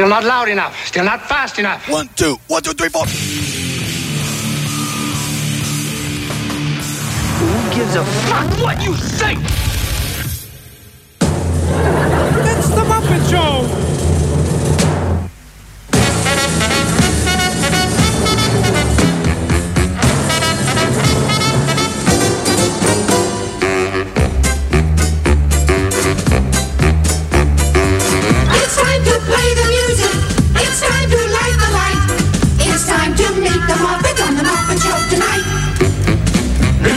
Still not loud enough. Still not fast enough. One, two, one, two, three, four. Who gives a fuck what you say? It's the Muppet Show!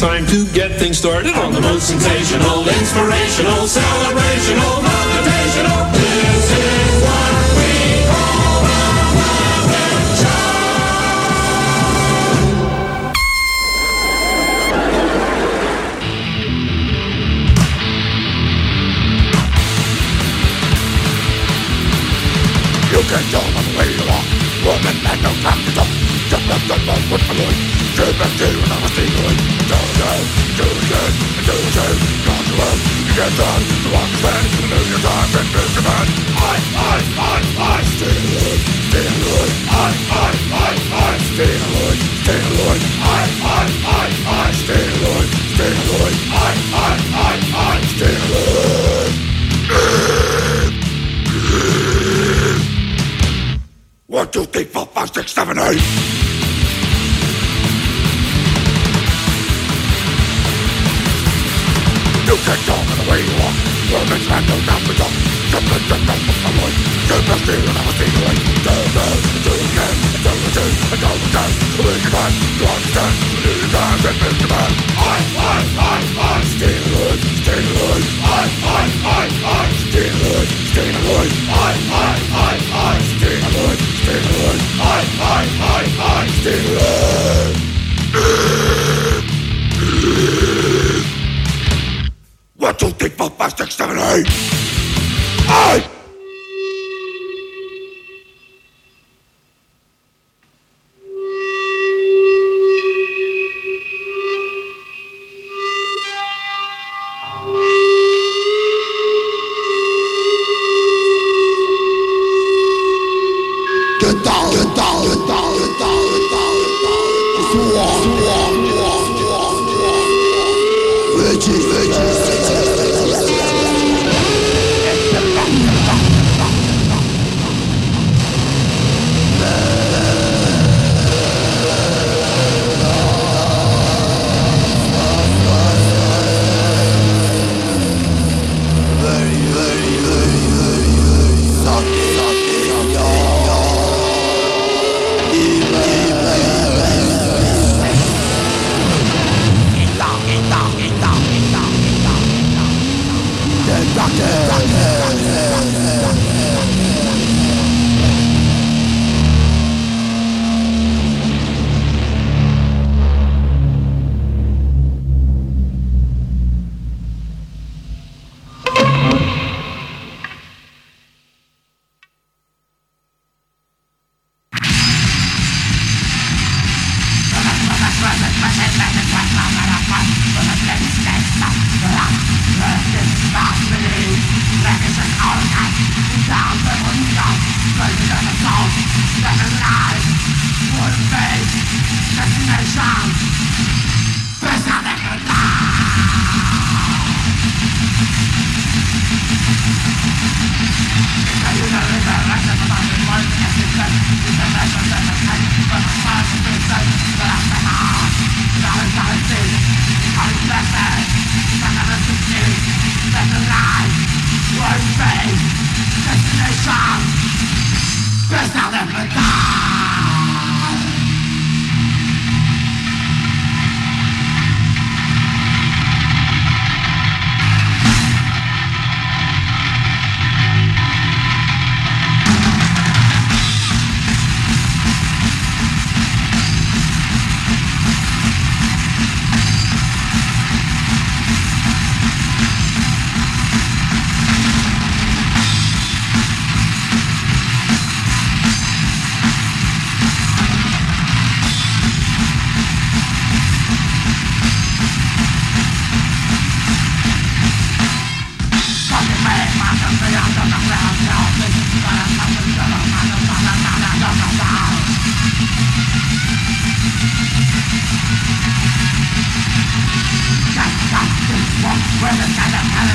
Time to get things started On the most sensational, inspirational, celebrational, motivational. This is what we call the Muppet. You can tell by the way you walk. Woman had no time to talk. Just let the love with my Lord. Give back to you and I was stealing. Do it, do it again, do it again. Not to love, you get done. To understand, to know your time and build your man. I, I, I, I, stay alone. I, I, I, I, stay alone. I, I, I, I, stay alone. I, I, I, I, stay One, two, three, four, five, six, seven, eight. You can't talk in the way you walk. Woman's man no time to talk. Just let the drum of my voice. Give the steel and I will see the way. Do, do, do it again. Do it again. And do it again. To make it time. To understand. To do your time and make the man. I, I, I, I. Stay alone. Stay alone. I, I, I, I. Stay alone. Stay alone. I, I, I, I. Stay alone. Stay alone. I, I, I, I. Stay alone. One, two, three, four, five, six, seven, eight.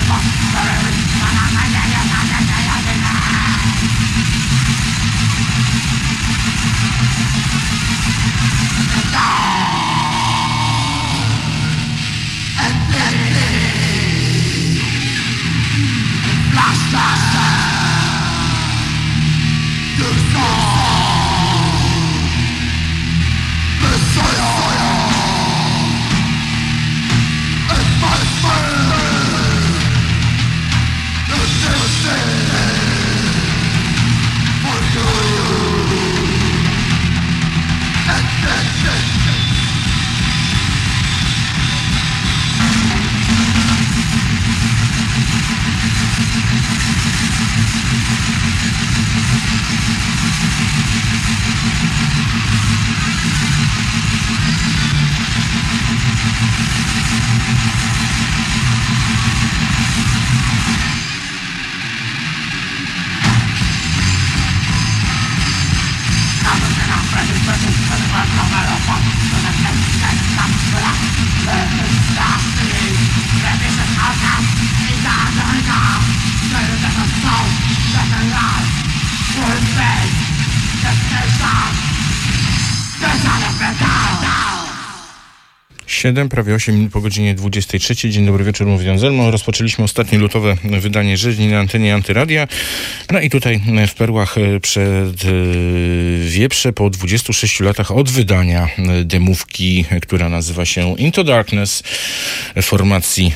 Fuck, fuck, 7, prawie 8 minut po godzinie 23. Dzień dobry wieczór, mówi Anselmo. Rozpoczęliśmy ostatnie lutowe wydanie rzeźni na antenie Antyradia. No i tutaj w Perłach e, przed e, Wieprze po 26 latach od wydania e, demówki, która nazywa się Into Darkness formacji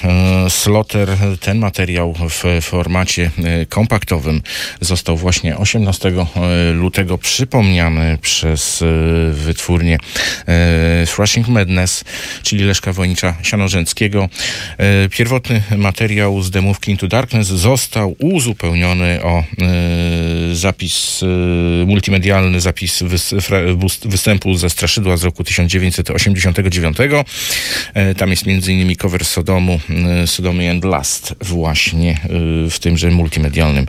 Slaughter. Ten materiał w formacie kompaktowym został właśnie 18 lutego przypomniany przez wytwórnię Thrashing Madness, czyli Leszka Wojnicza-Sianorzęckiego. E, pierwotny materiał z demówki Into Darkness został uzupełniony o e, zapis e, multimedialny, zapis występu ze Straszydła z roku 1989. Tam jest m.in. cover Sodomu, Sodomy and Last właśnie w tymże multimedialnym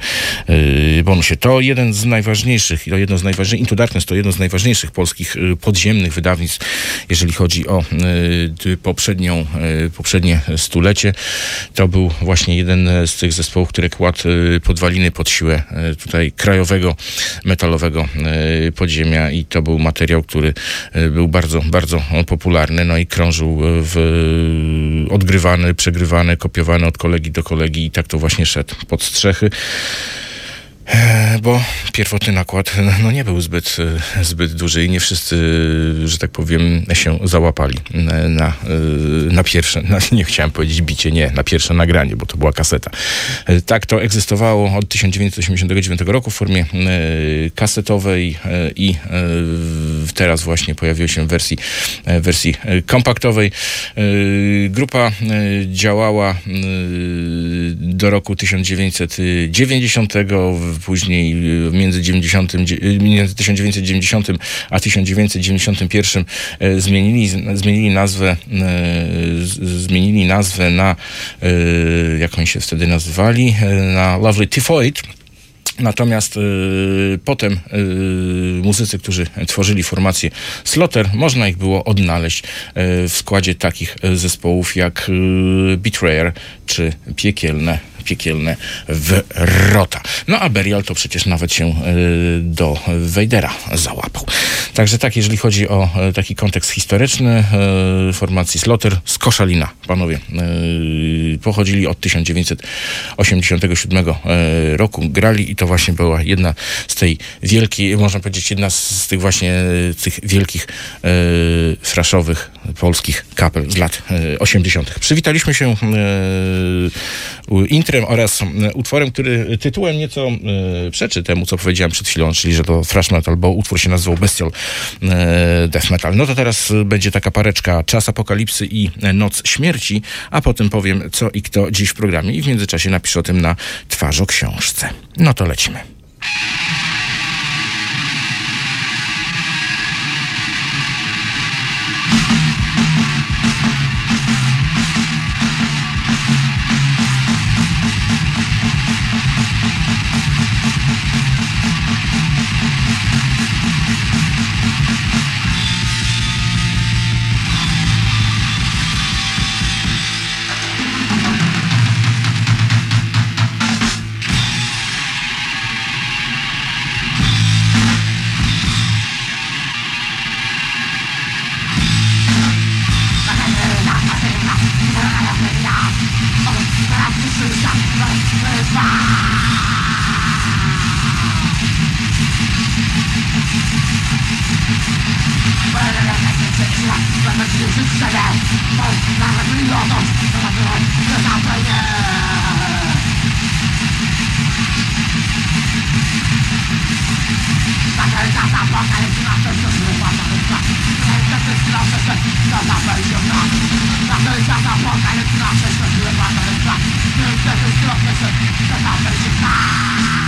bonusie. To jeden z najważniejszych, to jedno z najważniejszych, Into Darkness to jedno z najważniejszych polskich podziemnych wydawnictw, jeżeli chodzi o poprzednią, e, poprzednie stulecie. To był właśnie jeden z tych zespołów, który kładł e, podwaliny pod siłę e, tutaj krajowego metalowego podziemia i to był materiał, który był bardzo, bardzo popularny, no i krążył w, odgrywany, przegrywany, kopiowany od kolegi do kolegi i tak to właśnie szedł pod strzechy. E, bo pierwotny nakład no, nie był zbyt, e, zbyt duży i nie wszyscy, że tak powiem, się załapali na, e, na pierwsze, na, nie chciałem powiedzieć bicie, nie, na pierwsze nagranie, bo to była kaseta. Tak to egzystowało od 1989 roku w formie kasetowej i teraz właśnie pojawiło się w wersji, wersji kompaktowej. Grupa działała do roku 1990 później y, między, 90, y, między 1990 a 1991 e, zmienili, zmienili nazwę zmienili nazwę na jak oni się wtedy nazywali na Lovely Typhoid. Natomiast y, potem y, muzycy, którzy tworzyli formację Slaughter, można ich było odnaleźć y, w składzie takich zespołów jak y, Betrayer czy Piekielne piekielne wrota. No a Berial to przecież nawet się y, do Wejdera załapał. Także tak, jeżeli chodzi o y, taki kontekst historyczny y, formacji Slaughter z Koszalina, panowie, pochodzili od 1987 roku, grali i to właśnie była jedna z tej wielkiej, można powiedzieć, jedna z tych właśnie tych wielkich fraszowych polskich kapel z lat 80. Przywitaliśmy się intrem oraz utworem, który tytułem nieco przeczy temu, co powiedziałem przed chwilą, czyli że to thrash metal, bo utwór się nazywał Bestial Death Metal. No to teraz będzie taka pareczka Czas Apokalipsy i Noc Śmierci, a potem powiem co i kto dziś w programie i w międzyczasie napiszę o tym na twarz o książce. No to lecimy. Listen to the sound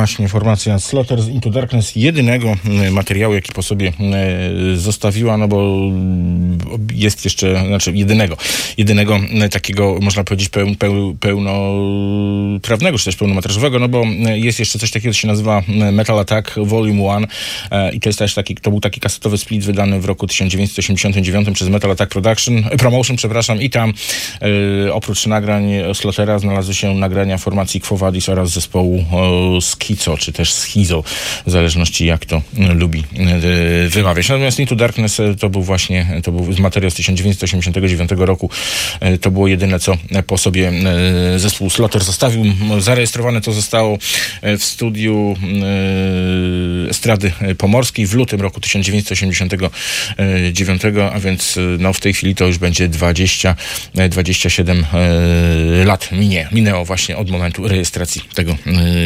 właśnie formacja Slaughter Into Darkness, jedynego e, materiału, jaki po sobie e, zostawiła, no bo jest jeszcze, znaczy jedynego, jedynego e, takiego, można powiedzieć, peł, peł, pełnoprawnego, czy też pełnometrażowego, no bo jest jeszcze coś takiego, co się nazywa Metal Attack Volume 1 i to jest też taki, to był taki kasetowy split wydany w roku 1989 przez Metal Attack Production, Promotion, przepraszam, i tam oprócz nagrań Slaughtera znalazły się nagrania formacji Quo Vadis oraz zespołu Skizo, czy też Schizo, w zależności jak to lubi e, wymawiać. Natomiast Into Darkness e, to był właśnie, to był materiał z 1989 roku. To było jedyne, co po sobie zespół Slaughter zostawił. Zarejestrowane to zostało w studiu Estrady Pomorskiej w lutym roku 1989, a więc no, w tej chwili to już będzie 20, 27 lat minie, minęło właśnie od momentu rejestracji tego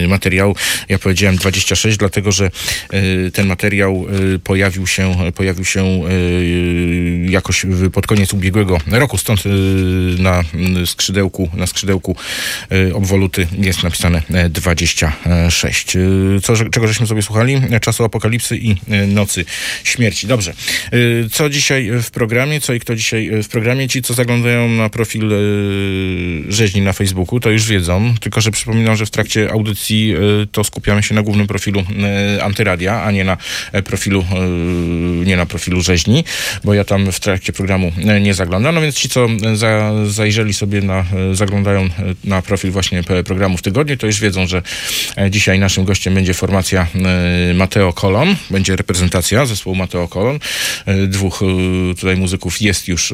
materiału. Ja powiedziałem 26, dlatego że e, ten materiał e, pojawił się, pojawił się e, jakoś pod koniec ubiegłego roku, stąd na skrzydełku, na skrzydełku obwoluty jest napisane 26. Co, czego żeśmy sobie słuchali? Czasu apokalipsy i nocy śmierci. Dobrze. Co dzisiaj w programie? Co i kto dzisiaj w programie? Ci, co zaglądają na profil rzeźni na Facebooku, to już wiedzą, tylko że przypominam, że w trakcie audycji to skupiamy się na głównym profilu e, antyradia, a nie na e, profilu, e, nie na profilu rzeźni, bo ja tam w trakcie programu nie zaglądam. No więc ci, co za, zajrzeli sobie na, zaglądają na profil właśnie programu w tygodniu, to już wiedzą, że dzisiaj naszym gościem będzie formacja Mateo Colon, będzie reprezentacja zespołu Mateo Colon. Dwóch tutaj muzyków jest już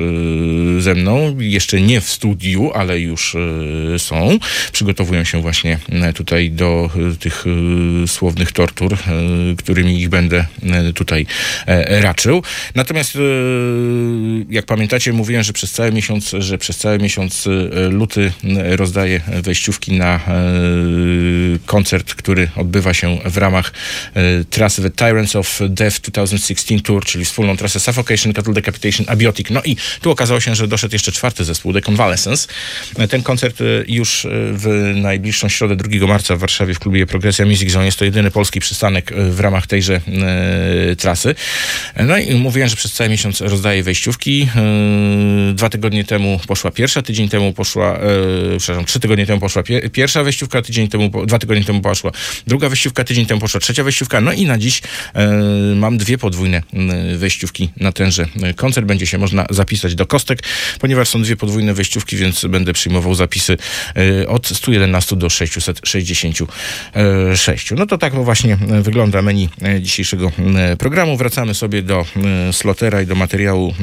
ze mną, jeszcze nie w studiu, ale już są. Przygotowują się właśnie tutaj do tych y, słownych tortur, y, którymi ich będę y, tutaj e, raczył. Natomiast jak pamiętacie, mówiłem, że przez cały miesiąc, że przez cały miesiąc luty rozdaję wejściówki na koncert, który odbywa się w ramach trasy The Tyrants of Death 2016 Tour, czyli wspólną trasę Suffocation, Cattle Decapitation, Abiotic. No i tu okazało się, że doszedł jeszcze czwarty zespół, The Convalescence. Ten koncert już w najbliższą środę 2 marca w Warszawie w klubie Progresja Music Zone. Jest to jedyny polski przystanek e, w ramach tejże e, trasy. No i mówiłem, że przez cały miesiąc rozdaję wejściówki. E, dwa tygodnie temu poszła pierwsza, tydzień temu poszła, e, przepraszam, trzy tygodnie temu poszła pie, pierwsza wejściówka, tydzień temu, dwa tygodnie temu poszła druga wejściówka, tydzień temu poszła trzecia wejściówka. No i na dziś e, mam dwie podwójne wejściówki na tenże koncert. Będzie się można zapisać do kostek, ponieważ są dwie podwójne wejściówki, więc będę przyjmował zapisy e, od 111 do 660 6. No to tak właśnie wygląda menu e, dzisiejszego e, programu. Wracamy sobie do e, Slotera i do materiału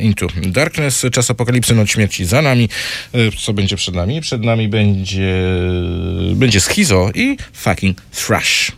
Into Darkness. Czas apokalipsy, noc śmierci za nami. Co będzie przed nami? Przed nami będzie będzie Schizo i fucking Thrash.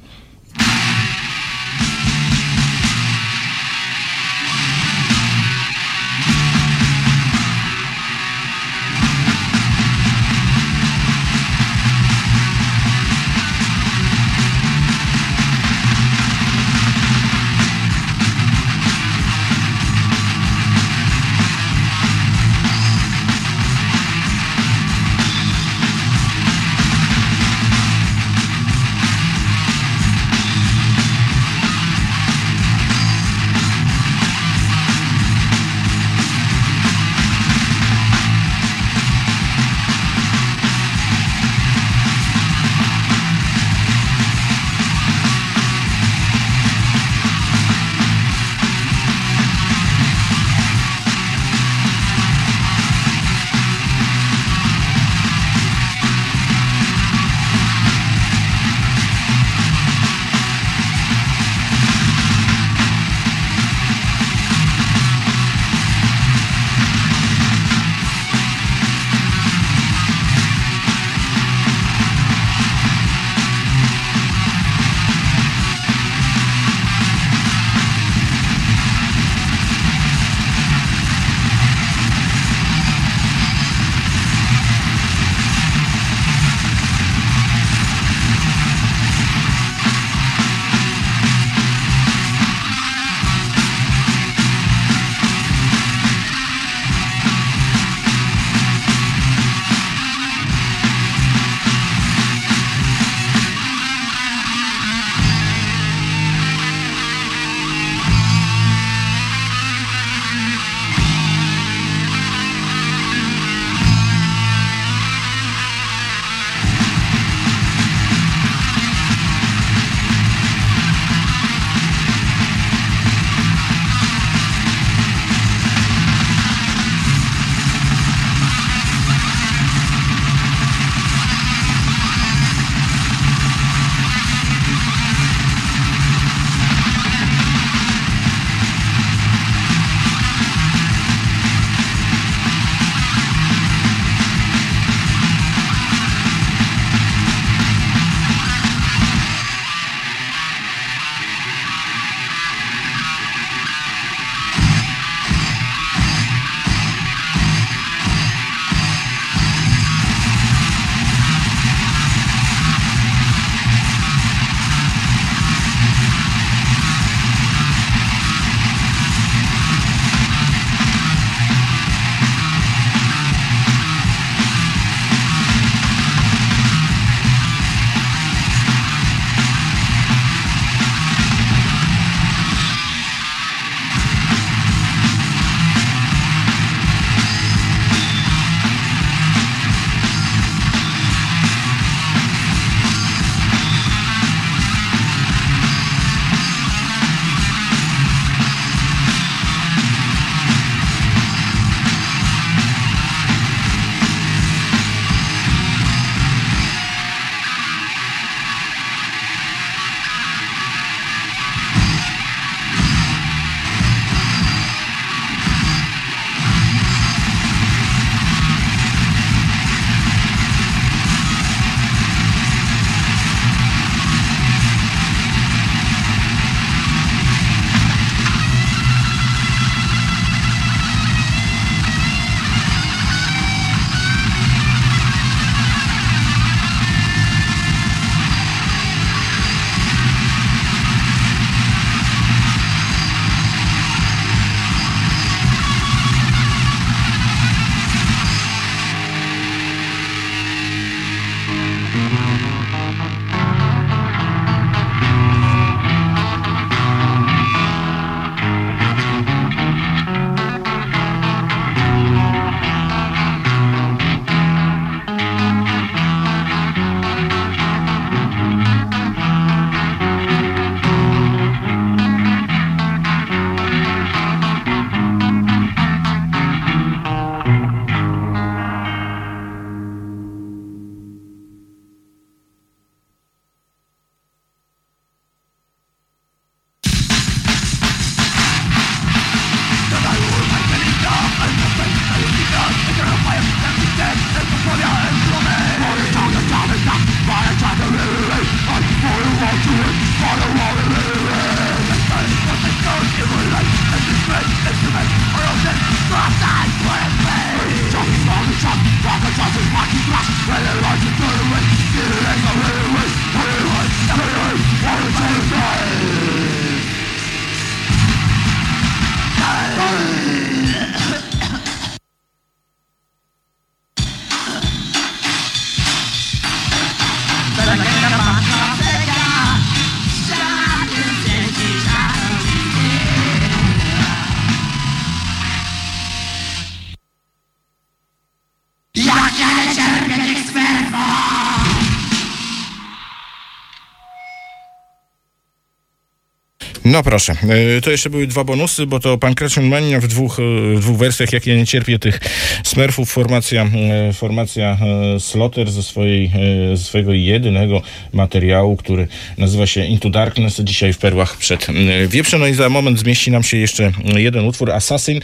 No proszę, e, to jeszcze były dwa bonusy, bo to Pankration Mania w dwóch, e, w dwóch wersjach, jak ja nie cierpię tych smurfów, formacja, e, formacja Slotter ze, swojej, ze swojego jedynego materiału, który nazywa się Into Darkness, dzisiaj w Perłach przed e, Wieprze. No i za moment zmieści nam się jeszcze jeden utwór, Assassin.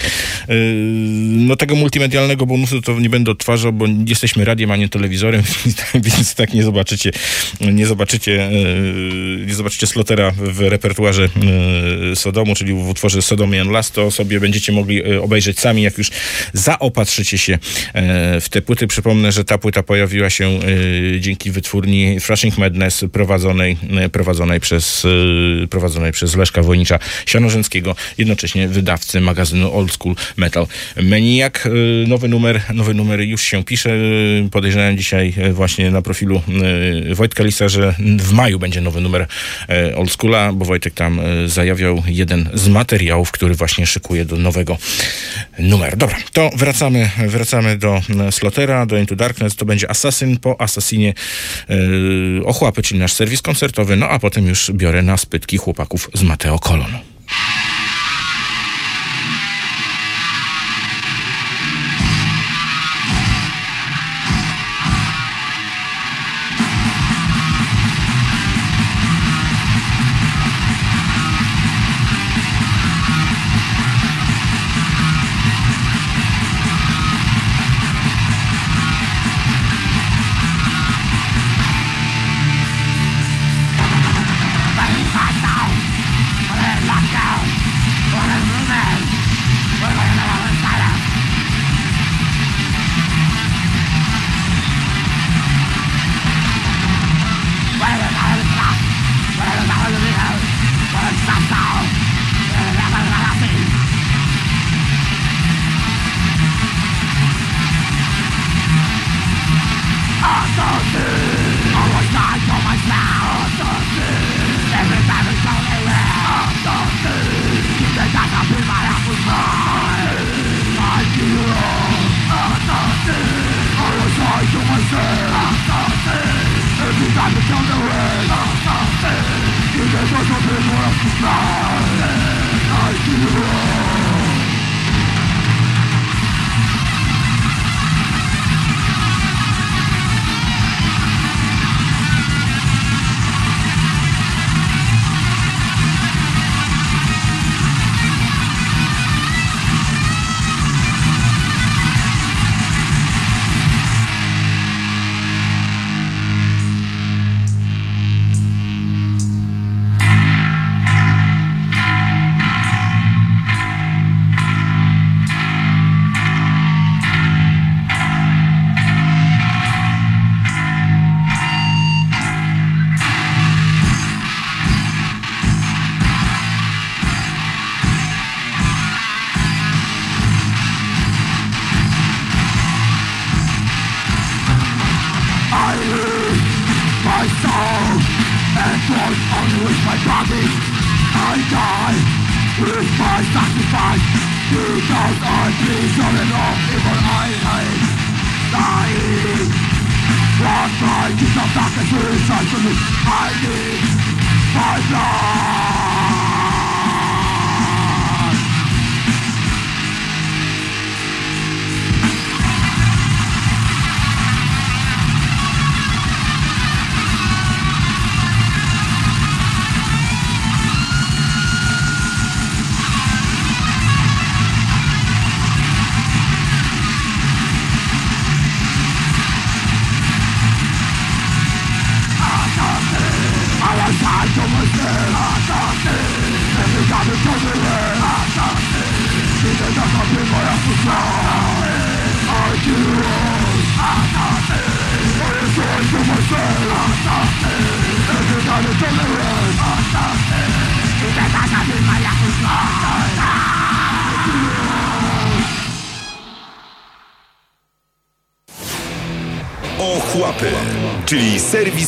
No tego multimedialnego bonusu to nie będę odtwarzał, bo jesteśmy radiem, a nie telewizorem, więc tak nie zobaczycie, nie zobaczycie, nie zobaczycie Slotera w repertuarze Sodomu, czyli w utworze Sodomy and Last, to sobie będziecie mogli e, obejrzeć sami, jak już zaopatrzycie się e, w te płyty. Przypomnę, że ta płyta pojawiła się e, dzięki wytwórni Thrashing Madness prowadzonej, e, prowadzonej, przez, e, prowadzonej przez Leszka Wojnicza Sianorzęckiego, jednocześnie wydawcy magazynu Old School Metal Maniac. E, Nowy numer, nowy numer już się pisze. E, Podejrzewałem dzisiaj e, właśnie na profilu e, Wojtka Lisa, że w maju będzie nowy numer e, Old Schoola, bo Wojtek tam e, zajawiał jeden z materiałów, który właśnie szykuje do nowego numeru. Dobra, to wracamy, wracamy do e, Slotera, do Into Darkness. To będzie Assassin po Assassinie e, Ochłapy, czyli nasz serwis koncertowy. No a potem już biorę na spytki chłopaków z Mateo Kolon.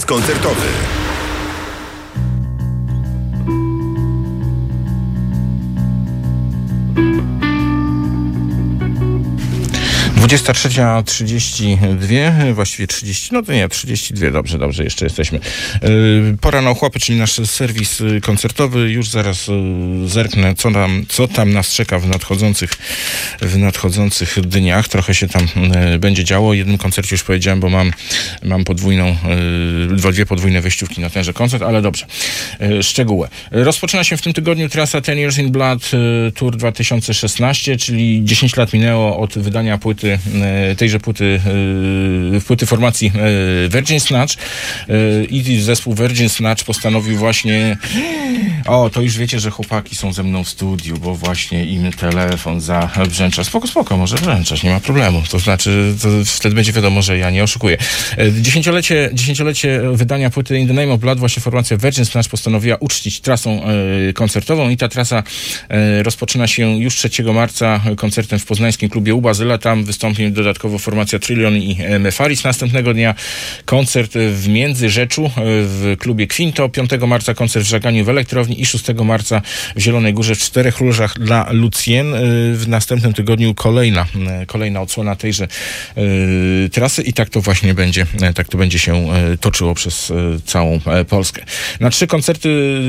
Koncertowy. 23.32, właściwie 30, no to nie, 32, dobrze, dobrze, jeszcze jesteśmy. Yy, Pora na ochłapy, czyli nasz serwis y, koncertowy. Już zaraz y, zerknę, co tam, co tam nas czeka w nadchodzących, w nadchodzących dniach. Trochę się tam będzie działo. Jednym koncercie już powiedziałem, bo mam, mam podwójną, dwie podwójne wejściówki na tenże koncert, ale dobrze. Szczegóły. Rozpoczyna się w tym tygodniu trasa Ten Years in Blood Tour 2016, czyli 10 lat minęło od wydania płyty, y, tejże płyty, y, płyty formacji y, Virgin Snatch i zespół Virgin Snatch postanowił właśnie o, to już wiecie, że chłopaki są ze mną w studiu, bo właśnie im telefon zabrzęcza. Spoko, spoko, może wręczać, nie ma problemu. To znaczy, to wtedy będzie wiadomo, że ja nie oszukuję. E, Dziesięciolecie, dziesięciolecie wydania płyty In the Name of Blood właśnie formacja Virgin Snatch postanowiła uczcić trasą e, koncertową i ta trasa e, rozpoczyna się już 3 marca koncertem w poznańskim klubie U Bazyla. Tam wystąpi dodatkowo formacja Trillion i Mefaris. Następnego dnia koncert w Międzyrzeczu e, w klubie Quinto. 5 marca koncert w Żaganiu w Elektrowni i 6 marca w Zielonej Górze w Czterech Różach dla Lucien. E, W następnym tygodniu kolejna, e, kolejna odsłona tejże trasy i tak to właśnie będzie, tak to będzie się toczyło przez całą Polskę. Na trzy koncerty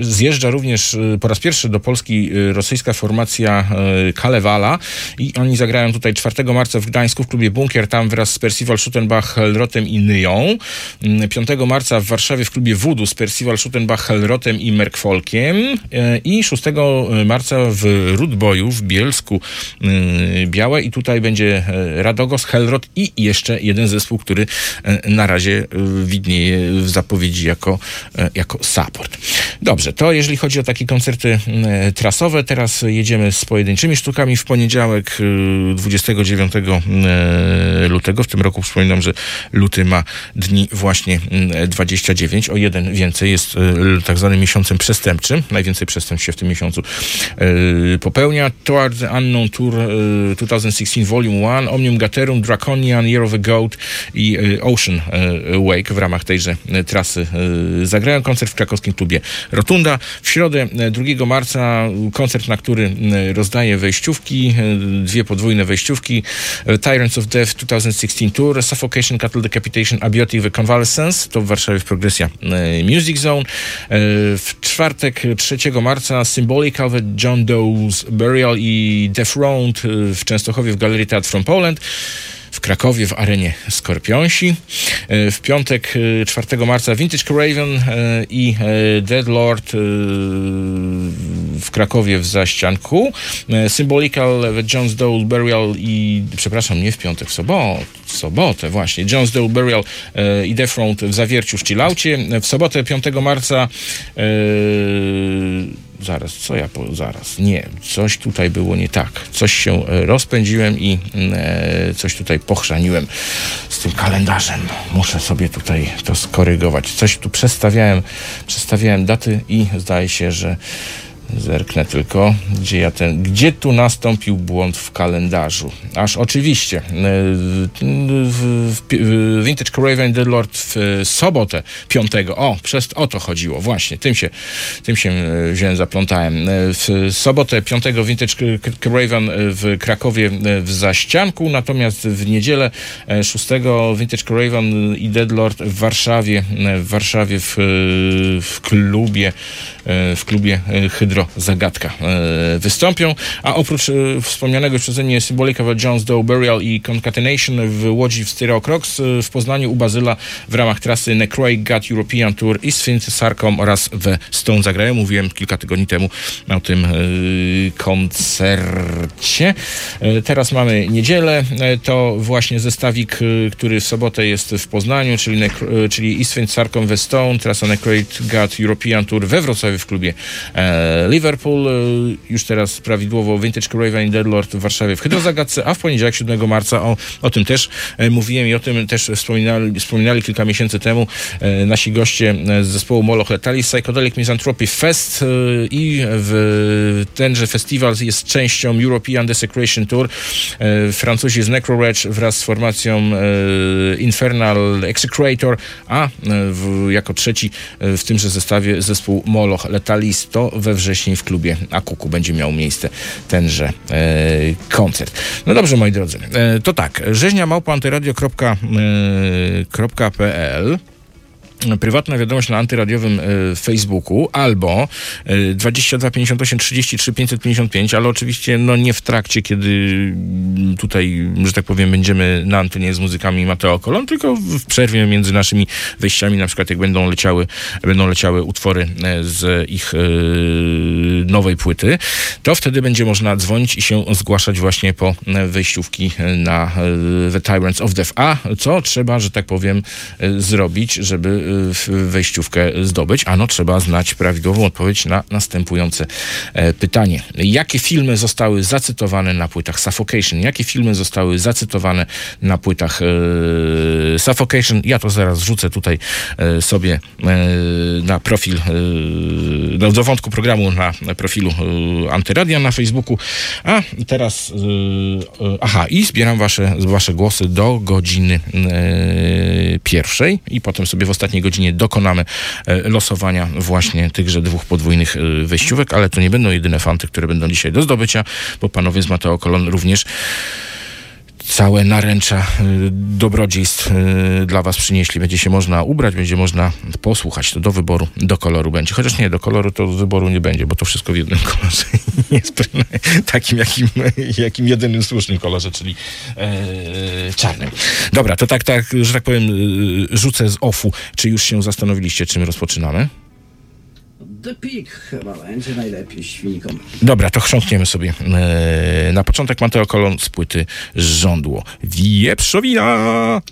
zjeżdża również po raz pierwszy do Polski rosyjska formacja Kalewala i oni zagrają tutaj 4 marca w Gdańsku w klubie Bunkier, tam wraz z Percival Schuttenbach, Helrotem i Nyją. Mm, 5 marca w Warszawie w klubie Voodoo z Percival Schuttenbach, Helrotem i Merkfolkiem E, i 6 marca w Rudboju w Bielsku e, Białe i tutaj będzie e, Radogos, Helrot i jeszcze jeden zespół, który e, na razie e, widnieje w zapowiedzi jako, e, jako support. Dobrze, to jeżeli chodzi o takie koncerty e, trasowe, teraz jedziemy z pojedynczymi sztukami. W poniedziałek e, 29 e, lutego, w tym roku przypominam, że luty ma dni właśnie mm, 29, o jeden więcej, jest e, tak zwanym miesiącem przestępczym. Najwięcej przestępstw się w tym miesiącu e, popełnia. Toward the Unknown Tour e, 2016 Volume 1, Omnium Gaterum, Draconian, Year of a Goat i Ocean Wake w ramach tejże trasy zagrają koncert w krakowskim klubie Rotunda. W środę e, 2 marca koncert, na który rozdaje wejściówki, dwie podwójne wejściówki. E, Tyrants of Death 2016 Tour, Suffocation, Cattle Decapitation, Abiotic, The Convalescence, to w Warszawie w Progresja e, Music Zone. E, W czwartek 3 marca Symbolical, John Doe's Burial i Death Round w Częstochowie w Galerii Teatr from Poland w Krakowie w arenie Skorpionsi. E, W piątek e, 4 marca Vintage Craven e, i e, Dead Lord e, w Krakowie w Zaścianku. E, Symbolical, Jones Dole Burial i, przepraszam, nie w piątek, w sobotę, w sobotę właśnie, Jones Dole Burial e, i Death Round w Zawierciu w Chillaucie. W sobotę 5 marca e, zaraz, co ja po, zaraz, nie, coś tutaj było nie tak, coś się e, rozpędziłem i e, coś tutaj pochrzaniłem z tym kalendarzem, muszę sobie tutaj to skorygować, coś tu przestawiałem, przestawiałem daty i zdaje się, że Zerknę tylko, gdzie ja ten, gdzie tu nastąpił błąd w kalendarzu. Aż oczywiście, e, w, w, Vintage Craven The Lord w sobotę 5. O, przez o to chodziło, właśnie, tym się, tym się e, wziąłem, zaplątałem. E, W sobotę 5 Vintage Craven w Krakowie e, w Zaścianku, natomiast w niedzielę e, 6 Vintage Craven i Dead Lord w Warszawie, e, w Warszawie w, e, w klubie, e, w klubie e, Hydro Zagadka e, wystąpią, a oprócz e, wspomnianego przeze mnie Symbolica of Jones Doe Burial i Concatenation w Łodzi w Stereo Crocs, e, w Poznaniu u Bazyla w ramach trasy Necroic God European Tour i Sphinx Sarcom oraz we Stone zagrają. Mówiłem kilka tygodni temu o tym koncercie. Teraz mamy niedzielę, to właśnie zestawik, który w sobotę jest w Poznaniu, czyli, Necro- czyli East Sphinx Sarcom we Stone, trasa Necroic God European Tour we Wrocławiu w klubie Liverpool, e, już teraz prawidłowo Vintage Craven i Deadlord w Warszawie w Hydrozagadce, a w poniedziałek 7 marca o, o tym też e, mówiłem i o tym też wspominali, wspominali kilka miesięcy temu e, nasi goście z zespołu Moloch Letalis Psychedelic Misanthropy Fest i w tenże festiwal jest częścią European Desecration Tour. Francuzi z Necrorage wraz z formacją Infernal Execrator, a w, jako trzeci w tymże zestawie zespół Moloch Letalis to we wrześniu wcześniej w klubie Akuku będzie miał miejsce tenże e, koncert. No dobrze, moi drodzy, e, to tak, rzeźnia małpa antyradio.pl prywatna wiadomość na antyradiowym e, Facebooku albo e, 22 58 33 555, ale oczywiście no nie w trakcie, kiedy mm, tutaj, że tak powiem, będziemy na antenie z muzykami Mateo Kolon, tylko w przerwie między naszymi wejściami, na przykład jak będą leciały, będą leciały utwory e, z ich e, nowej płyty, to wtedy będzie można dzwonić i się zgłaszać właśnie po wejściówki na The Tyrants of Death. A co trzeba, że tak powiem, zrobić, żeby wejściówkę zdobyć? Ano trzeba znać prawidłową odpowiedź na następujące e, pytanie. Jakie filmy zostały zacytowane na płytach Suffocation? Jakie filmy zostały zacytowane na płytach e, Suffocation? Ja to zaraz wrzucę tutaj e, sobie e, na profil, e, no, do wątku programu na profilu e, Antyradia na Facebooku. A teraz, e, e, aha, i zbieram wasze, wasze głosy do godziny e, pierwszej i potem sobie w ostatniej godzinie dokonamy e, losowania właśnie tychże dwóch podwójnych e, wejściówek, ale to nie będą jedyne fanty, które będą dzisiaj do zdobycia, bo panowie z Mateo Kolon również całe naręcza y, dobrodziejstw y, dla was przynieśli. Będzie się można ubrać, będzie można posłuchać. To do wyboru, do koloru będzie. Chociaż nie, do koloru to wyboru nie będzie, bo to wszystko w jednym kolorze. Jest takim, jakim, jakim jedynym słusznym kolorze, czyli e, czarnym. Dobra, to tak, tak, że tak powiem, y, rzucę z ofu. Czy już się zastanowiliście, czym rozpoczynamy? The Pig chyba będzie najlepiej świnką. Dobra, to chrząkniemy sobie. E, na początek Mateo Kolon z płyty Żądło. Wieprzowina!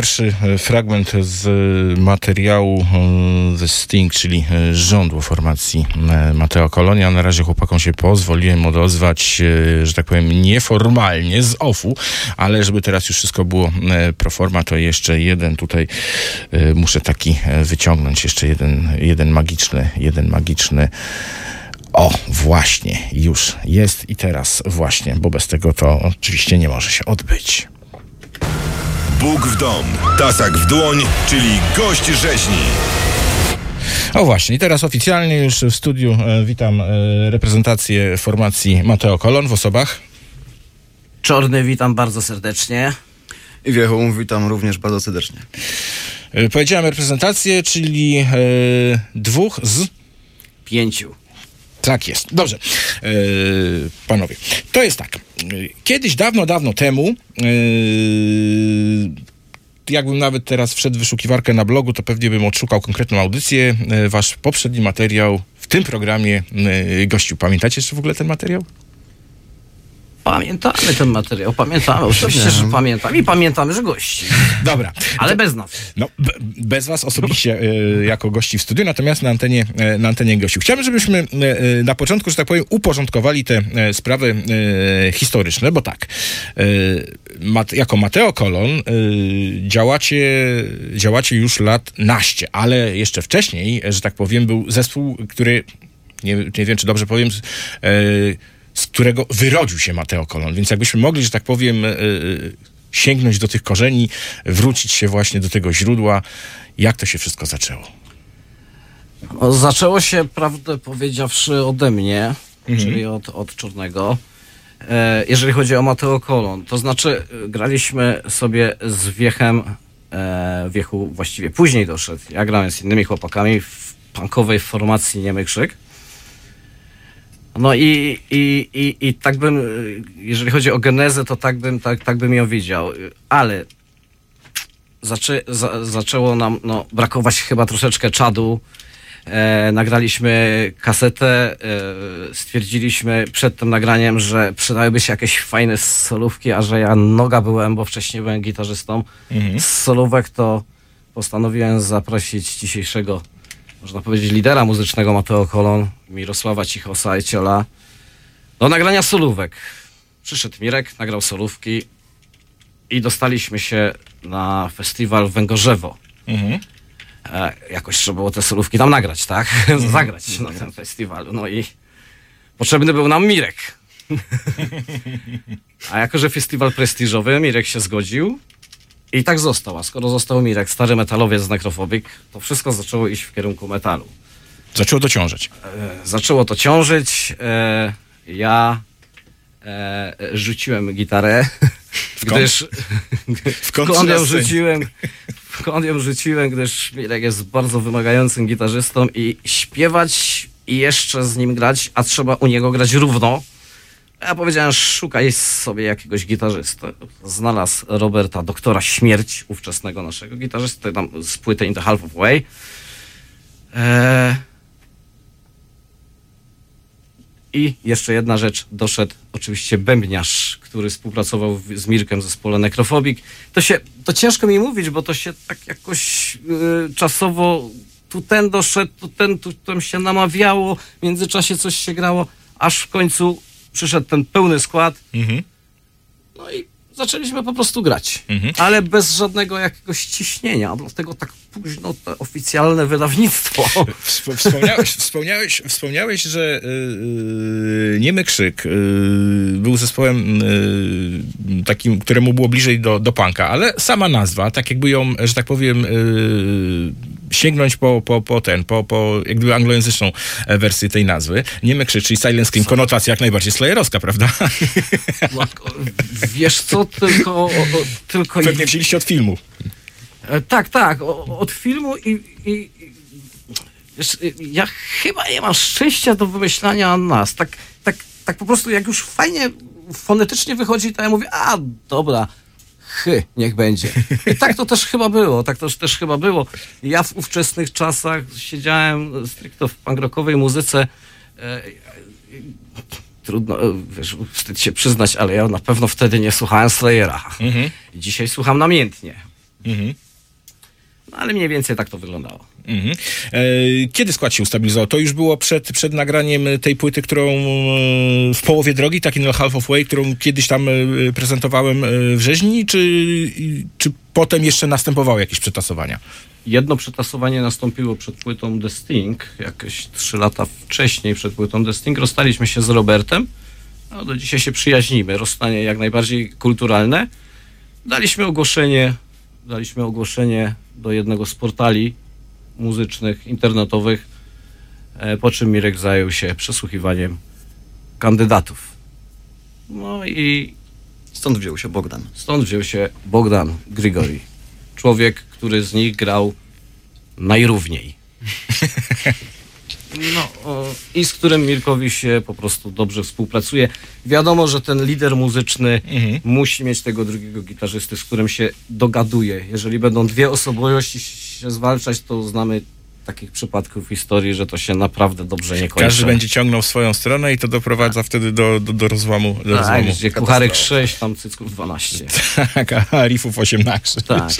Pierwszy e, fragment z e, materiału The Sting, czyli e, żądło formacji Mateo Kolonia. Na razie chłopakom się pozwoliłem odezwać, że tak powiem, nieformalnie z OFU, ale żeby teraz już wszystko było pro forma, to jeszcze jeden tutaj muszę taki wyciągnąć, jeszcze jeden, jeden magiczny, jeden magiczny o, właśnie, już jest i teraz właśnie, bo bez tego to oczywiście nie może się odbyć. Bóg w dom, tasak w dłoń, czyli gość rzeźni. O właśnie, i teraz oficjalnie już w studiu e, witam e, reprezentację formacji Mateo Kolon w osobach. Czorny, witam bardzo serdecznie. I Wiechum, witam również bardzo serdecznie. E, powiedziałem reprezentację, czyli e, dwóch z Pięciu. Tak jest. Dobrze. E, panowie, to jest tak. E, Kiedyś, dawno, dawno temu, e, jakbym nawet teraz wszedł w wyszukiwarkę na blogu, to pewnie bym odszukał konkretną audycję. Wasz poprzedni materiał w tym programie gościu. Pamiętacie jeszcze w ogóle ten materiał? Pamiętamy ten materiał, pamiętamy, oczywiście, że pamiętamy i pamiętamy, że gości. Dobra. Ale bez nas. No, be, bez was osobiście e, jako gości w studiu, natomiast na antenie, e, na antenie gościu. Chciałbym, żebyśmy e, na początku, że tak powiem, uporządkowali te sprawy historyczne, bo tak, mat, jako Mateo Kolon działacie, działacie już lat naście, ale jeszcze wcześniej, że tak powiem, był zespół, który, nie, nie wiem, czy dobrze powiem, z- którego wyrodził się Mateo Kolon, więc jakbyśmy mogli, że tak powiem, e, e, sięgnąć do tych korzeni, wrócić się właśnie do tego źródła, jak to się wszystko zaczęło. Zaczęło się, prawdę powiedziawszy, ode mnie, czyli od, od Czarnego. E, jeżeli chodzi o Mateo Kolon, to znaczy graliśmy sobie z Wiechem, e, Wiechu właściwie później doszedł. Ja grałem z innymi chłopakami w punkowej formacji Niemy Krzyk. No i, i, i, i tak bym, jeżeli chodzi o genezę, to tak bym, tak, tak bym ją widział. Ale zaczę, za, zaczęło nam no, brakować chyba troszeczkę czadu. E, nagraliśmy kasetę, e, stwierdziliśmy przed tym nagraniem, że przydałyby się jakieś fajne solówki, a że ja noga byłem, bo wcześniej byłem gitarzystą z solówek, to postanowiłem zaprosić dzisiejszego, można powiedzieć, lidera muzycznego Mateo Kolon, Mirosława Cichosa i Ciola, do nagrania solówek. Przyszedł Mirek, nagrał solówki i dostaliśmy się na festiwal Węgorzewo. E, jakoś trzeba było te solówki tam nagrać, tak? Zagrać na tym festiwalu. No i potrzebny był nam Mirek. A jako, że festiwal prestiżowy, Mirek się zgodził i tak został. A skoro został Mirek, stary metalowiec z Necrophobic, to wszystko zaczęło iść w kierunku metalu. Zaczęło dociążać. E, zaczęło to ciążyć. E, ja e, rzuciłem gitarę, gdyż końcu skąd na ją rzuciłem, skąd ją rzuciłem, gdyż Mirek jest bardzo wymagającym gitarzystą i śpiewać i jeszcze z nim grać, a trzeba u niego grać równo. Ja powiedziałem, szukaj sobie jakiegoś gitarzysty. Znalazł Roberta, doktora śmierć, ówczesnego naszego gitarzysty, tam z płyty In the Half of Way. Eee, I jeszcze jedna rzecz, doszedł oczywiście bębniarz, który współpracował z Mirkiem w zespole Necrophobic. To się, to ciężko mi mówić, bo to się tak jakoś y, czasowo tu ten doszedł, tu ten, tu tam się namawiało, w międzyczasie coś się grało, aż w końcu przyszedł ten pełny skład. No i zaczęliśmy po prostu grać, ale bez żadnego jakiegoś ciśnienia, dlatego tak późno to oficjalne wydawnictwo. Wsp- Wspomniałeś, wspomniałeś, wspomniałeś że yy, Niemy Krzyk yy, był zespołem yy, takim, któremu było bliżej do, do punka, ale sama nazwa, tak jakby ją, że tak powiem, yy, sięgnąć po, po, po ten, po, po jak gdyby anglojęzyczną wersję tej nazwy. Niemy Krzyk, czyli Silent Scream, konotacja jak najbardziej slayerowska, prawda? No, Wiesz co, tylko... O, o, tylko Pewnie wzięliście od filmu. E, Tak, tak, o, od filmu i, i, i ja chyba nie mam szczęścia do wymyślania nas. Tak, tak, tak po prostu jak już fajnie fonetycznie wychodzi, to ja mówię, a dobra, chy, niech będzie. I tak to też chyba było, tak to też chyba było. Ja w ówczesnych czasach siedziałem stricte w punkrockowej muzyce. e, trudno, e, wiesz, wstyd się przyznać, ale ja na pewno wtedy nie słuchałem Slayera. Mhm. Dzisiaj słucham namiętnie. Mhm. No, ale mniej więcej tak to wyglądało. Mhm. E, kiedy skład się ustabilizował? To już było przed, przed nagraniem tej płyty, którą e, w połowie drogi, taki no half of way, którą kiedyś tam e, prezentowałem w rzeźni, czy, czy potem jeszcze następowały jakieś przetasowania? Jedno przetasowanie nastąpiło przed płytą The Sting, jakieś trzy lata wcześniej przed płytą The Sting. Rozstaliśmy się z Robertem. No, do dzisiaj się przyjaźnimy. Rozstanie jak najbardziej kulturalne. Daliśmy ogłoszenie, daliśmy ogłoszenie do jednego z portali muzycznych, internetowych, e, po czym Mirek zajął się przesłuchiwaniem kandydatów. No i Stąd wziął się Bogdan. Stąd wziął się Bogdan Grigori. Człowiek, który z nich grał najrówniej. No, i z którym Mirkowi się po prostu dobrze współpracuje. Wiadomo, że ten lider muzyczny musi mieć tego drugiego gitarzysty, z którym się dogaduje. Jeżeli będą dwie osobowości się zwalczać, to znamy takich przypadków w historii, że to się naprawdę dobrze nie kończy. Każdy będzie ciągnął swoją stronę i to doprowadza wtedy do, do, do rozłamu. Do tak, rozłamu. gdzie kucharek 6, tam cycków 12. Tak, a riffów 18. Tak.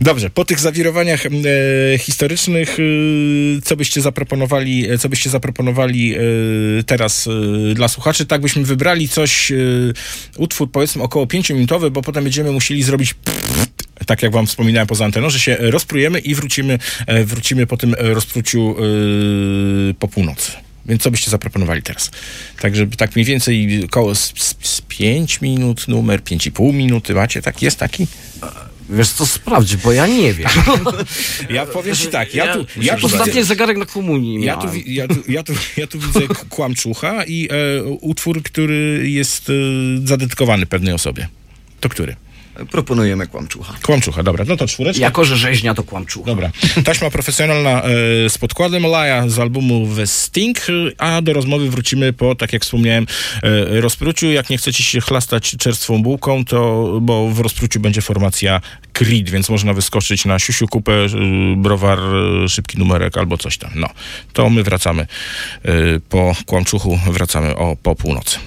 Dobrze, po tych zawirowaniach e, historycznych, e, co byście zaproponowali, co byście zaproponowali teraz e, dla słuchaczy? Tak byśmy wybrali coś, e, utwór powiedzmy około 5-minutowy, bo potem będziemy musieli zrobić tak jak wam wspominałem poza anteną, że się rozprujemy i wrócimy, e, wrócimy po tym rozpruciu po północy. Więc co byście zaproponowali teraz? Tak, żeby tak mniej więcej około z, z 5 minut, numer 5,5 minuty macie, tak? Jest taki? Wiesz co, sprawdź, bo ja nie wiem. Ja powiem ci tak, ja tu... Ja tu Ostatni widzę, zegarek na komunii ja tu, ja, tu, ja, tu, ja tu widzę kłamczucha i e, utwór, który jest e, zadedykowany pewnej osobie. To który? Proponujemy kłamczucha. Kłamczucha, dobra, no to czwóreczka. Jako, że rzeźnia to kłamczucha. Dobra. Taśma profesjonalna e, z podkładem Laja z albumu The Sting, a do rozmowy wrócimy po, tak jak wspomniałem, e, rozpruciu. Jak nie chcecie się chlastać czerstwą bułką, to, bo w rozpruciu będzie formacja Creed, więc można wyskoczyć na siusiu kupę, e, browar, szybki numerek albo coś tam. No, to my wracamy po kłamczuchu, wracamy o po północy.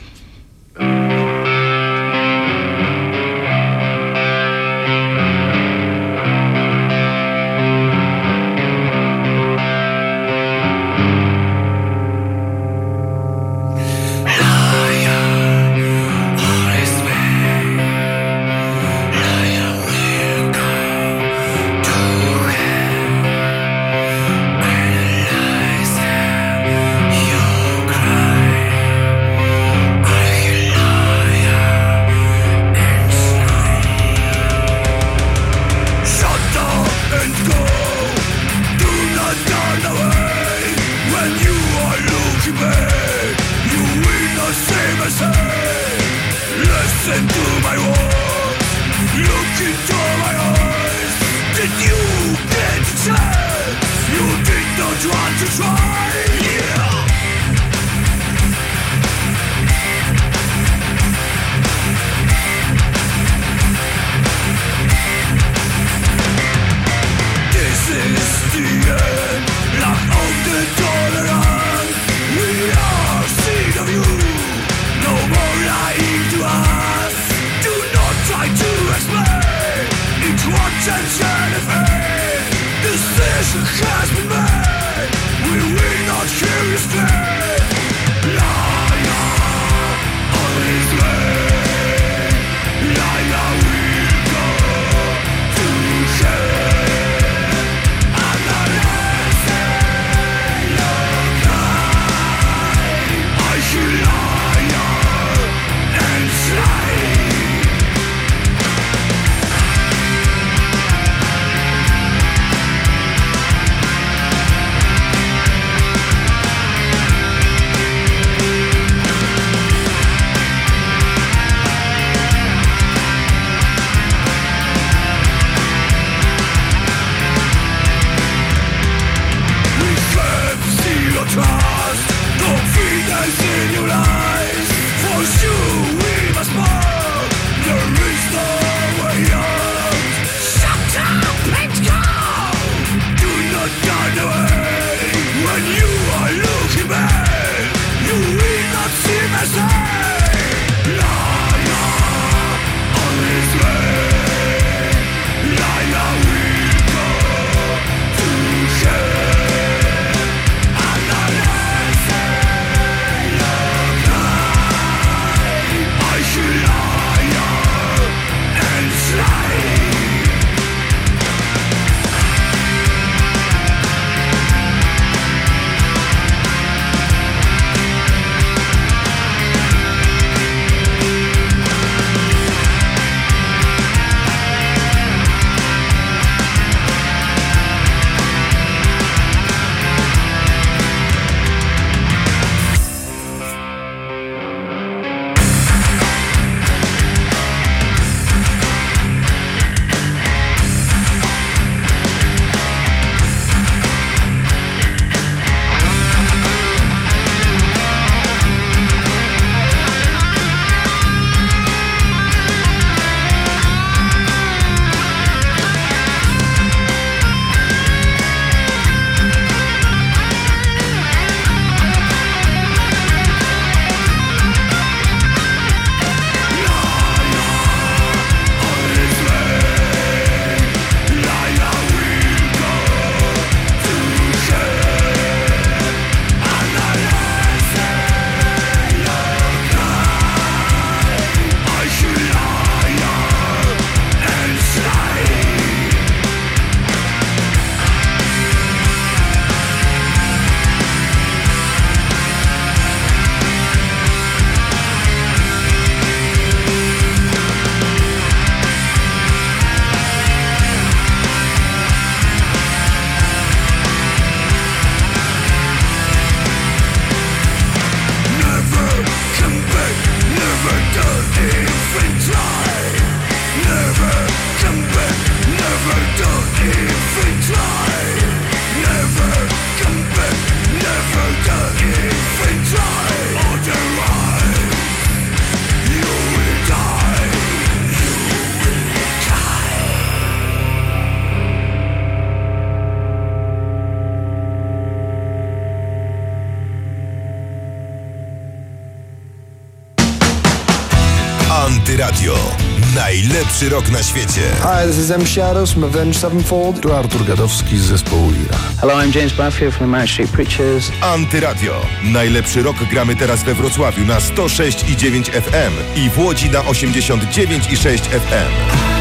Najlepszy rok na świecie. Hi, this is M Shadows from Avenged Sevenfold. Tu Artur Gadowski z zespołu Ira. Hello, I'm James Baffier from Manic Street Preachers. Antyradio. Najlepszy rok gramy teraz we Wrocławiu na 106,9 FM i w Łodzi na 89,6 FM.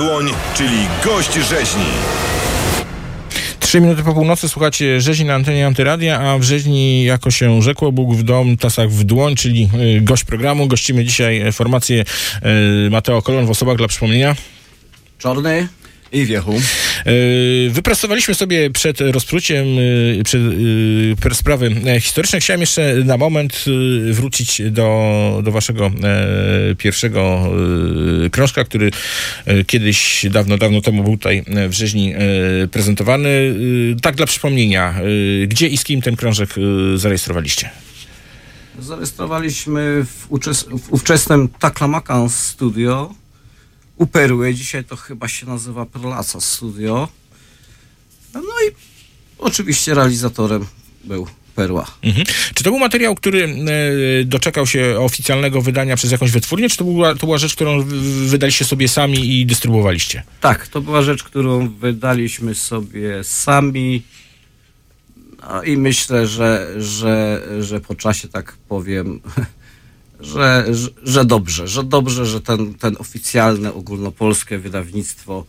Dłoń, czyli gość rzeźni. Trzy minuty po północy słuchacie rzeźni na antenie Antyradia, a w rzeźni, jako się rzekło, Bóg w dom, tasak w dłoń, czyli y, gość programu. Gościmy dzisiaj e, formację y, Mateo Kolon w osobach dla przypomnienia. Czarny i wiechu. Wypracowaliśmy sobie przed rozpruciem yy, przed, per sprawy e, historyczne. Chciałem jeszcze na moment wrócić do, do waszego e, pierwszego krążka, który e, kiedyś, dawno, dawno temu był tutaj e, w rzeźni e, prezentowany. Tak dla przypomnienia, gdzie i z kim ten krążek zarejestrowaliście? Zarejestrowaliśmy w, uczes- w ówczesnym Taklamakan Studio u Perły. Dzisiaj to chyba się nazywa Perlaca Studio. No i oczywiście realizatorem był Perła. Mhm. Czy to był materiał, który e, doczekał się oficjalnego wydania przez jakąś wytwórnię, czy to była, to była rzecz, którą wydaliście sobie sami i dystrybuowaliście? Tak, to była rzecz, którą wydaliśmy sobie sami. No i myślę, że, że, że po czasie tak powiem, że, że, że dobrze, że dobrze, że ten, ten oficjalne, ogólnopolskie wydawnictwo,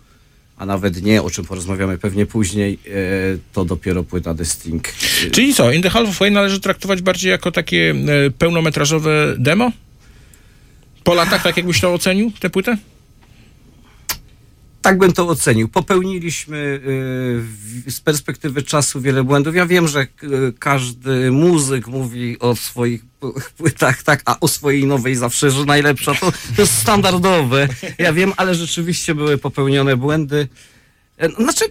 a nawet nie, o czym porozmawiamy pewnie później, e, to dopiero płyta The Sting. Czyli co, In the Half of Way należy traktować bardziej jako takie e, pełnometrażowe demo? Po latach, tak jakbyś to ocenił, tę płytę? Tak bym to ocenił. Popełniliśmy w- z perspektywy czasu wiele błędów. Ja wiem, że każdy muzyk mówi o swoich płytach, tak, a o swojej nowej zawsze, że najlepsza. To, to jest standardowe. Ja wiem, ale rzeczywiście były popełnione błędy. E, Znaczy,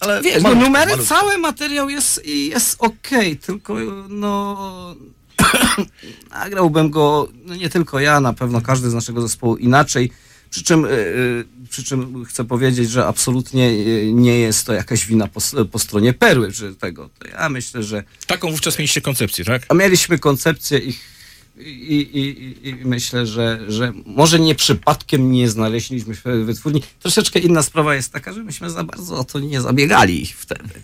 ale wiesz, no, numery, cały materiał jest, jest okej, tylko no... nagrałbym go, no nie tylko ja, na pewno każdy z naszego zespołu inaczej. Przy czym, y, y, przy czym chcę powiedzieć, że absolutnie y, nie jest to jakaś wina po, po stronie Perły, czy tego. Ja myślę, że Taką wówczas mieliście koncepcję, tak? a mieliśmy koncepcję i, i, i, i, myślę, że, że może nie przypadkiem nie znaleźliśmy się wytwórni. Troszeczkę inna sprawa jest taka, że myśmy za bardzo o to nie zabiegali wtedy.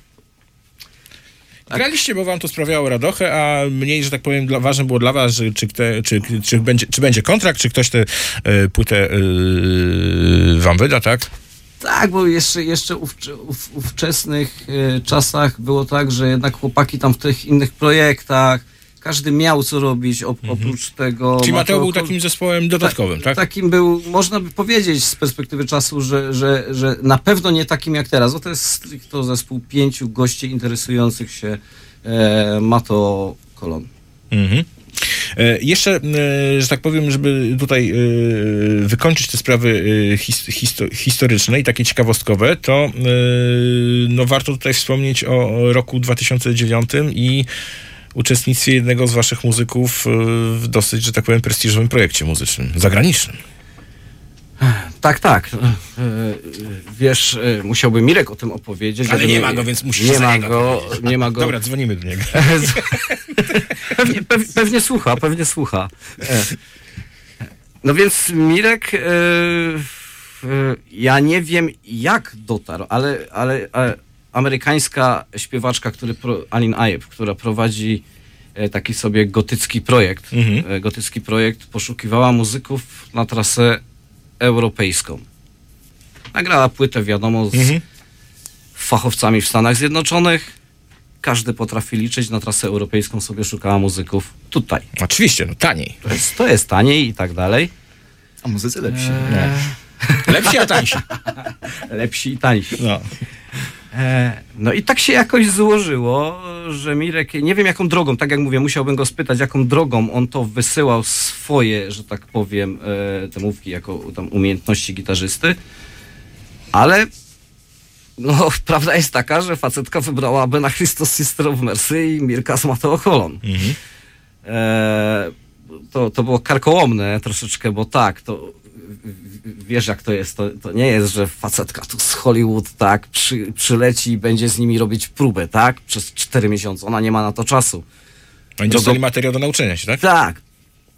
Graliście, bo wam to sprawiało radochę, a mniej, że tak powiem, dla, ważne było dla was, czy, kte, czy, czy, będzie, czy będzie kontrakt, czy ktoś tę e, płytę e, wam wyda, tak? Tak, bo jeszcze, jeszcze ówcze, ów, ówczesnych e, czasach było tak, że jednak chłopaki tam w tych innych projektach, każdy miał co robić op, oprócz tego. Czyli Mateo był takim zespołem dodatkowym, tak? Takim był, można by powiedzieć z perspektywy czasu, że, że, że na pewno nie takim jak teraz. Bo to jest stricte zespół pięciu gości interesujących się e, Mato Kolon. Mhm. E, jeszcze, e, że tak powiem, żeby tutaj e, wykończyć te sprawy his, histo, historyczne i takie ciekawostkowe, to no, warto tutaj wspomnieć o roku 2009 i uczestnictwie jednego z waszych muzyków e, w dosyć, że tak powiem, prestiżowym projekcie muzycznym, zagranicznym. Tak, tak. E, e, Wiesz, musiałby Mirek o tym opowiedzieć. Ale nie ma go, więc musisz Nie ma go, nie ma go. Dobra, dzwonimy do niego. pewnie, pew, pewnie słucha, pewnie słucha. E. No więc Mirek, ja nie wiem jak dotarł, ale, ale, ale amerykańska śpiewaczka, który pro, Alin Ayeb, która prowadzi e, taki sobie gotycki projekt, Mhm. e, gotycki projekt, poszukiwała muzyków na trasę europejską. Nagrała płytę, wiadomo, z Mhm. fachowcami w Stanach Zjednoczonych. Każdy potrafi liczyć, na trasę europejską sobie szukała muzyków tutaj. Oczywiście, no taniej. To jest, to jest taniej i tak dalej. A muzycy lepsi. Lepsi, a tańsi. Lepsi i tańsi. No. E, No i tak się jakoś złożyło, że Mirek, nie wiem jaką drogą, tak jak mówię, musiałbym go spytać, jaką drogą on to wysyłał swoje, że tak powiem, e, te mówki jako tam umiejętności gitarzysty, ale no, prawda jest taka, że facetka wybrała Bena Christos Sister of Mercy i Mirka z Mateo Holon. Mhm. E, to, to było karkołomne troszeczkę, bo tak, to wiesz jak to jest, to, to nie jest, że facetka tu z Hollywood, tak, przy, przyleci i będzie z nimi robić próbę, tak, przez cztery miesiące, ona nie ma na to czasu. Oni dostali materiał do nauczenia się, tak? Tak,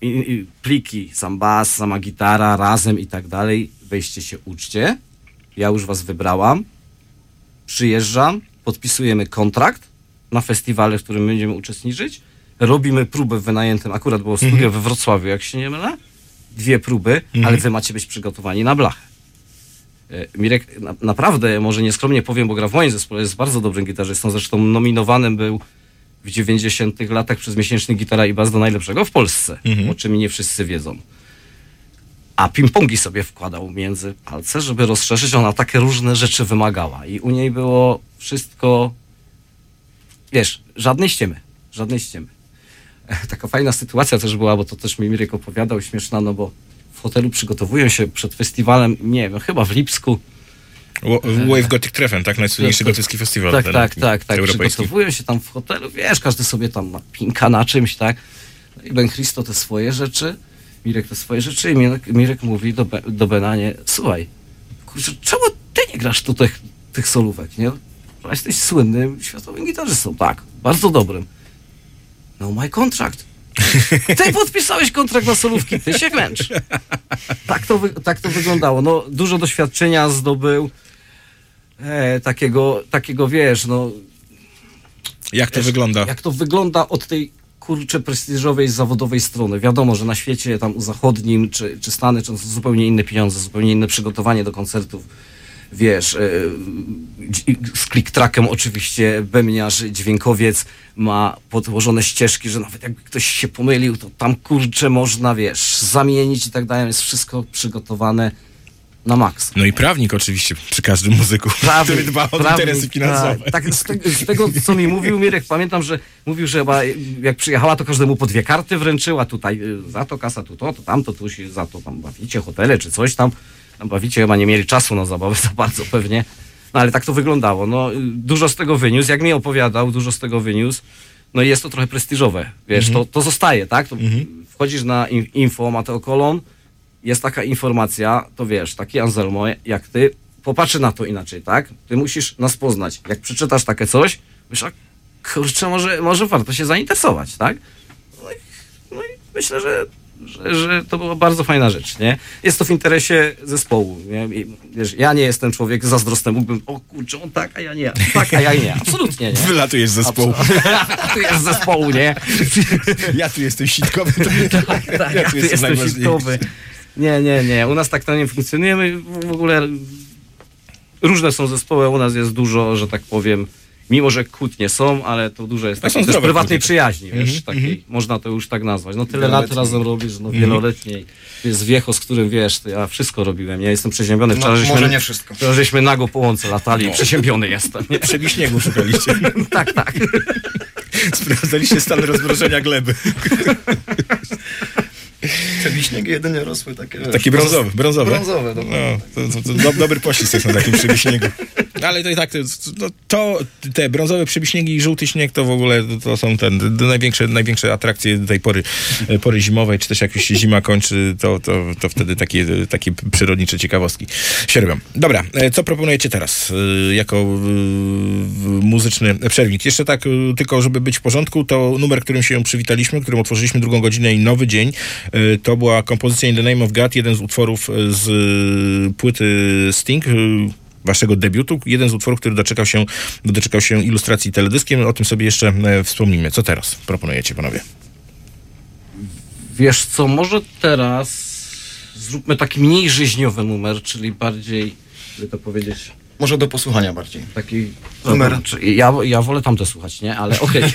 I, i pliki, sam bas, sama gitara, razem i tak dalej, weźcie się, uczcie, ja już was wybrałam, przyjeżdżam, podpisujemy kontrakt na festiwale, w którym będziemy uczestniczyć, robimy próbę w wynajętym, akurat było studio Mhm. we Wrocławiu, jak się nie mylę, dwie próby, Mhm. ale wy macie być przygotowani na blachę. E, Mirek na, naprawdę, może nieskromnie powiem, bo gra w moim zespole, jest bardzo dobrym gitarzystą, zresztą nominowanym był w 90 latach przez miesięczny Gitara i Bas do najlepszego w Polsce, o czym nie wszyscy wiedzą. A ping-pongi sobie wkładał między palce, żeby rozszerzyć. Ona takie różne rzeczy wymagała. I u niej było wszystko, wiesz, żadnej ściemy. Żadnej ściemy. E, Taka fajna sytuacja też była, bo to też mi Mirek opowiadał, śmieszna, no bo w hotelu przygotowują się przed festiwalem, nie wiem, chyba w Lipsku. Wa- Wave Gothic Treffen, tak? Najsłynniejszy gotycki festiwal. Tak, ten tak, tak, tak. Przygotowują się tam w hotelu, wiesz, każdy sobie tam ma pinka na czymś, tak. No i Ben Christo te swoje rzeczy, Mirek te swoje rzeczy i Mirek, Mirek mówi do, Be, do Bena, nie, słuchaj, kurczę, czemu ty nie grasz tu tych, solówek, nie? Jesteś słynnym światowym gitarzystą, tak, bardzo dobrym. No my contract. Ty podpisałeś kontrakt na solówki, ty się męcz. Tak to, wy, tak to wyglądało. No, dużo doświadczenia zdobył. E, takiego, takiego, wiesz, no... Jak to wiesz, wygląda? Jak to wygląda od tej kurczę prestiżowej, zawodowej strony. Wiadomo, że na świecie tam u zachodnim, czy, czy Stany, czy to są zupełnie inne pieniądze, zupełnie inne przygotowanie do koncertów. Wiesz, e, z click-trackiem oczywiście bębniarz, dźwiękowiec ma podłożone ścieżki, że nawet jakby ktoś się pomylił, to tam kurczę można, wiesz, zamienić i tak dalej. Jest wszystko przygotowane na maks. No i prawnik oczywiście przy każdym muzyku, Prawnik, który dba o prawnik, interesy finansowe. Tak, tak z, te, z tego, co mi mówił Mirek, pamiętam, że mówił, że chyba jak przyjechała, to każdemu po dwie karty wręczyła. Tutaj y, za to kasa, tu to, to tamto, tu się za to tam bawicie, hotele czy coś tam. Tam bawicie, chyba nie mieli czasu na zabawę za bardzo pewnie. No ale tak to wyglądało. No, y, dużo z tego wyniósł, jak mi opowiadał, dużo z tego wyniósł. No i jest to trochę prestiżowe, wiesz, Mhm. to, to zostaje, tak? To Wchodzisz na in- info Mateo Kolon, jest taka informacja, to wiesz, taki Anselmo jak ty, popatrzy na to inaczej, tak? Ty musisz nas poznać. Jak przeczytasz takie coś, myślisz, a kurczę, może, może warto się zainteresować, tak? No i, no i myślę, że, że, że to była bardzo fajna rzecz, nie? Jest to w interesie zespołu, nie? Wiesz, ja nie jestem człowiek zazdrosny, mógłbym, o kurczę, on tak, a ja nie, tak, a ja nie, absolutnie nie. Wylatujesz z zespołu. tu jest z zespołu, nie? Ja tu jestem sitkowy. tak, tak, ja tu jestem sitkowy. Nie, nie, nie. U nas tak to nie funkcjonuje. My w ogóle różne są zespoły, u nas jest dużo, że tak powiem, mimo że kłótnie są, ale to dużo jest są takiej też prywatnej kłótnie. przyjaźni, wiesz, Mhm, takiej, mhm. można to już tak nazwać. No tyle lat razem robisz, no Mhm. wieloletniej. Jest wiecho, z którym wiesz, ja wszystko robiłem. Ja jestem przeziębiony. No, Wczoraj żeśmy, może nie wszystko. Wczoraj żeśmy nago po łące latali, przeziębiony jestem. Nie? Przebi śniegu szukaliście. tak, tak. Sprawdzaliście stan rozmrożenia gleby. Przewiśniegi jedynie rosły takie... wiesz, Taki brązowy, brązowy. Brązowe, No, dokładnie. to, to, to do, dobry poślizg jest na takim przebiśniegu. Ale to i tak, to, no, to te brązowe przebiśniegi i żółty śnieg to w ogóle to, są ten, największe, największe atrakcje tej pory, e, pory zimowej, czy też jak już się zima kończy, to, to, to wtedy takie, takie przyrodnicze ciekawostki się robią. Dobra, e, co proponujecie teraz e, jako muzyczny przerwnik? Jeszcze tak, tylko żeby być w porządku, to numer, którym się przywitaliśmy, którym otworzyliśmy drugą godzinę i nowy dzień, to była kompozycja In the Name of God, jeden z utworów e, z e, płyty Sting, waszego debiutu, jeden z utworów, który doczekał się, doczekał się ilustracji teledyskiem, o tym sobie jeszcze e, wspomnimy. Co teraz proponujecie, panowie? Wiesz co, może teraz zróbmy taki mniej żyźniowy numer, czyli bardziej, by to powiedzieć, Może do posłuchania bardziej. taki Numer. Ja, ja wolę tamte słuchać, nie? Ale okej.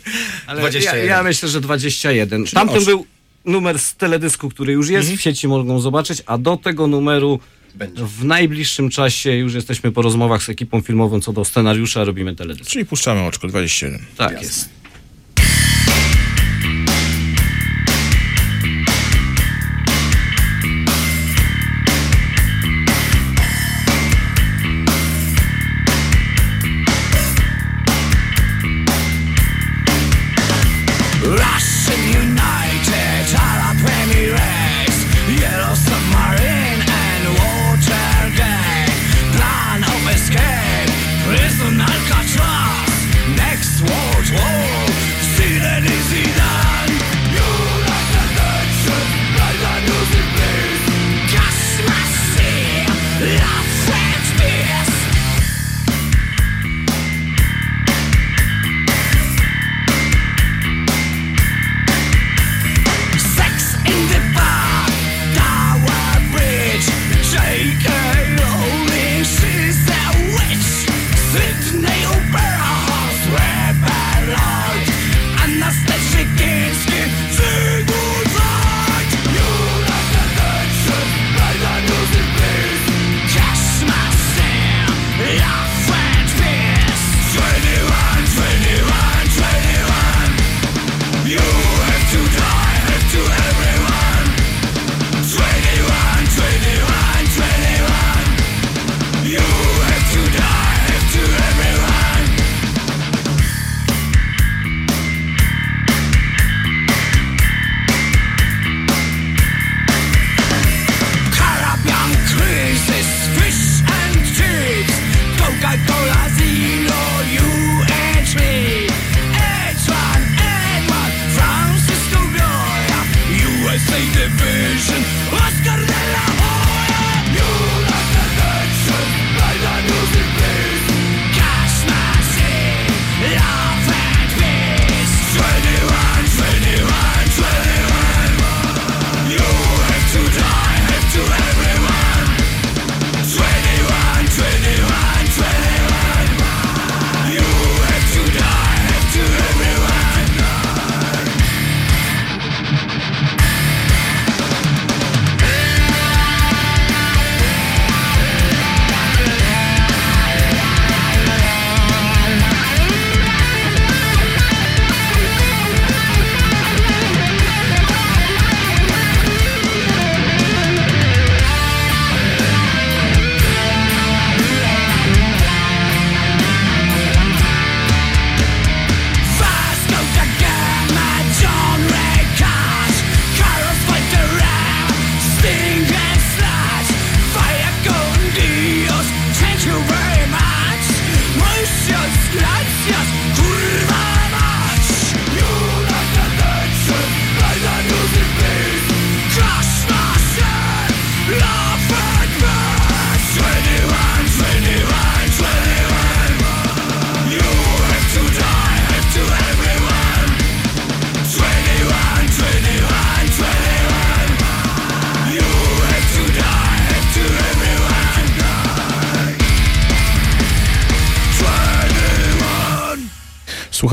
Ale ja, 21. ja myślę, że 21. Tamten osiem. był numer z teledysku, który już jest, w sieci mogą zobaczyć, a do tego numeru Będzie. w najbliższym czasie już jesteśmy po rozmowach z ekipą filmową co do scenariusza, robimy teledysk. Czyli puszczamy oczko 27. Tak Jasne. jest.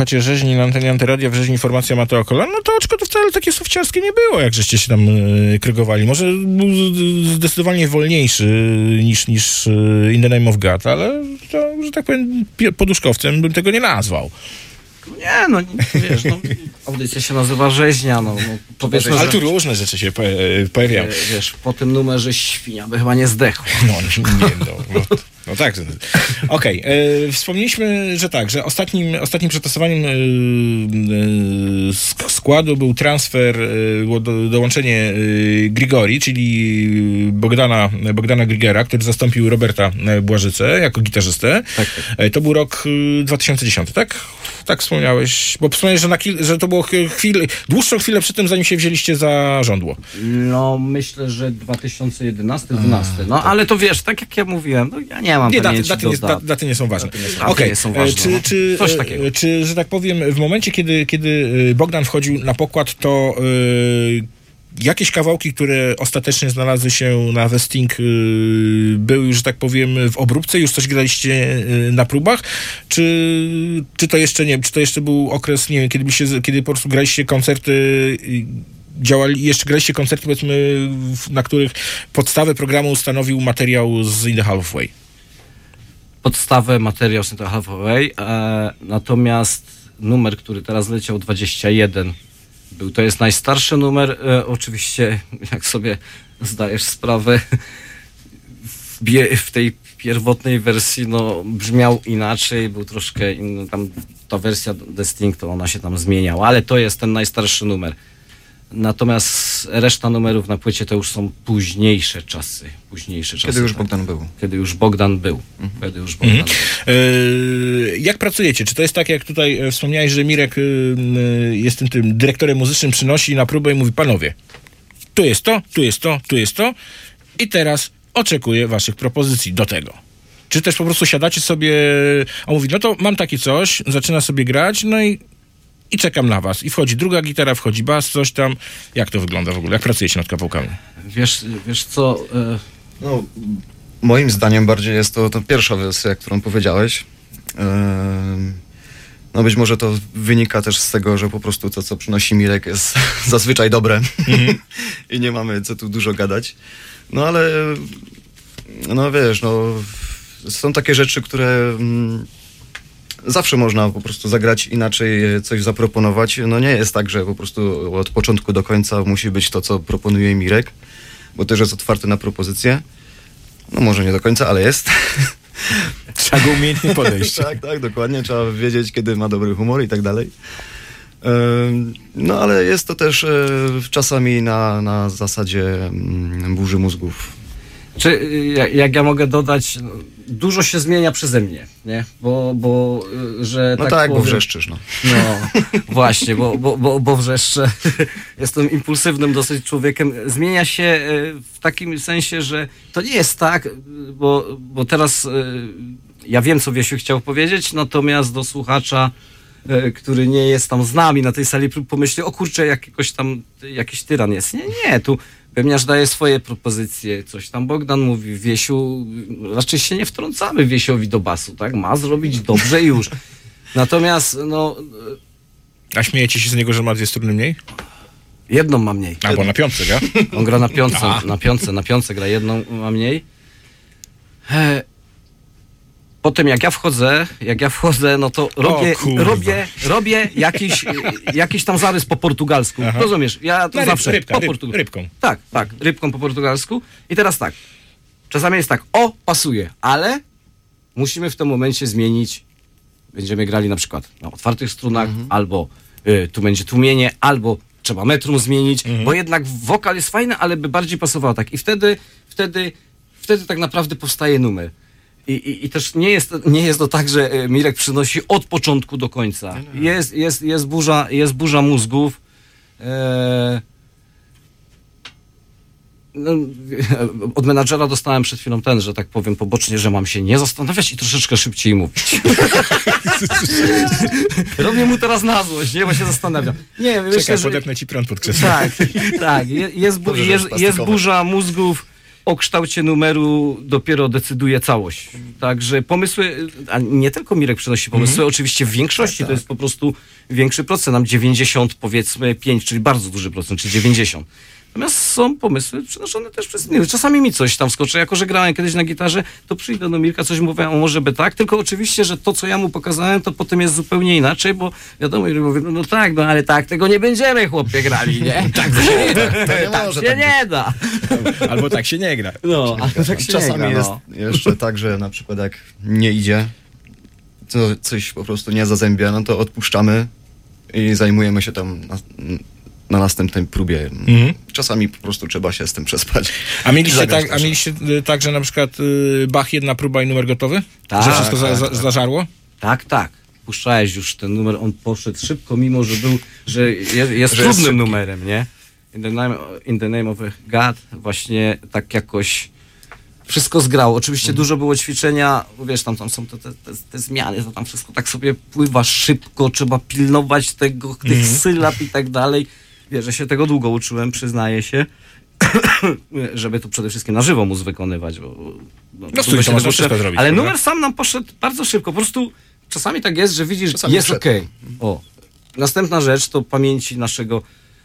Słuchacie rzeźni na antenie Antyradia, w rzeźni informacja Mateo Kolan, no to oczko to wcale takie sowciarskie nie było, jak żeście się tam e, krygowali. Może był zdecydowanie wolniejszy niż, niż e, In the Name of God, ale to, że tak powiem, poduszkowcem bym tego nie nazwał. Nie, no wiesz, no, audycja się nazywa Rzeźnia, no, no powiedzmy, Ale tu różne rzeczy się e, pojawiają. e, wiesz, po tym numerze świnia by chyba nie zdechła. No, nie, no, no, no tak. Okej, e, wspomnieliśmy, że tak, że ostatnim, ostatnim przetasowaniem sk- składu był transfer, było do, dołączenie Grigori, czyli Bogdana, Bogdana Grigera, który zastąpił Roberta Błażycę jako gitarzystę. E, To był rok e, 2010, tak? Tak wspomniałeś, bo wspomniałeś, że, na że to było ch- chwilę, dłuższą chwilę przed tym, zanim się wzięliście za żądło. No, myślę, że 2011-2012. No, ale to wiesz, tak jak ja mówiłem, no ja nie mam Nie, daty, daty, nie, dat. daty, nie są ważne. Okej, nie są e, ważne, Czy, no. czy, Coś e, takiego. czy, że tak powiem, w momencie, kiedy, kiedy e, Bogdan wchodził na pokład, to e, jakieś kawałki, które ostatecznie znalazły się na Westing, e, były już, że tak powiem, w obróbce? Już coś graliście e, na próbach? Czy, czy to jeszcze nie, czy to jeszcze był okres, nie wiem, kiedy, się, kiedy po prostu graliście koncerty e, działali, jeszcze graliście koncerty, powiedzmy, na których podstawę programu stanowił materiał z In the Halfway? podstawę materiał z tego Halfway, e, natomiast numer, który teraz leciał 21 był, to jest najstarszy numer, e, oczywiście jak sobie zdajesz sprawę w, bie, w tej pierwotnej wersji no, brzmiał inaczej, był troszkę inny, tam ta wersja The Sting to ona się tam zmieniała, ale to jest ten najstarszy numer. Natomiast reszta numerów na płycie to już są późniejsze czasy. Późniejsze czasy. Kiedy już tak. Bogdan był. Kiedy już Bogdan był. Kiedy już Bogdan Mhm. E, Jak pracujecie? Czy to jest tak, jak tutaj e, wspomniałeś, że Mirek e, jest tym, tym dyrektorem muzycznym, przynosi na próbę i mówi, panowie, tu jest to, tu jest to, tu jest to i teraz oczekuję waszych propozycji do tego. Czy też po prostu siadacie sobie, a mówi, no to mam takie coś, zaczyna sobie grać, no i, i czekam na was. I wchodzi druga gitara, wchodzi bas, coś tam. Jak to wygląda w ogóle? Jak pracujecie nad kawałkami? Wiesz, wiesz co, e, No, moim zdaniem bardziej jest to, to pierwsza wersja, którą powiedziałeś. Ehm, No być może to wynika też z tego, że po prostu to, co przynosi Mirek jest zazwyczaj dobre i nie mamy co tu dużo gadać. No ale, no wiesz, no są takie rzeczy, które mm, zawsze można po prostu zagrać inaczej, coś zaproponować. No nie jest tak, że po prostu od początku do końca musi być to, co proponuje Mirek, bo też jest otwarty na propozycje. No może nie do końca, ale jest. Trzeba go umiejętnie podejść. tak, tak, dokładnie. Trzeba wiedzieć, kiedy ma dobry humor i tak dalej. No ale jest to też e, czasami na, na zasadzie mm, burzy mózgów. Czy y, jak, ja mogę dodać, no, dużo się zmienia przeze mnie, nie? Bo, bo y, że No tak, tak, bo wrzeszczysz, no. No, właśnie, bo, bo, bo, bo wrzeszczę. Jestem impulsywnym dosyć człowiekiem. Zmienia się e, w takim sensie, że to nie jest tak, bo, bo teraz ja wiem, co Wiesiu chciał powiedzieć, natomiast do słuchacza, który nie jest tam z nami na tej sali, pomyśli, o kurczę, jakiegoś tam, jakiś tyran jest. Nie, nie, tu Pewniarz daje swoje propozycje, coś tam Bogdan mówi, Wiesiu, raczej się nie wtrącamy Wiesiowi do basu, tak? Ma zrobić dobrze już. Natomiast, no, A śmiejecie się z niego, że ma dwie struny mniej? jedną ma mniej. A, bo na piątce, ja? On gra na piątce, na piątce, na piątce gra jedną, ma mniej. E, Potem jak ja wchodzę, jak ja wchodzę, no to robię, robię, robię jakiś, jakiś tam zarys po portugalsku. Aha. Rozumiesz? Ja to zawsze rybka, po ryb- portugalsku. rybką. Tak, tak, rybką po portugalsku. I teraz tak. Czasami jest tak, o, pasuje, ale musimy w tym momencie zmienić. Będziemy grali na przykład na otwartych strunach, albo y, tu będzie tłumienie, albo trzeba metrum zmienić, bo jednak wokal jest fajny, ale by bardziej pasował tak. I wtedy, wtedy, wtedy tak naprawdę powstaje numer. I, i, I też nie jest, nie jest to tak, że y, Mirek przynosi od początku do końca. Jest, jest, jest, burza, jest burza mózgów. E, no, od menadżera dostałem przed chwilą ten, że tak powiem pobocznie, że mam się nie zastanawiać i troszeczkę szybciej mówić. Robię mu teraz na złość, nie, bo się zastanawiam. Nie, myślę, Czekaj, że... podepnę ci prąd pod krzesło. Tak, tak. Je- Jest, bu- jest, jest burza mózgów. O kształcie numeru dopiero decyduje całość. Także pomysły, a nie tylko Mirek przynosi pomysły, Mhm. oczywiście w większości Tak, to jest po prostu większy procent, nam 90 powiedzmy 5, czyli bardzo duży procent, czy 90. Natomiast są pomysły przynoszone też przez innych. Czasami mi coś tam skoczy. Jako, że grałem kiedyś na gitarze, to przyjdę do Mirka, coś mówię, a może by tak. Tylko oczywiście, że to, co ja mu pokazałem, to potem jest zupełnie inaczej, bo wiadomo, Mirek mówi, no, no tak, no ale tak, tego nie będziemy, chłopie, grali, nie? tak to się nie da. tak się nie da. Albo tak się nie gra. No, tak się Czasami nie gra, jest no. jeszcze tak, że na przykład jak nie idzie, co, coś po prostu nie zazębia, no to odpuszczamy i zajmujemy się tam na, na następnej próbie. Mhm. Czasami po prostu trzeba się z tym przespać. A mieliście, tak, a mieliście y, tak, że na przykład y, Bach jedna próba i numer gotowy? Tak, że wszystko tak, za, tak. zażarło? Tak, tak. Puszczałeś już ten numer, on poszedł szybko, mimo że był, że je, jest Że jest trudnym szybki. numerem, nie? In the, name, in the name of God właśnie tak jakoś wszystko zgrało. Oczywiście dużo było ćwiczenia, bo wiesz, tam, tam są te, te, te, te zmiany, to tam wszystko tak sobie pływa szybko, trzeba pilnować tego, tych Mhm. sylab i tak dalej. Wiesz, że się tego długo uczyłem, przyznaję się. żeby to przede wszystkim na żywo móc wykonywać. Bo, no, No, trudno w studiu się można wszystko zrobić, Ale prawda? numer sam nam poszedł bardzo szybko. Po prostu czasami tak jest, że widzisz, Czasami jest okej. O. Następna rzecz to pamięci naszego,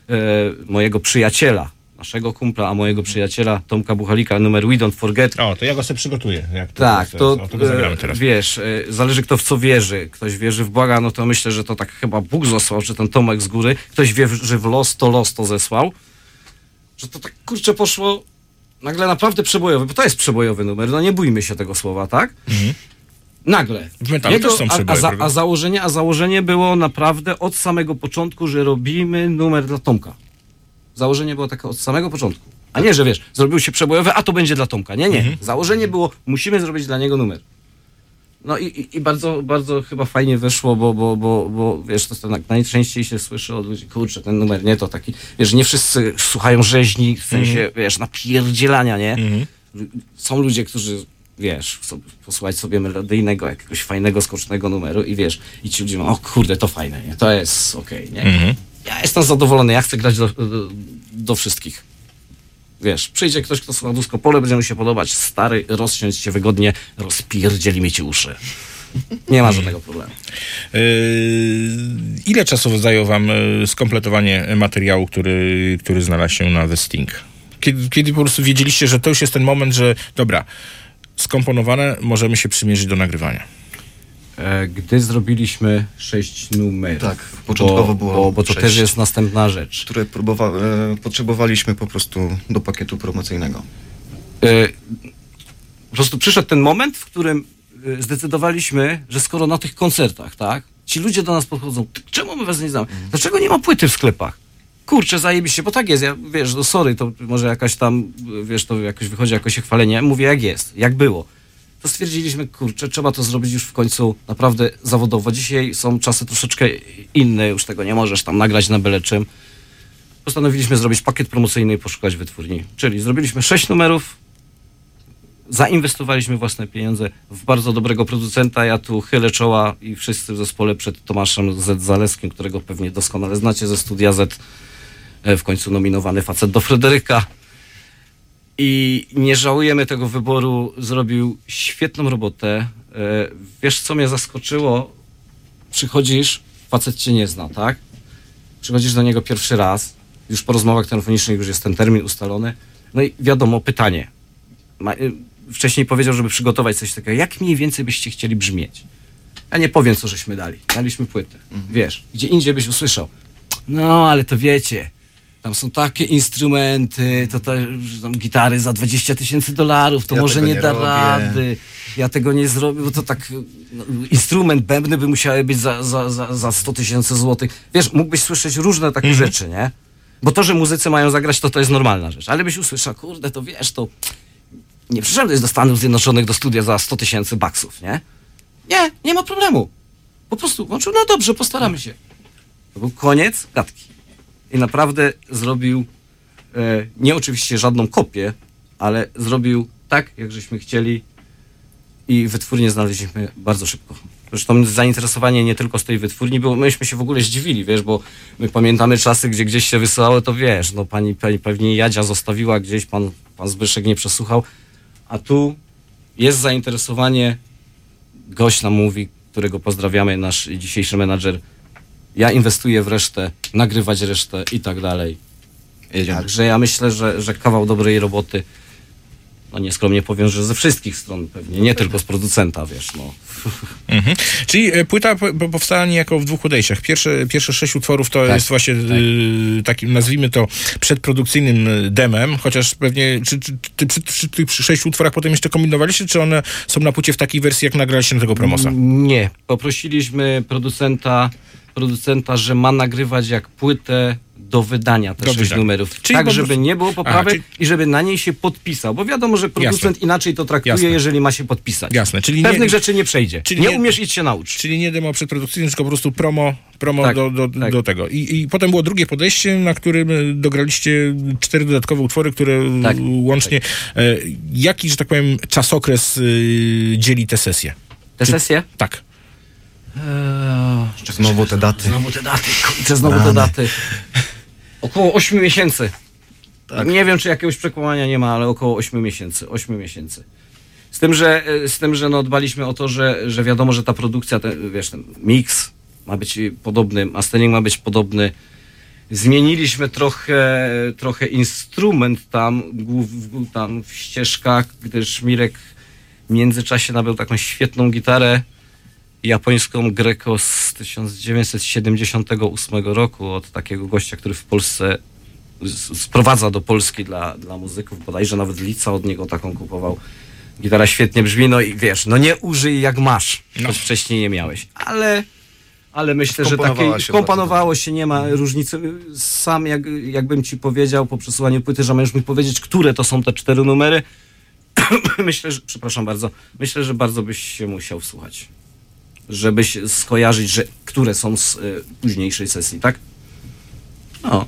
e, mojego przyjaciela, naszego kumpla, a mojego przyjaciela Tomka Buchalika, numer We Don't Forget. O, to ja go sobie przygotuję. Jak to Tak, to, o, to e, teraz. wiesz, e, zależy kto w co wierzy. Ktoś wierzy w Boga, no to myślę, że to tak chyba Bóg zesłał, czy ten Tomek z góry. Ktoś wierzy w los, to los to zesłał. Że to tak kurczę poszło nagle naprawdę przebojowy, bo to jest przebojowy numer, no nie bójmy się tego słowa, tak? Nagle. W metalu też są a, a, za, a, założenie, a założenie było naprawdę od samego początku, że robimy numer dla Tomka. Założenie było takie od samego początku. A nie, że wiesz, zrobił się przebojowy, a to będzie dla Tomka. Nie, nie. Mhm. Założenie było, musimy zrobić dla niego numer. No i, i, i bardzo, bardzo chyba fajnie wyszło, bo, bo, bo, bo wiesz, to, tak najczęściej się słyszy od ludzi, kurczę, ten numer nie to taki, wiesz, nie wszyscy słuchają rzeźni, w sensie, Mhm. wiesz, napierdzielania, nie? Są ludzie, którzy, wiesz, chcą posłuchać sobie melodyjnego, jakiegoś fajnego, skocznego numeru i wiesz, i ci ludzie mówią, o kurde, to fajne, nie? To jest okej, nie? Mhm. Ja jestem zadowolony, ja chcę grać do, do, wszystkich. Wiesz, przyjdzie ktoś, kto słucha Dusko Pole, będzie mu się podobać, stary, rozsiądź się wygodnie, rozpierdzieli mi ci uszy. Nie ma żadnego problemu. Yy, ile czasu zajęło wam yy, skompletowanie materiału, który, który znalazł się na The Sting? Kiedy, kiedy po prostu wiedzieliście, że to już jest ten moment, że dobra, skomponowane, możemy się przymierzyć do nagrywania. E, Gdy zrobiliśmy sześć numerów. Tak, początkowo bo, było Bo, bo to sześć. też jest następna rzecz. które próbowa- e, potrzebowaliśmy po prostu do pakietu promocyjnego. E, po prostu przyszedł ten moment, w którym zdecydowaliśmy, że skoro na tych koncertach, tak, ci ludzie do nas podchodzą, "Ty, czemu my was nie znamy? Dlaczego nie ma płyty w sklepach? Kurczę, zajebiście, bo tak jest, ja, wiesz, no sorry, to może jakaś tam, wiesz, to jakoś wychodzi jakoś chwalenie, mówię jak jest, jak było. To stwierdziliśmy, kurczę, trzeba to zrobić już w końcu naprawdę zawodowo. Dzisiaj są czasy troszeczkę inne, już tego nie możesz tam nagrać na byle czym. Postanowiliśmy zrobić pakiet promocyjny i poszukać wytwórni. Czyli zrobiliśmy sześć numerów, zainwestowaliśmy własne pieniądze w bardzo dobrego producenta. Ja tu chylę czoła i wszyscy w zespole przed Tomaszem Z. Zaleskim, którego pewnie doskonale znacie ze Studia Z, e, w końcu nominowany facet do Fryderyka. I nie żałujemy tego wyboru, zrobił świetną robotę. E, Wiesz, co mnie zaskoczyło? Przychodzisz, facet cię nie zna, tak? Przychodzisz do niego pierwszy raz, już po rozmowach telefonicznych już jest ten termin ustalony. No i wiadomo, pytanie. Y, wcześniej powiedział, żeby przygotować coś takiego. Jak mniej więcej byście chcieli brzmieć? Ja nie powiem, co żeśmy dali. Daliśmy płytę. Wiesz, gdzie indziej byś usłyszał. No, ale to wiecie, tam są takie instrumenty, to, to tam gitary za 20 tysięcy dolarów, to Ja może nie nie da robię. rady. Ja tego nie zrobię, bo to tak no, instrument bębny by musiały być za, za, za, za 100 tysięcy złotych. Wiesz, mógłbyś słyszeć różne takie rzeczy, nie? Bo to, że muzycy mają zagrać, to to jest normalna rzecz. Ale byś usłyszał, kurde, to wiesz, to nie przyszedłeś do Stanów Zjednoczonych do studia za 100 tysięcy baksów, nie? Nie, nie ma problemu. Po prostu włączył, no dobrze, postaramy się. To był koniec gadki. I naprawdę zrobił, e, nie oczywiście żadną kopię, ale zrobił tak, jak żeśmy chcieli i wytwórnię znaleźliśmy bardzo szybko. Zresztą zainteresowanie nie tylko z tej wytwórni było, myśmy się w ogóle zdziwili, wiesz, bo my pamiętamy czasy, gdzie gdzieś się wysyłało, to wiesz, no pani, pani pewnie Jadzia zostawiła gdzieś, pan, pan Zbyszek nie przesłuchał, a tu jest zainteresowanie, gość nam mówi, którego pozdrawiamy, nasz dzisiejszy menadżer, ja inwestuję w resztę, nagrywać resztę i tak dalej. Także ja myślę, że, że kawał dobrej roboty, no nieskromnie powiem, że ze wszystkich stron pewnie, nie tylko z producenta, wiesz, no. Mhm. Czyli e, płyta po- po- powstała niejako w dwóch podejściach. Pierwsze, pierwsze sześć utworów to Tak, jest właśnie y, takim, nazwijmy to, przedprodukcyjnym y, demem, chociaż pewnie, czy, czy, ty przy, przy tych sześciu utworach potem jeszcze kombinowaliście, czy one są na płycie w takiej wersji, jak nagraliście na tego promosa? Nie, poprosiliśmy producenta, producenta, że ma nagrywać jak płytę do wydania te Do sześć wydania. numerów. Czyli tak, po żeby prostu- nie było poprawek Aha, czyli- i żeby na niej się podpisał, bo wiadomo, że producent Jasne. inaczej to traktuje, Jasne. jeżeli ma się podpisać. Jasne, czyli Pewnych nie- rzeczy nie przejdzie. czyli nie, nie- umiesz, idź się naucz. Czyli nie demo przedprodukcyjny, tylko po prostu promo, promo Tak, do, do, tak. do tego. I, I potem było drugie podejście, na którym y, dograliście cztery dodatkowe utwory, które Tak, łącznie... E, jaki, że tak powiem, czasokres y, dzieli te sesje? Te sesje? Tak. Eee, Znowu te daty. Znowu te daty, kurczę, znowu te daty. Około 8 miesięcy. Nie wiem, czy jakiegoś przekłamania nie ma, ale około 8 miesięcy. 8 miesięcy. Z tym, że, e, z tym, że no dbaliśmy o to, że, że wiadomo, że ta produkcja, ten, wiesz, ten mix ma być podobny, mastering ma być podobny. Zmieniliśmy trochę, trochę instrument tam, głów, tam w ścieżkach, gdyż Mirek w międzyczasie nabył taką świetną gitarę japońską Greco z 1978 roku od takiego gościa, który w Polsce sprowadza do Polski dla, dla muzyków, bodajże nawet Lica od niego taką kupował. Gitara świetnie brzmi, no i wiesz, no nie użyj jak masz, choć wcześniej nie miałeś, ale, ale myślę, że takiej, się komponowało się, nie ma różnicy. Sam jak, jakbym ci powiedział po przesłuchaniu płyty, że możesz mi powiedzieć, które to są te cztery numery, myślę, że, przepraszam bardzo, myślę, że bardzo byś się musiał wsłuchać żebyś skojarzyć, że które są z y, późniejszej sesji, tak? No.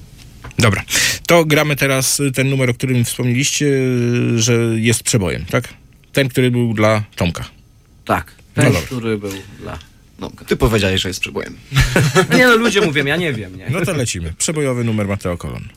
Dobra. To gramy teraz y, ten numer, o którym wspomnieliście, y, że jest przebojem, tak? Ten, który był dla Tomka. Tak. No Ten, dobra. który był dla... No, ty powiedziałeś, że jest przebojem. Nie no, ludzie mówią, ja nie wiem, nie? No to lecimy. Przebojowy numer Mateo Kolon.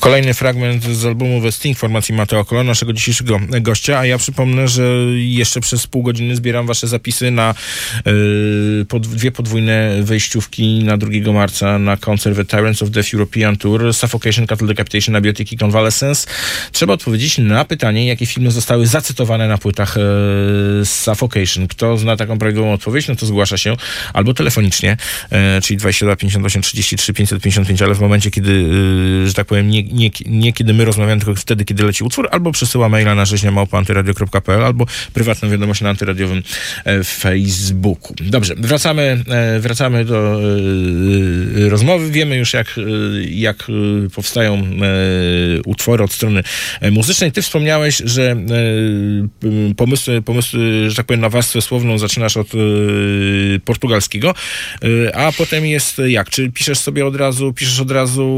Kolejny fragment z albumu The Sting formacji Mateo Colo, naszego dzisiejszego gościa, a ja przypomnę, że jeszcze przez pół godziny zbieram wasze zapisy na y, pod, dwie podwójne wejściówki na 2 marca na koncert The Tyrants of Death European Tour, Suffocation, Cattle Decapitation, Abiotic i Convalescence. Trzeba odpowiedzieć na pytanie, jakie filmy zostały zacytowane na płytach y, Suffocation. Kto zna taką prawidłową odpowiedź, no to zgłasza się albo telefonicznie, y, czyli 22 58 33 555, ale w momencie, kiedy, y, że tak powiem, nie, nie, nie kiedy my rozmawiamy, tylko wtedy, kiedy leci utwór, albo przesyła maila na rzeźniamałpoantyradio.pl, albo prywatną wiadomość na antyradiowym e, Facebooku. Dobrze, wracamy, e, wracamy do e, rozmowy. Wiemy już, jak, jak powstają utwory od strony muzycznej. Ty wspomniałeś, że pomysły, pomysły, że tak powiem, na warstwę słowną zaczynasz od portugalskiego, a potem jest jak? Czy piszesz sobie od razu, piszesz od razu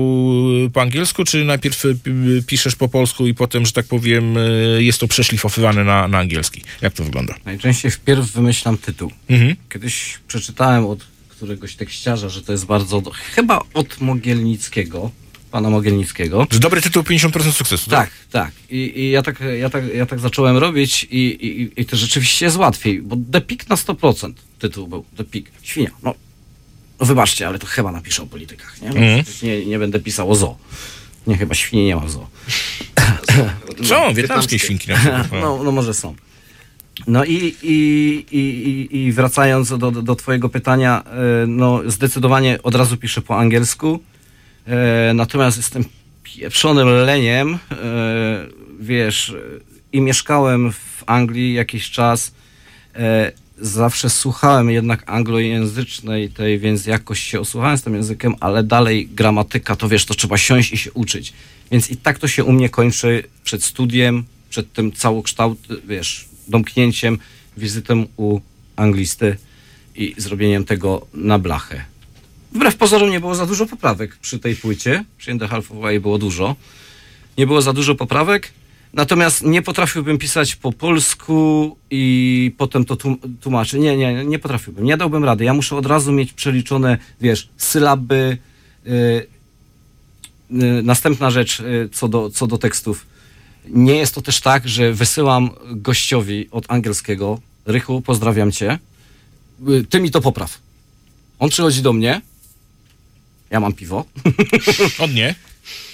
po angielsku, czy najpierw e, p- piszesz po polsku i potem, że tak powiem, e, jest to przeszlifowywane na, na angielski? Jak to wygląda? Najczęściej wpierw wymyślam tytuł. Mhm. Kiedyś przeczytałem od któregoś tekściarza, że to jest bardzo. Do... Chyba od Mogielnickiego, pana Mogielnickiego. Dobry tytuł 50% sukcesu. Tak, tak. I, i ja, tak, ja, tak, ja tak zacząłem robić i, i, i to rzeczywiście jest łatwiej, bo The Peak na 100% tytuł był. The Peak. Świnia. No, no wybaczcie, ale to chyba napiszę o politykach, nie? No, przecież nie, nie będę pisał o zoo. Nie, chyba świnie nie ma w zoo. Są, wietnamskie świnki na przykład. No, no może są. No i, i, i, i, wracając do, do twojego pytania, e, no zdecydowanie od razu piszę po angielsku, e, natomiast jestem pieprzonym leniem, e, wiesz, i mieszkałem w Anglii jakiś czas, zawsze słuchałem jednak anglojęzycznej tej, więc jakoś się osłuchałem z tym językiem, ale dalej gramatyka, to wiesz, to trzeba siąść i się uczyć. Więc i tak to się u mnie kończy przed studiem, przed tym całokształt, wiesz, domknięciem, wizytą u anglisty i zrobieniem tego na blachę. Wbrew pozorom nie było za dużo poprawek przy tej płycie. Przy the Half było dużo. Nie było za dużo poprawek. Natomiast nie potrafiłbym pisać po polsku i potem to tłum- tłumaczyć. Nie, nie, nie potrafiłbym. Nie dałbym rady. Ja muszę od razu mieć przeliczone, wiesz, sylaby. Yy, yy, następna rzecz yy, co, do, co do tekstów. Nie jest to też tak, że wysyłam gościowi od angielskiego, Rychu, pozdrawiam cię, ty mi to popraw. On przychodzi do mnie, ja mam piwo. Od nie.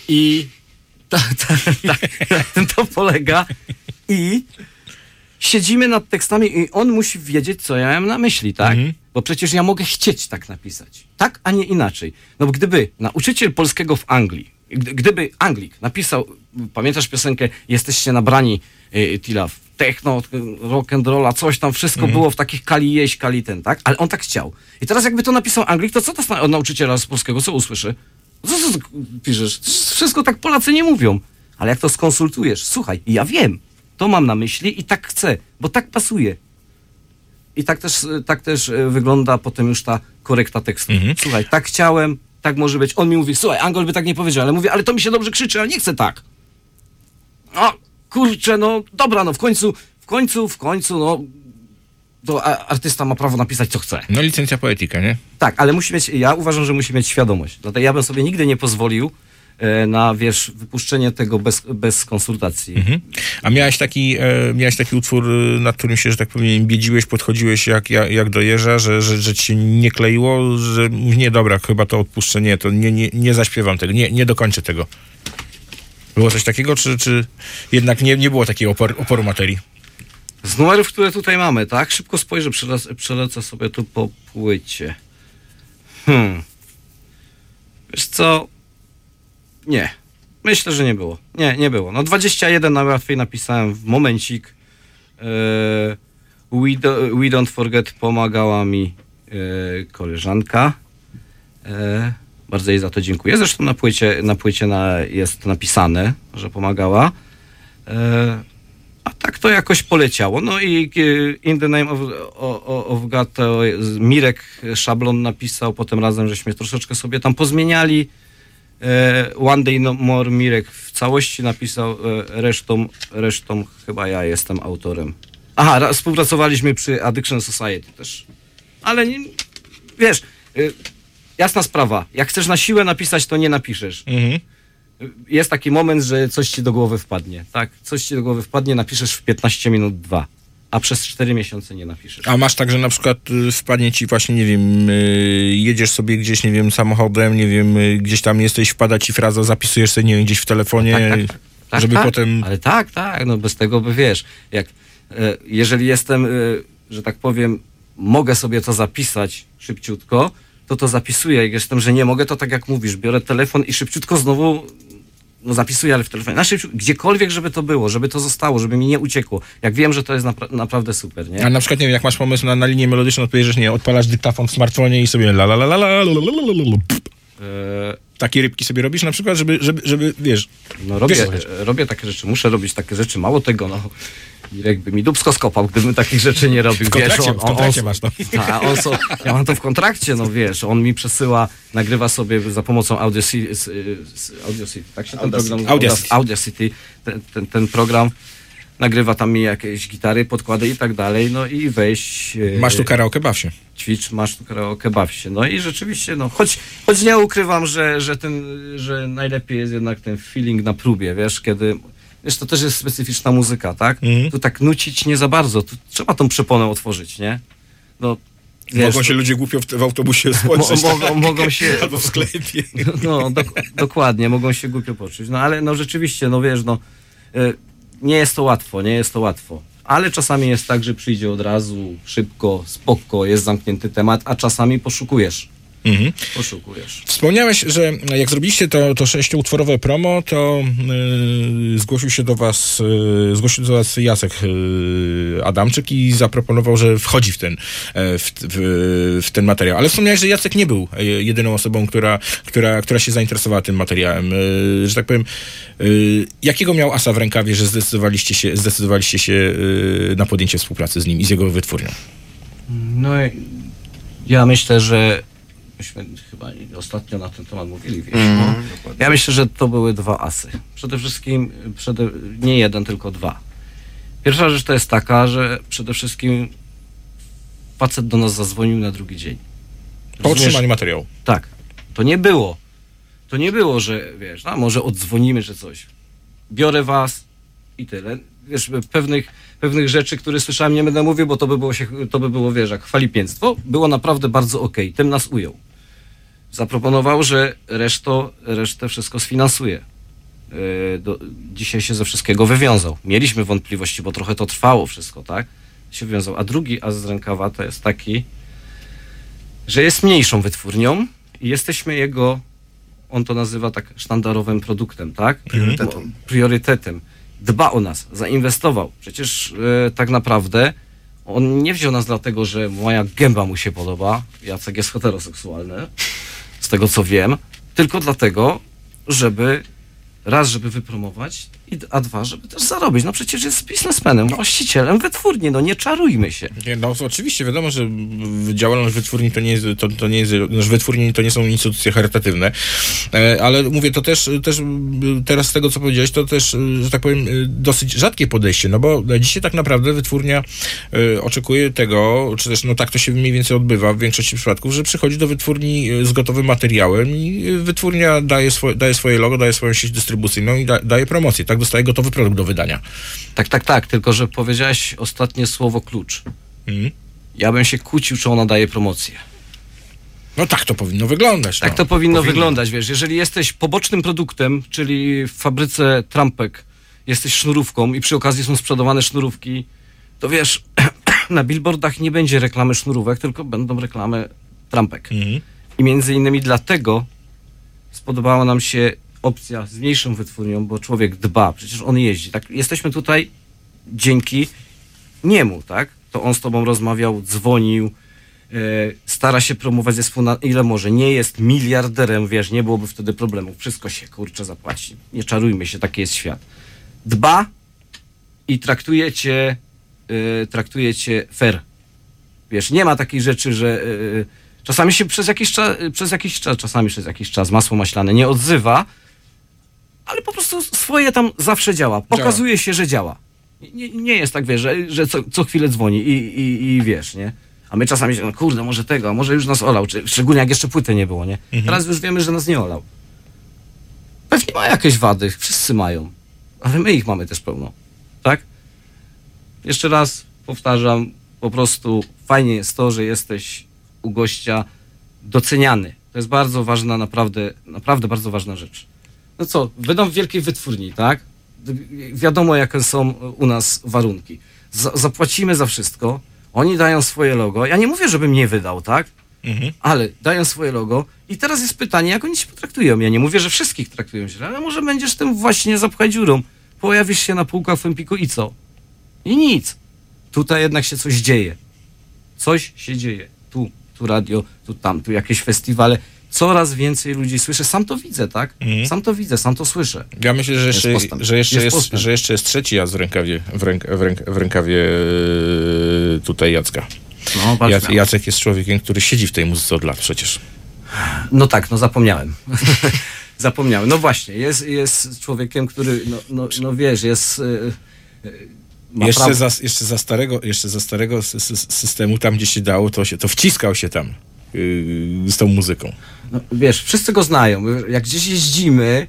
I tak, tak, tak, na tym to polega. I siedzimy nad tekstami i on musi wiedzieć, co ja mam na myśli, tak? Bo przecież ja mogę chcieć tak napisać. Tak, a nie inaczej. No bo gdyby nauczyciel polskiego w Anglii, gdy- gdyby Anglik napisał, pamiętasz piosenkę Jesteście nabrani, y, Tila, w techno, rock and rolla, coś tam, wszystko Mhm. było w takich kali jeść, kali ten, tak? Ale on tak chciał. I teraz jakby to napisał Anglik, to co to od nauczyciela z polskiego, co usłyszy? Co, co, co piszesz? Wszystko tak Polacy nie mówią. Ale jak to skonsultujesz, słuchaj, ja wiem, to mam na myśli i tak chcę, bo tak pasuje. I tak też, tak też e, wygląda potem już ta korekta tekstu. Słuchaj, tak chciałem, tak może być. On mi mówi, słuchaj, Angol by tak nie powiedział, ale mówię, ale to mi się dobrze krzyczy, ale nie chcę tak. O, kurczę, no dobra, no w końcu, w końcu, w końcu, no to artysta ma prawo napisać, co chce. No licencja poetyka, nie? Tak, ale musi mieć, ja uważam, że musi mieć świadomość. Dlatego ja bym sobie nigdy nie pozwolił e, na, wiesz, wypuszczenie tego bez, bez konsultacji. Mhm. A miałeś taki, e, miałeś taki utwór, e, nad którym się, że tak powiem, biedziłeś, podchodziłeś jak, jak, jak do jeża, że, że, że ci się nie kleiło, że nie, dobra, chyba to odpuszczę, nie, to nie, nie, nie zaśpiewam tego, nie, nie dokończę tego. Było coś takiego, czy, czy jednak nie, nie było takiego opor, oporu materii? Z numerów, które tutaj mamy, tak? Szybko spojrzę, przelec, przelecę sobie tu po płycie. Hmm. Wiesz co? Nie. Myślę, że nie było. Nie, nie było. No 21 najłatwiej napisałem w momencik. E, we, do, we Don't Forget pomagała mi e, koleżanka. E, bardzo jej za to dziękuję. Zresztą na płycie, na płycie na, jest napisane, że pomagała. A tak to jakoś poleciało. No i e, In the Name of, of God Mirek szablon napisał, potem razem żeśmy troszeczkę sobie tam pozmieniali. E, One Day No More Mirek w całości napisał, e, resztą, resztą chyba ja jestem autorem. Aha, ra- współpracowaliśmy przy Addiction Society też. Ale nie, wiesz, jasna sprawa, jak chcesz na siłę napisać, to nie napiszesz. Jest taki moment, że coś ci do głowy wpadnie, tak? Coś ci do głowy wpadnie, napiszesz w 15 minut dwa, a przez 4 miesiące nie napiszesz. A masz tak, że na przykład y, wpadnie ci właśnie, nie wiem, y, jedziesz sobie gdzieś, nie wiem, samochodem, nie wiem, y, gdzieś tam jesteś, wpada ci fraza, zapisujesz sobie, nie wiem, gdzieś w telefonie, Tak, żeby tak, potem... Ale tak, tak, no bez tego by wiesz, jak, e, jeżeli jestem, e, że tak powiem, mogę sobie to zapisać szybciutko, to to zapisuję. Jak jestem, że nie mogę, to tak jak mówisz, biorę telefon i szybciutko znowu no zapisuję, ale w telefonie. Na szybciu, gdziekolwiek, żeby to było, żeby to zostało, żeby mi nie uciekło. Jak wiem, że to jest napra- naprawdę super, nie? A na przykład, nie wiem, jak masz pomysł na, na linię melodyczną, odpowiedziesz, nie, odpalasz dyktafon w smartfonie i sobie la la la la la la la la la E, Takie rybki sobie robisz na przykład, żeby, żeby, żeby wiesz... No robię, wiesz, e, robię takie rzeczy, muszę robić takie rzeczy. Mało tego, no. Mirek by mi dubsko skopał, gdybym takich rzeczy nie robił. W kontrakcie- wiesz, w kontrakcie masz to. Ta, on so, ja mam to w kontrakcie, no wiesz, on mi przesyła, nagrywa sobie za pomocą Audacity, z- z- Audacity tak się ten Audacity. program Audacity. Audacity, ten, ten, ten program, nagrywa tam mi jakieś gitary, podkłady i tak dalej, no i wejść... e, Masz tu karaoke, baw się. ćwicz, masz tu karaoke, baw się. No i rzeczywiście, no, choć, choć nie ukrywam, że, że, ten, że najlepiej jest jednak ten feeling na próbie, wiesz, kiedy, wiesz, to też jest specyficzna muzyka, tak? Mhm. Tu tak nucić nie za bardzo, tu trzeba tą przeponę otworzyć, nie? No, wiesz, Mogą się ludzie głupio w, w autobusie Mo- spojrzeć. tak? mogą się- Albo w sklepie. no, dok- dokładnie, mogą się głupio poczuć. No ale no rzeczywiście, no wiesz, no y, nie jest to łatwo, nie jest to łatwo. Ale czasami jest tak, że przyjdzie od razu, szybko, spoko, jest zamknięty temat, a czasami poszukujesz. Mhm. Poszukujesz. Wspomniałeś, że jak zrobiliście to, to sześcioutworowe promo, to yy, zgłosił się do was, yy, zgłosił do was Jacek yy, Adamczyk i zaproponował, że wchodzi w ten, e, w, w, w ten materiał. Ale wspomniałeś, że Jacek nie był e, jedyną osobą, która, która, która się zainteresowała tym materiałem. Yy, że tak powiem, yy, jakiego miał asa w rękawie, że zdecydowaliście się, zdecydowaliście się yy, na podjęcie współpracy z nim i z jego wytwórnią? No i ja myślę, że myśmy chyba ostatnio na ten temat mówili, wiesz, no. Ja myślę, że to były dwa asy. Przede wszystkim, przede, nie jeden, tylko dwa. Pierwsza rzecz to jest taka, że przede wszystkim facet do nas zadzwonił na drugi dzień. Po otrzymaniu materiału. Tak. To nie było. To nie było, że wiesz, a może odzwonimy, że coś. Biorę was i tyle. Wiesz, pewnych, pewnych rzeczy, które słyszałem, nie będę mówił, bo to by było, się, to by było wiesz, jak chwalipięctwo. Było naprawdę bardzo okej. Tym nas ujął. Zaproponował, że reszto, resztę wszystko sfinansuje. Yy, do, dzisiaj się ze wszystkiego wywiązał. Mieliśmy wątpliwości, bo trochę to trwało wszystko, tak? Się wywiązał. A drugi as z rękawa to jest taki, że jest mniejszą wytwórnią i jesteśmy jego, on to nazywa tak sztandarowym produktem, tak? Priorytetem. Priorytetem. Dba o nas, zainwestował. Przecież e, tak naprawdę on nie wziął nas dlatego, że moja gęba mu się podoba. Jacek jest heteroseksualny, z tego co wiem, tylko dlatego, żeby raz, żeby wypromować, i, a dwa, żeby też zarobić. No przecież jest biznesmenem, właścicielem wytwórni, no nie czarujmy się. Nie, no oczywiście wiadomo, że działalność wytwórni to nie jest, to, to nie jest, znaczy wytwórni to nie są instytucje charytatywne, e, ale mówię, to też, też teraz z tego, co powiedziałeś, to też, że tak powiem, dosyć rzadkie podejście, no bo dzisiaj tak naprawdę wytwórnia e, oczekuje tego, czy też, no tak to się mniej więcej odbywa w większości przypadków, że przychodzi do wytwórni e, z gotowym materiałem i wytwórnia daje, swoje, daje swoje logo, daje swoją sieć dystrybucyjną i da, daje promocję, tak dostaje gotowy produkt do wydania. Tak, tak, tak, tylko że powiedziałeś ostatnie słowo klucz. Mhm. Ja bym się kłócił, czy ona daje promocję. No tak to powinno wyglądać. Tak no. to powinno, wyglądać, wiesz. Jeżeli jesteś pobocznym produktem, czyli w fabryce trampek jesteś sznurówką i przy okazji są sprzedawane sznurówki, to wiesz, na billboardach nie będzie reklamy sznurówek, tylko będą reklamy trampek. Mhm. I między innymi dlatego spodobała nam się opcja z mniejszą wytwórnią, bo człowiek dba, przecież on jeździ. Tak, jesteśmy tutaj dzięki niemu, tak? To on z tobą rozmawiał, dzwonił, e, stara się promować zespół na ile może. Nie jest miliarderem, wiesz, nie byłoby wtedy problemów. Wszystko się, kurczę, zapłaci. Nie czarujmy się, taki jest świat. Dba i traktuje cię, e, traktuje cię fair. Wiesz, nie ma takiej rzeczy, że e, czasami się przez jakiś, czas, przez jakiś czas, czasami przez jakiś czas masło maślane nie odzywa, ale po prostu swoje tam zawsze działa. Pokazuje się, że działa. Nie, nie jest tak, wiesz, że, że co, co chwilę dzwoni i, i, i wiesz, nie? A my czasami się, no kurde, może tego, a może już nas olał, czy, szczególnie jak jeszcze płyty nie było, nie? Mhm. Teraz już wiemy, że nas nie olał. Pewnie ma jakieś wady, wszyscy mają, ale my ich mamy też pełno, tak? Jeszcze raz powtarzam, po prostu fajnie jest to, że jesteś u gościa doceniany. To jest bardzo ważna, naprawdę, naprawdę bardzo ważna rzecz. No co, wydam w wielkiej wytwórni, tak? Wi- Wiadomo, jakie są u nas warunki. Za, zapłacimy za wszystko, oni dają swoje logo. Ja nie mówię, żebym nie wydał, tak? Ale dają swoje logo i teraz jest pytanie, jak oni się potraktują. Ja nie mówię, że wszystkich traktują źle, ale może będziesz tym właśnie zapchać dziurą. Pojawisz się na półkach w Empiku i co? I nic. Tutaj jednak się coś dzieje. Coś się dzieje. Tu, tu radio, tu tam, tu jakieś festiwale. Coraz więcej ludzi słyszę. Sam to widzę, tak? Sam to widzę, sam to słyszę. Ja myślę, że jeszcze Jest że jeszcze Jest jest, że jeszcze jest trzeci jazd w rękawie, w, ręk, w, ręk, w rękawie e, tutaj Jacka. No, Jac. Jacek jest człowiekiem, który siedzi w tej muzyce od lat przecież. No tak, no zapomniałem. zapomniałem. No właśnie, jest, jest człowiekiem, który, no, no, no wiesz, jest... y, y, ma Jeszcze za, jeszcze za starego, jeszcze za starego sy- sy- systemu, tam gdzie się dało, to, się, to wciskał się tam yy, z tą muzyką. No, wiesz, wszyscy go znają. Jak gdzieś jeździmy,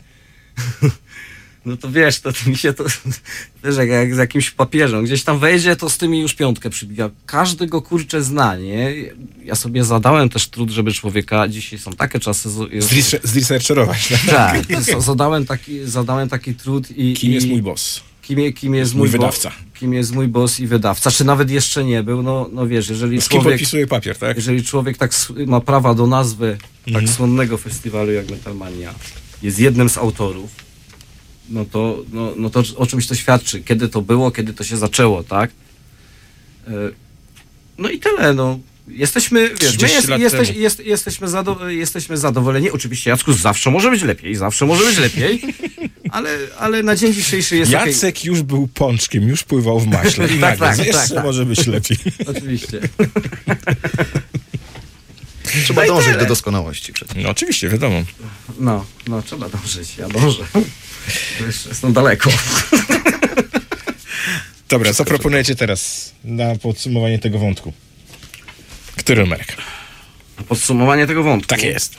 no to wiesz, to, to mi się to, wiesz, jak, jak z jakimś papieżem, gdzieś tam wejdzie, to z tymi już piątkę przybija. Każdy go kurczę zna, nie? Ja sobie zadałem też trud, żeby człowieka, dzisiaj są takie czasy... Zresearcherować. Tak, z- zadałem taki, zadałem taki trud i... Kim i, jest mój boss? Kim, kim jest Mój mój, bo- wydawca. Kim jest mój boss i wydawca, czy nawet jeszcze nie był, no, no wiesz, jeżeli Z kim człowiek... podpisuje papier, tak? Jeżeli człowiek tak ma prawa do nazwy Mhm. tak słynnego festiwalu jak Metalmania, jest jednym z autorów, no to, no, no to o czymś to świadczy. Kiedy to było, kiedy to się zaczęło, tak? E, No i tyle, no. Jesteśmy, wiesz, my 30 jest, jesteś, jest, jesteśmy, zado, jesteśmy zadowoleni. Oczywiście, Jacku, zawsze może być lepiej, zawsze może być lepiej, ale, ale na dzień dzisiejszy jest. Jacek już był pączkiem, już pływał w maśle i Tak, nagle tak, jeszcze tak, tak. może być lepiej. Oczywiście. Trzeba No dążyć do doskonałości przecież. No oczywiście, wiadomo. No, no, trzeba dążyć, ja dążę. Jestem daleko. Dobra, co proponujecie teraz na podsumowanie tego wątku? Który numerek? Podsumowanie tego wątku. Tak jest.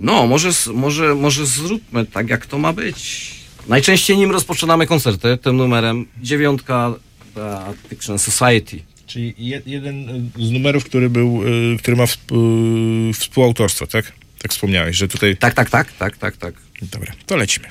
No, może, może, może zróbmy tak, jak to ma być. Najczęściej nim rozpoczynamy koncerty, tym numerem dziewiątka The Addiction Society. Czyli je, jeden z numerów, który był, y, który ma współ, współautorstwo, tak? Tak wspomniałeś, że tutaj... Tak, tak, tak, tak, tak, tak. Dobra, to lecimy.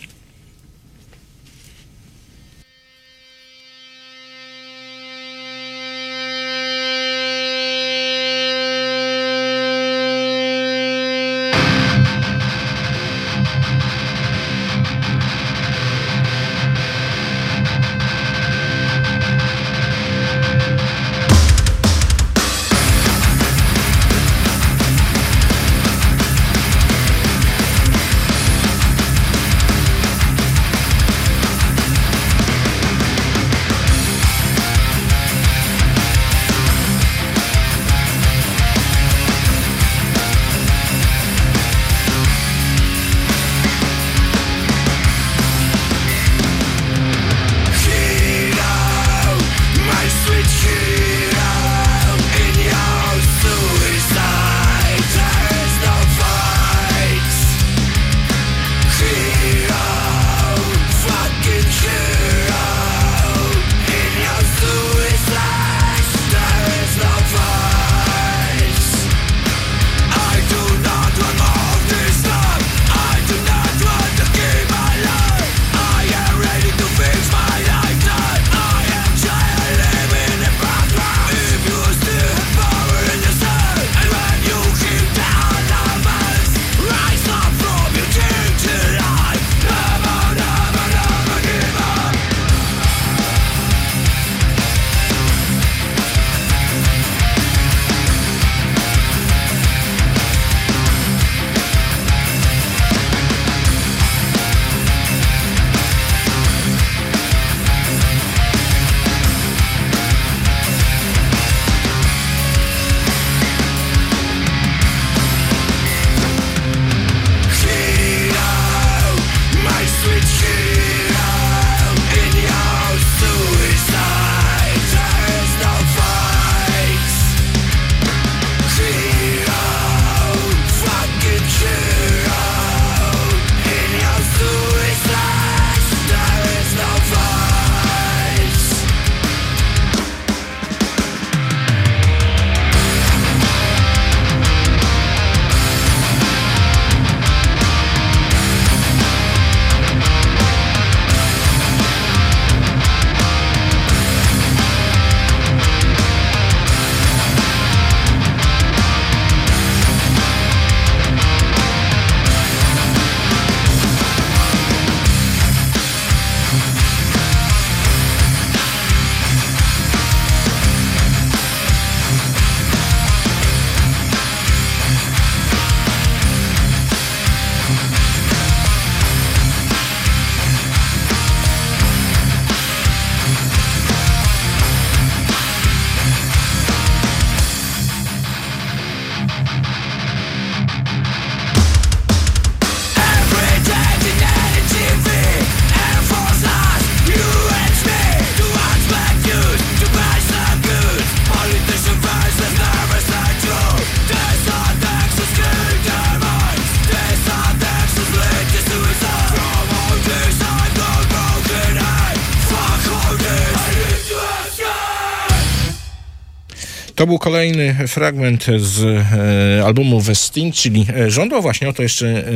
To był kolejny fragment z e, albumu Westing, czyli e, żądło właśnie o to jeszcze e,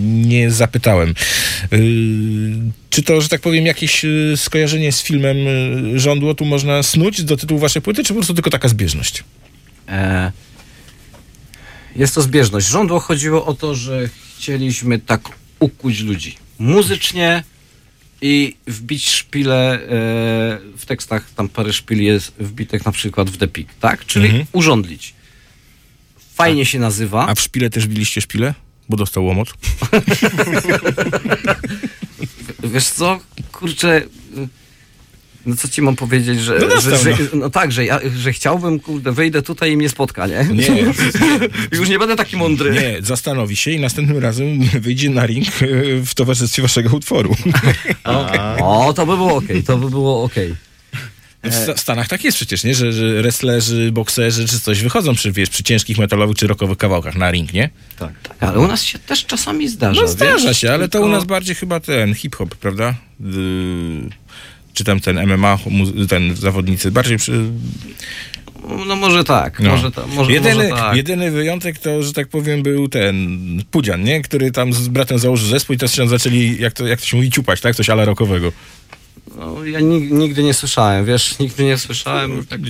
nie zapytałem. E, czy to, że tak powiem, jakieś e, skojarzenie z filmem e, żądło tu można snuć do tytułu waszej płyty, czy po prostu tylko taka zbieżność? Jest to zbieżność. Żądło chodziło o to, że chcieliśmy tak ukuć ludzi muzycznie i wbić szpile e, w tekstach, tam parę szpili jest wbitych na przykład w The Peak, tak? Czyli Mhm. urządlić. Fajnie się nazywa. A w szpile też biliście szpile? Bo dostał łomot. Wiesz co, kurczę, no co ci mam powiedzieć, że, No że, że no tak, że, ja, że chciałbym, kurde, wyjdę tutaj i mnie spotka, nie? Nie. Już nie będę taki mądry. Nie, zastanowi się i następnym razem wyjdzie na ring e, w towarzystwie waszego utworu. O, to by było okej, to by było okej. W Sta- Stanach tak jest przecież, nie? Że, że wrestlerzy, bokserzy czy coś wychodzą przy, wiesz, przy ciężkich metalowych czy rockowych kawałkach na ring, nie? Tak. Ale u nas się też czasami zdarza, No zdarza wiesz? się, ale to u nas bardziej chyba ten hip-hop, prawda? Y, czy tam ten MMA, ten zawodnicy, bardziej przy... No może tak, No. może, ta, może, jedyny, może tak. jedyny wyjątek to, że tak powiem, był ten Pudzian, nie? Który tam z bratem założył zespół i też się zaczęli, jak to, jak to się mówi, ciupać, tak? Coś ala rockowego. No, ja nig- nigdy nie słyszałem, wiesz, nigdy nie słyszałem. Tak,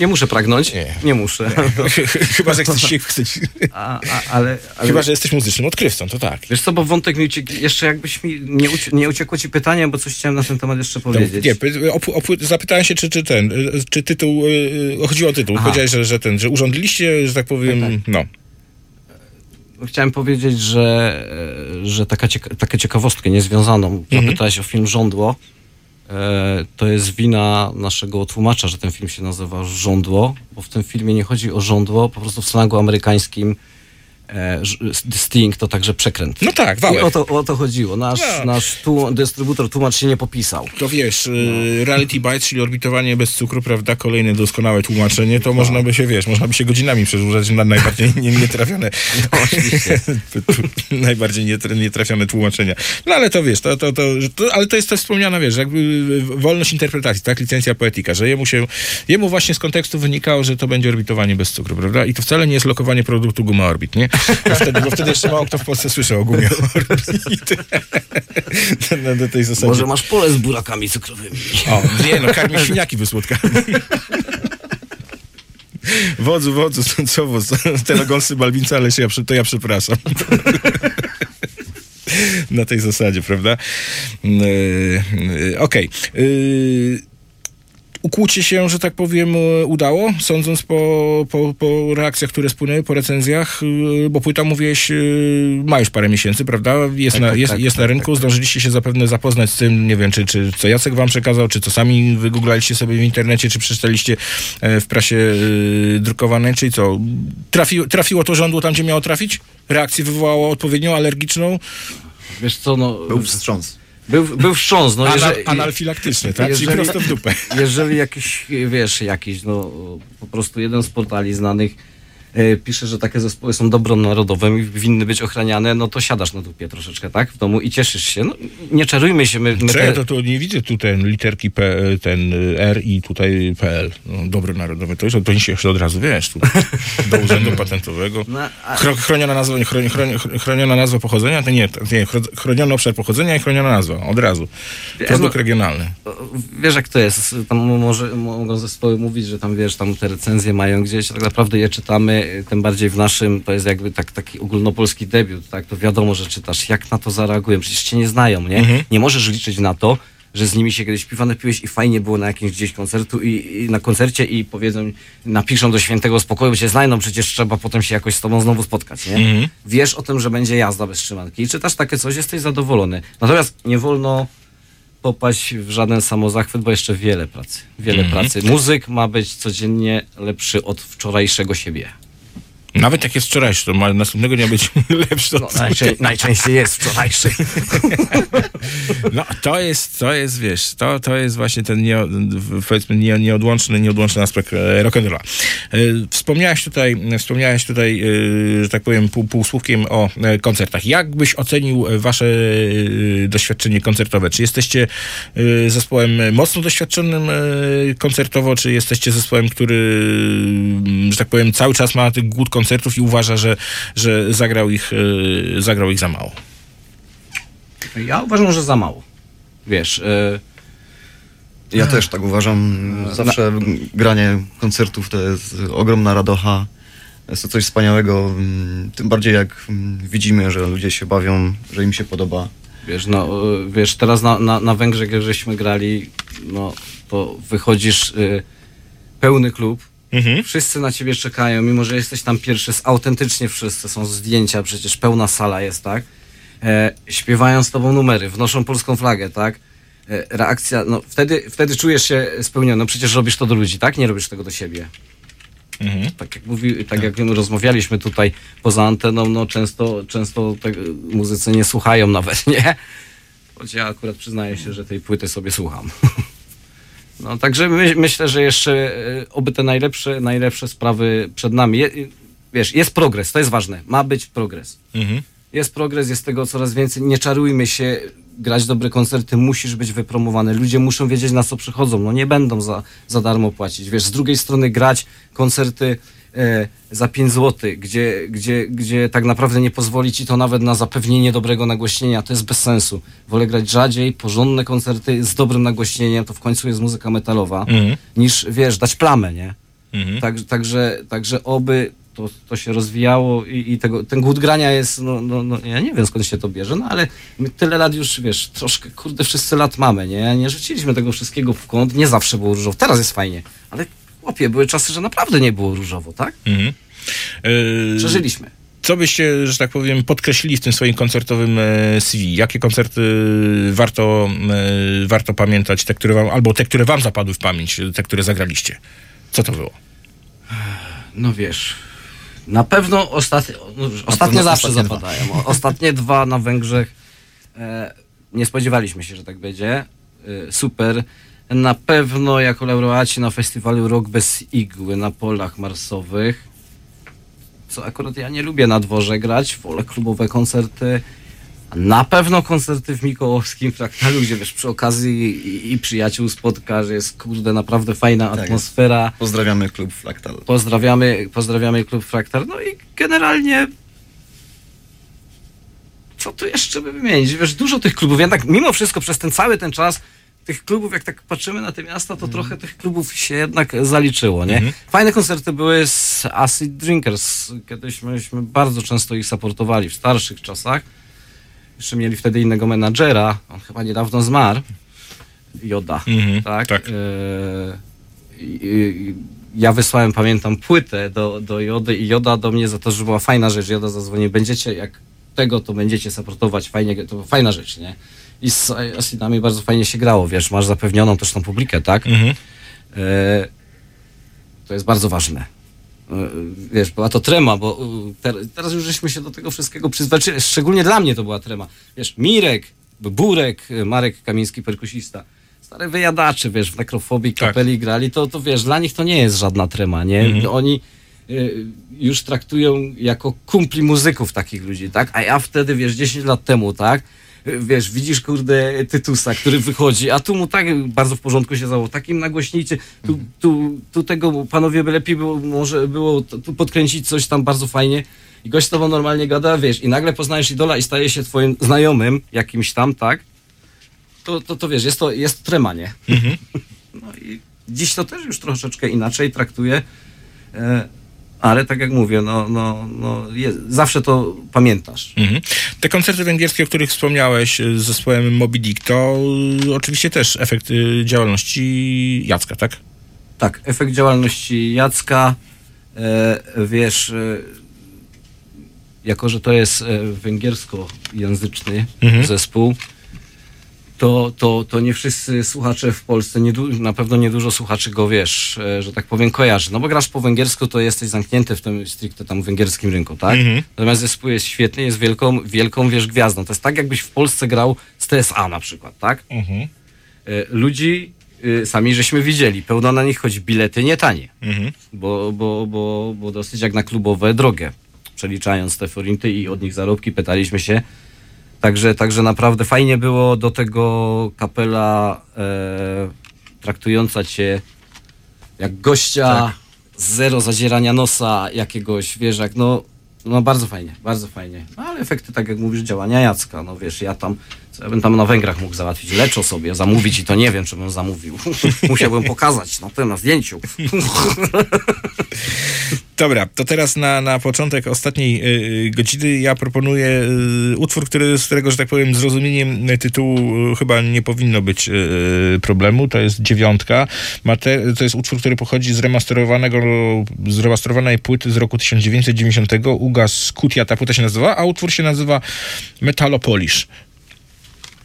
nie muszę pragnąć, nie, muszę. Chyba, że chcesz się. A, a, ale, ale... Chyba, że jesteś muzycznym odkrywcą, to tak. Wiesz co, bo wątek mi uciekł, jeszcze jakbyś mi nie, nie uciekło ci pytanie, bo coś chciałem na ten temat jeszcze To, powiedzieć. nie, zapytałem się, czy, czy ten, czy tytuł, y, y, chodziło o tytuł. Aha. Powiedziałeś, że, że ten, że urządliście, że tak powiem, no. Chciałem powiedzieć, że, e, że taka, cieka- taka ciekawostkę niezwiązaną, Mhm. zapytałeś o film Żądło, e, to jest wina naszego tłumacza, że ten film się nazywa Żądło, bo w tym filmie nie chodzi o żądło, po prostu w slangu amerykańskim Sting to także przekręt. No tak, I wałek. o to, o to chodziło. Nasz, No. nasz tu, dystrybutor, tłumacz się nie popisał. To wiesz, y, Reality Bites, czyli orbitowanie bez cukru, prawda, kolejne doskonałe tłumaczenie, to można by się, wiesz, można by się godzinami przedłużać na najbardziej nie- nietrafione, najbardziej nietra- nietrafione tłumaczenia. No ale to wiesz, to, to, to, to, ale to jest też wspomniana, wiesz, jakby y, wolność interpretacji, tak, licencja poetyka, że jemu się, jemu właśnie z kontekstu wynikało, że to będzie orbitowanie bez cukru, prawda, i to wcale nie jest lokowanie produktu Guma Orbit, nie? Bo wtedy, bo wtedy jeszcze mało kto w Polsce słyszał o Gumie na, na tej zasadzie. Może masz pole z burakami cukrowymi. O, nie no, karmi świniaki wysłodkami. Wodzu, wodzu, co wodz? Te gąsy Balbinca, ale się ja, to ja przepraszam. Na tej zasadzie, prawda? Yy, Okej. Yy, Ukłucie się, że tak powiem, e, udało, sądząc po, po, po reakcjach, które spłynęły, po recenzjach, yy, bo płyta, mówiłeś, yy, ma już parę miesięcy, prawda? Jest, Tak, na, tak, jest, tak, jest na tak, rynku, zdążyliście się zapewne zapoznać z tym, nie wiem, czy, czy co Jacek wam przekazał, czy co sami wygooglaliście sobie w internecie, czy przeczytaliście e, w prasie e, drukowanej, czyli co? Trafi, trafiło to rządu tam, gdzie miało trafić? Reakcję wywołało odpowiednią, alergiczną? Wiesz co, no... Był wstrząs. Był, był wstrząs, no Anal, jeżeli- analfilaktyczny, tak? Czyli prosto w dupę. Jeżeli jakiś, wiesz, jakiś, no po prostu jeden z portali znanych pisze, że takie zespoły są dobrem narodowym i winny być ochraniane, no to siadasz na dupie troszeczkę, tak, w domu i cieszysz się. No, nie czarujmy się, my, my te, to, to nie widzę tu ten literki P, ten y, R i tutaj PL. No, dobro narodowe. To już to się jeszcze od razu, wiesz, tu, do urzędu patentowego. No, a- Chro, chroniona, nazwa, chroni, chroni, chroniona nazwa pochodzenia, to nie, nie, chro- chroniony obszar pochodzenia i chroniona nazwa, od razu. Wiesz, Produkt no- regionalny. wiesz jak to jest, tam może, mogą zespoły mówić, że tam, wiesz, tam te recenzje mają gdzieś, tak naprawdę je czytamy, tym bardziej w naszym, to jest jakby tak, taki ogólnopolski debiut, tak, to wiadomo, że czytasz, jak na to zareagują, przecież cię nie znają, nie? Mhm. Nie możesz liczyć na to, że z nimi się kiedyś piwa napiłeś i fajnie było na jakimś gdzieś koncertu i, i na koncercie i powiedzą, napiszą do świętego spokoju, bo cię znajdą, przecież trzeba potem się jakoś z tobą znowu spotkać, nie? Mhm. Wiesz o tym, że będzie jazda bez trzymanki i czytasz takie coś, jesteś zadowolony. Natomiast nie wolno popaść w żaden samozachwyt, bo jeszcze wiele pracy. Wiele Mhm. pracy. Muzyk ma być codziennie lepszy od wczorajszego siebie. Nawet jak jest wczorajszy, to ma następnego dnia być lepszy. No, najczę- najczęściej jest wczorajszy. No, to jest, to jest, wiesz, to, to jest właśnie ten nie, powiedzmy nie, nieodłączny, nieodłączny aspekt e, rock'n'rolla. E, Wspomniałeś tutaj, wspomniałeś tutaj, e, że tak powiem, pół, półsłówkiem o koncertach. Jak byś ocenił wasze doświadczenie koncertowe? Czy jesteście zespołem mocno doświadczonym koncertowo, czy jesteście zespołem, który, że tak powiem, cały czas ma tych głód koncertów i uważa, że, że zagrał, ich, e, zagrał ich za mało? Ja uważam, że za mało. Wiesz, e, Ja też tak uważam. Zawsze granie koncertów to jest ogromna radocha. Jest to coś wspaniałego. mm, Tym bardziej jak mm, widzimy, że ludzie się bawią, że im się podoba. Wiesz, no, y, wiesz, teraz na, na, na Węgrzech, jak żeśmy grali, no, to wychodzisz y, pełny klub, wszyscy na ciebie czekają, mimo że jesteś tam pierwszy, autentycznie wszyscy, są zdjęcia, przecież pełna sala jest, tak? E, śpiewają z tobą numery, wnoszą polską flagę, tak? E, reakcja, no, wtedy, wtedy czujesz się spełniony, no przecież robisz to do ludzi, tak? Nie robisz tego do siebie. Tak jak mówi, tak jak rozmawialiśmy tutaj poza anteną, no często, często te muzycy nie słuchają nawet, nie? Choć ja akurat przyznaję się, że tej płyty sobie słucham. No także my, myślę, że jeszcze e, oby te najlepsze, najlepsze sprawy przed nami. Je, wiesz, jest progres, to jest ważne. Ma być progres. Mhm. Jest progres, jest tego coraz więcej. Nie czarujmy się, grać dobre koncerty, musisz być wypromowany. Ludzie muszą wiedzieć, na co przychodzą. No nie będą za, za darmo płacić. Wiesz, z drugiej strony grać koncerty e, za 5 zł, gdzie, gdzie, gdzie tak naprawdę nie pozwoli ci to nawet na zapewnienie dobrego nagłośnienia, to jest bez sensu. Wolę grać rzadziej, porządne koncerty z dobrym nagłośnieniem, to w końcu jest muzyka metalowa, Mhm. niż, wiesz, dać plamę, nie? Mhm. Tak, także, także oby to, to się rozwijało i, i tego, ten głód grania jest, no, no, no, ja nie wiem skąd się to bierze, no ale my tyle lat już, wiesz, troszkę, kurde, wszyscy lat mamy, nie? Nie rzuciliśmy tego wszystkiego w kąt, nie zawsze było różowo, teraz jest fajnie, ale chłopie, były czasy, że naprawdę nie było różowo, tak? Mhm. E, Przeżyliśmy. Co byście, że tak powiem, podkreślili w tym swoim koncertowym e, CV? Jakie koncerty warto, e, warto pamiętać, te, które wam, albo te, które wam zapadły w pamięć, te, które zagraliście? Co to było? No wiesz, na pewno ostatnie, no, ostatnie pewno zawsze ostatnie dwa. zapadają. O- Ostatnie dwa na Węgrzech. E, nie spodziewaliśmy się, że tak będzie. Super. Na pewno jako laureaci na festiwalu Rok bez igły na polach marsowych. Co akurat ja nie lubię na dworze grać, wolę klubowe koncerty. Na pewno koncerty w Mikołowskim Fraktalu, gdzie wiesz, przy okazji i, i przyjaciół spotka, że jest kurde naprawdę fajna Tak jest. atmosfera. Pozdrawiamy klub Flaktal. Pozdrawiamy, pozdrawiamy klub Fraktal. No i generalnie. Co tu jeszcze by wymienić? Wiesz, dużo tych klubów. Ja tak mimo wszystko przez ten cały ten czas tych klubów, jak tak patrzymy na te miasta, to trochę tych klubów się jednak zaliczyło, nie? Mhm. Fajne koncerty były z Acid Drinkers. Kiedyś myśmy bardzo często ich supportowali w starszych czasach. Jeszcze mieli wtedy innego menadżera. On chyba niedawno zmarł. Joda. Mhm, tak. tak. E, ja wysłałem, pamiętam, płytę do, do Jody i Joda do mnie za to, że była fajna rzecz. Joda zadzwonił, będziecie, jak tego, to będziecie supportować, fajnie, to fajna rzecz, nie? I z Acidami bardzo fajnie się grało, wiesz, masz zapewnioną też tą publikę, tak? Mhm. E, to jest bardzo ważne. E, Wiesz, była to trema, bo e, ter, teraz już żeśmy się do tego wszystkiego przyzwyczaili. Szczególnie dla mnie to była trema. Wiesz, Mirek, Burek, e, Marek Kamiński, perkusista. Stare wyjadacze, wiesz, w nekrofobii Tak. kapeli grali, to, to wiesz, dla nich to nie jest żadna trema, nie? Mhm. Oni e, już traktują jako kumpli muzyków takich ludzi, tak? A ja wtedy, wiesz, 10 lat temu, tak? Wiesz, widzisz, kurde, Tytusa, który wychodzi, a tu mu tak bardzo w porządku się zało, takim nagłośnijcie, tu, tu, tu tego panowie by lepiej było, może było tu podkręcić coś tam bardzo fajnie i gość z tobą normalnie gada, wiesz, i nagle poznajesz idola i staje się twoim znajomym, jakimś tam, tak? To, to, to wiesz, jest to, jest trema, nie? No i dziś to też już troszeczkę inaczej traktuję, e, ale tak jak mówię, no, no, no je, zawsze to pamiętasz. Mhm. Te koncerty węgierskie, o których wspomniałeś y, z zespołem Moby Dick, to oczywiście też efekt y, działalności Jacka, tak? Tak, efekt działalności Jacka, e, wiesz, e, jako że to jest e, węgierskojęzyczny Mhm. zespół, to, to, to nie wszyscy słuchacze w Polsce, nie na pewno nie dużo słuchaczy go, wiesz, e, że tak powiem, kojarzy. No bo grasz po węgiersku, to jesteś zamknięty w tym stricte tam węgierskim rynku, tak? Mhm. Natomiast zespół jest świetny, jest wielką, wielką, wiesz, gwiazdą. To jest tak, jakbyś w Polsce grał z TSA na przykład, tak? Mhm. E, ludzi y, sami żeśmy widzieli. Pełno na nich, choć bilety nie tanie. Mhm. Bo, bo, bo, bo dosyć jak na klubowe drogie. Przeliczając te forinty i od nich zarobki, pytaliśmy się. Także, także naprawdę fajnie było do tego kapela e, traktująca cię jak gościa, zero zadzierania nosa jakiegoś, wiesz, jak no, no bardzo fajnie, bardzo fajnie. No, ale efekty, tak jak mówisz, działania Jacka, no wiesz, ja tam, co ja bym tam na Węgrach mógł załatwić, leczo sobie, zamówić i to nie wiem, czy bym zamówił. Musiałbym pokazać na tym, na zdjęciu. Dobra, to teraz na, na początek ostatniej y, godziny ja proponuję y, utwór, który, z którego, że tak powiem, zrozumieniem tytułu y, chyba nie powinno być y, problemu. To jest dziewiątka. Mate, to jest utwór, który pochodzi z remasterowanego, z remasterowanej płyty z roku 1990. Ugas Kutia, ta płyta się nazywa, a utwór się nazywa Metalopolish.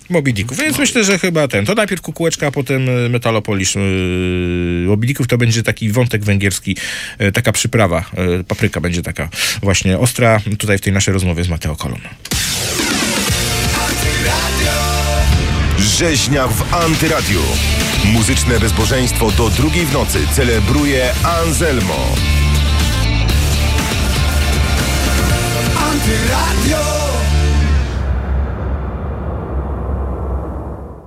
Moby Dicków. Więc myślę, że chyba ten. To najpierw kukułeczka, a potem Metalopolisz yy, Moby Dicków. To będzie taki wątek węgierski, y, taka przyprawa. papryka będzie taka właśnie ostra. Tutaj w tej naszej rozmowie z Mateo Kolon. Rzeźnia w Antyradiu. Muzyczne bezbożeństwo do drugiej w nocy celebruje Anselmo. Antyradio!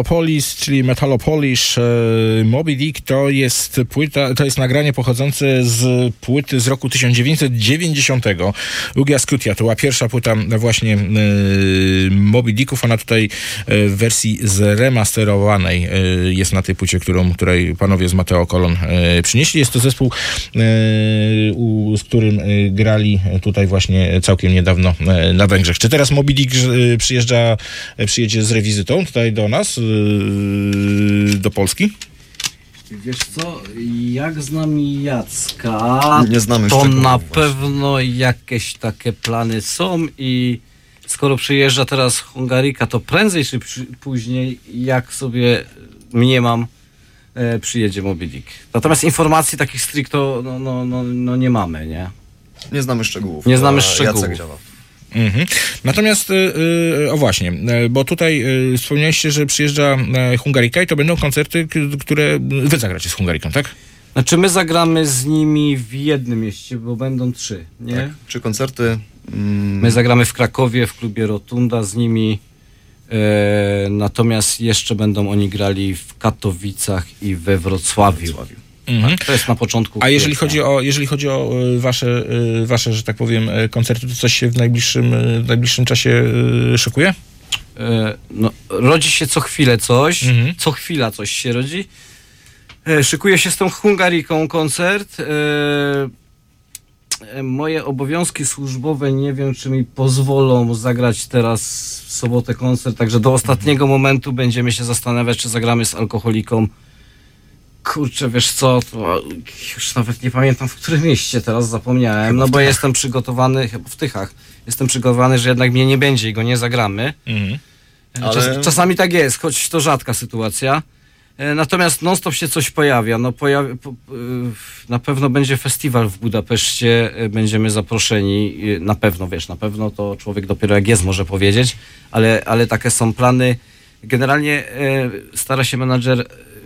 Metalopolis, czyli Metalopolish e, Moby Dick to jest płyta, to jest nagranie pochodzące z płyty z roku 1990. Ugia Scutia to była pierwsza płyta właśnie e, Moby Dicków, ona tutaj e, w wersji zremasterowanej jest na tej płycie, którą, której panowie z Mateo Kolon przynieśli. Jest to zespół, z którym grali tutaj właśnie całkiem niedawno na Węgrzech. Czy teraz Moby Dick przyjeżdża, przyjedzie z rewizytą tutaj do nas, do Polski? Wiesz co, jak znam Jacka, Nie znamy to na właśnie. pewno jakieś takie plany są i skoro przyjeżdża teraz Hungaryka, to prędzej czy później, jak sobie mniemam, e, przyjedzie Moby Dick. Natomiast informacji takich stricto no, no, no, no nie mamy, nie? Nie znamy szczegółów. Nie znamy szczegółów. Mhm. Natomiast, y, y, o właśnie, y, bo tutaj wspomnieliście, że przyjeżdża y, Hungarika i to będą koncerty, które wy zagracie z Hungariką, tak? Znaczy my zagramy z nimi w jednym mieście, bo będą trzy, nie? Tak. Trzy koncerty. Mm, My zagramy w Krakowie, w klubie Rotunda z nimi. E, natomiast jeszcze będą oni grali w Katowicach i we Wrocławiu. Mhm. Tak, to jest na początku. A jeżeli kwietnia. chodzi o, jeżeli chodzi o y, wasze, y, wasze, że tak powiem, y, koncerty, to coś się w najbliższym, w najbliższym czasie szykuje? E, no, rodzi się co chwilę coś, Mhm. co chwila coś się rodzi. E, szykuje się z tą Hungariką koncert. E, moje obowiązki służbowe nie wiem, czy mi pozwolą zagrać teraz w sobotę koncert, także do ostatniego momentu będziemy się zastanawiać, czy zagramy z alkoholiką. Kurczę, wiesz co, to już nawet nie pamiętam w którym mieście teraz zapomniałem, no bo jestem przygotowany, chyba w Tychach, jestem przygotowany, że jednak mnie nie będzie i go nie zagramy. Mhm. Czas, Ale- czasami tak jest, choć to rzadka sytuacja. E, Natomiast non-stop się coś pojawia. No, pojawi, po, y, na pewno będzie festiwal w Budapeszcie, będziemy zaproszeni. Na pewno, wiesz, na pewno to człowiek dopiero jak jest może powiedzieć, ale, ale takie są plany. Generalnie e, stara się menadżer, e,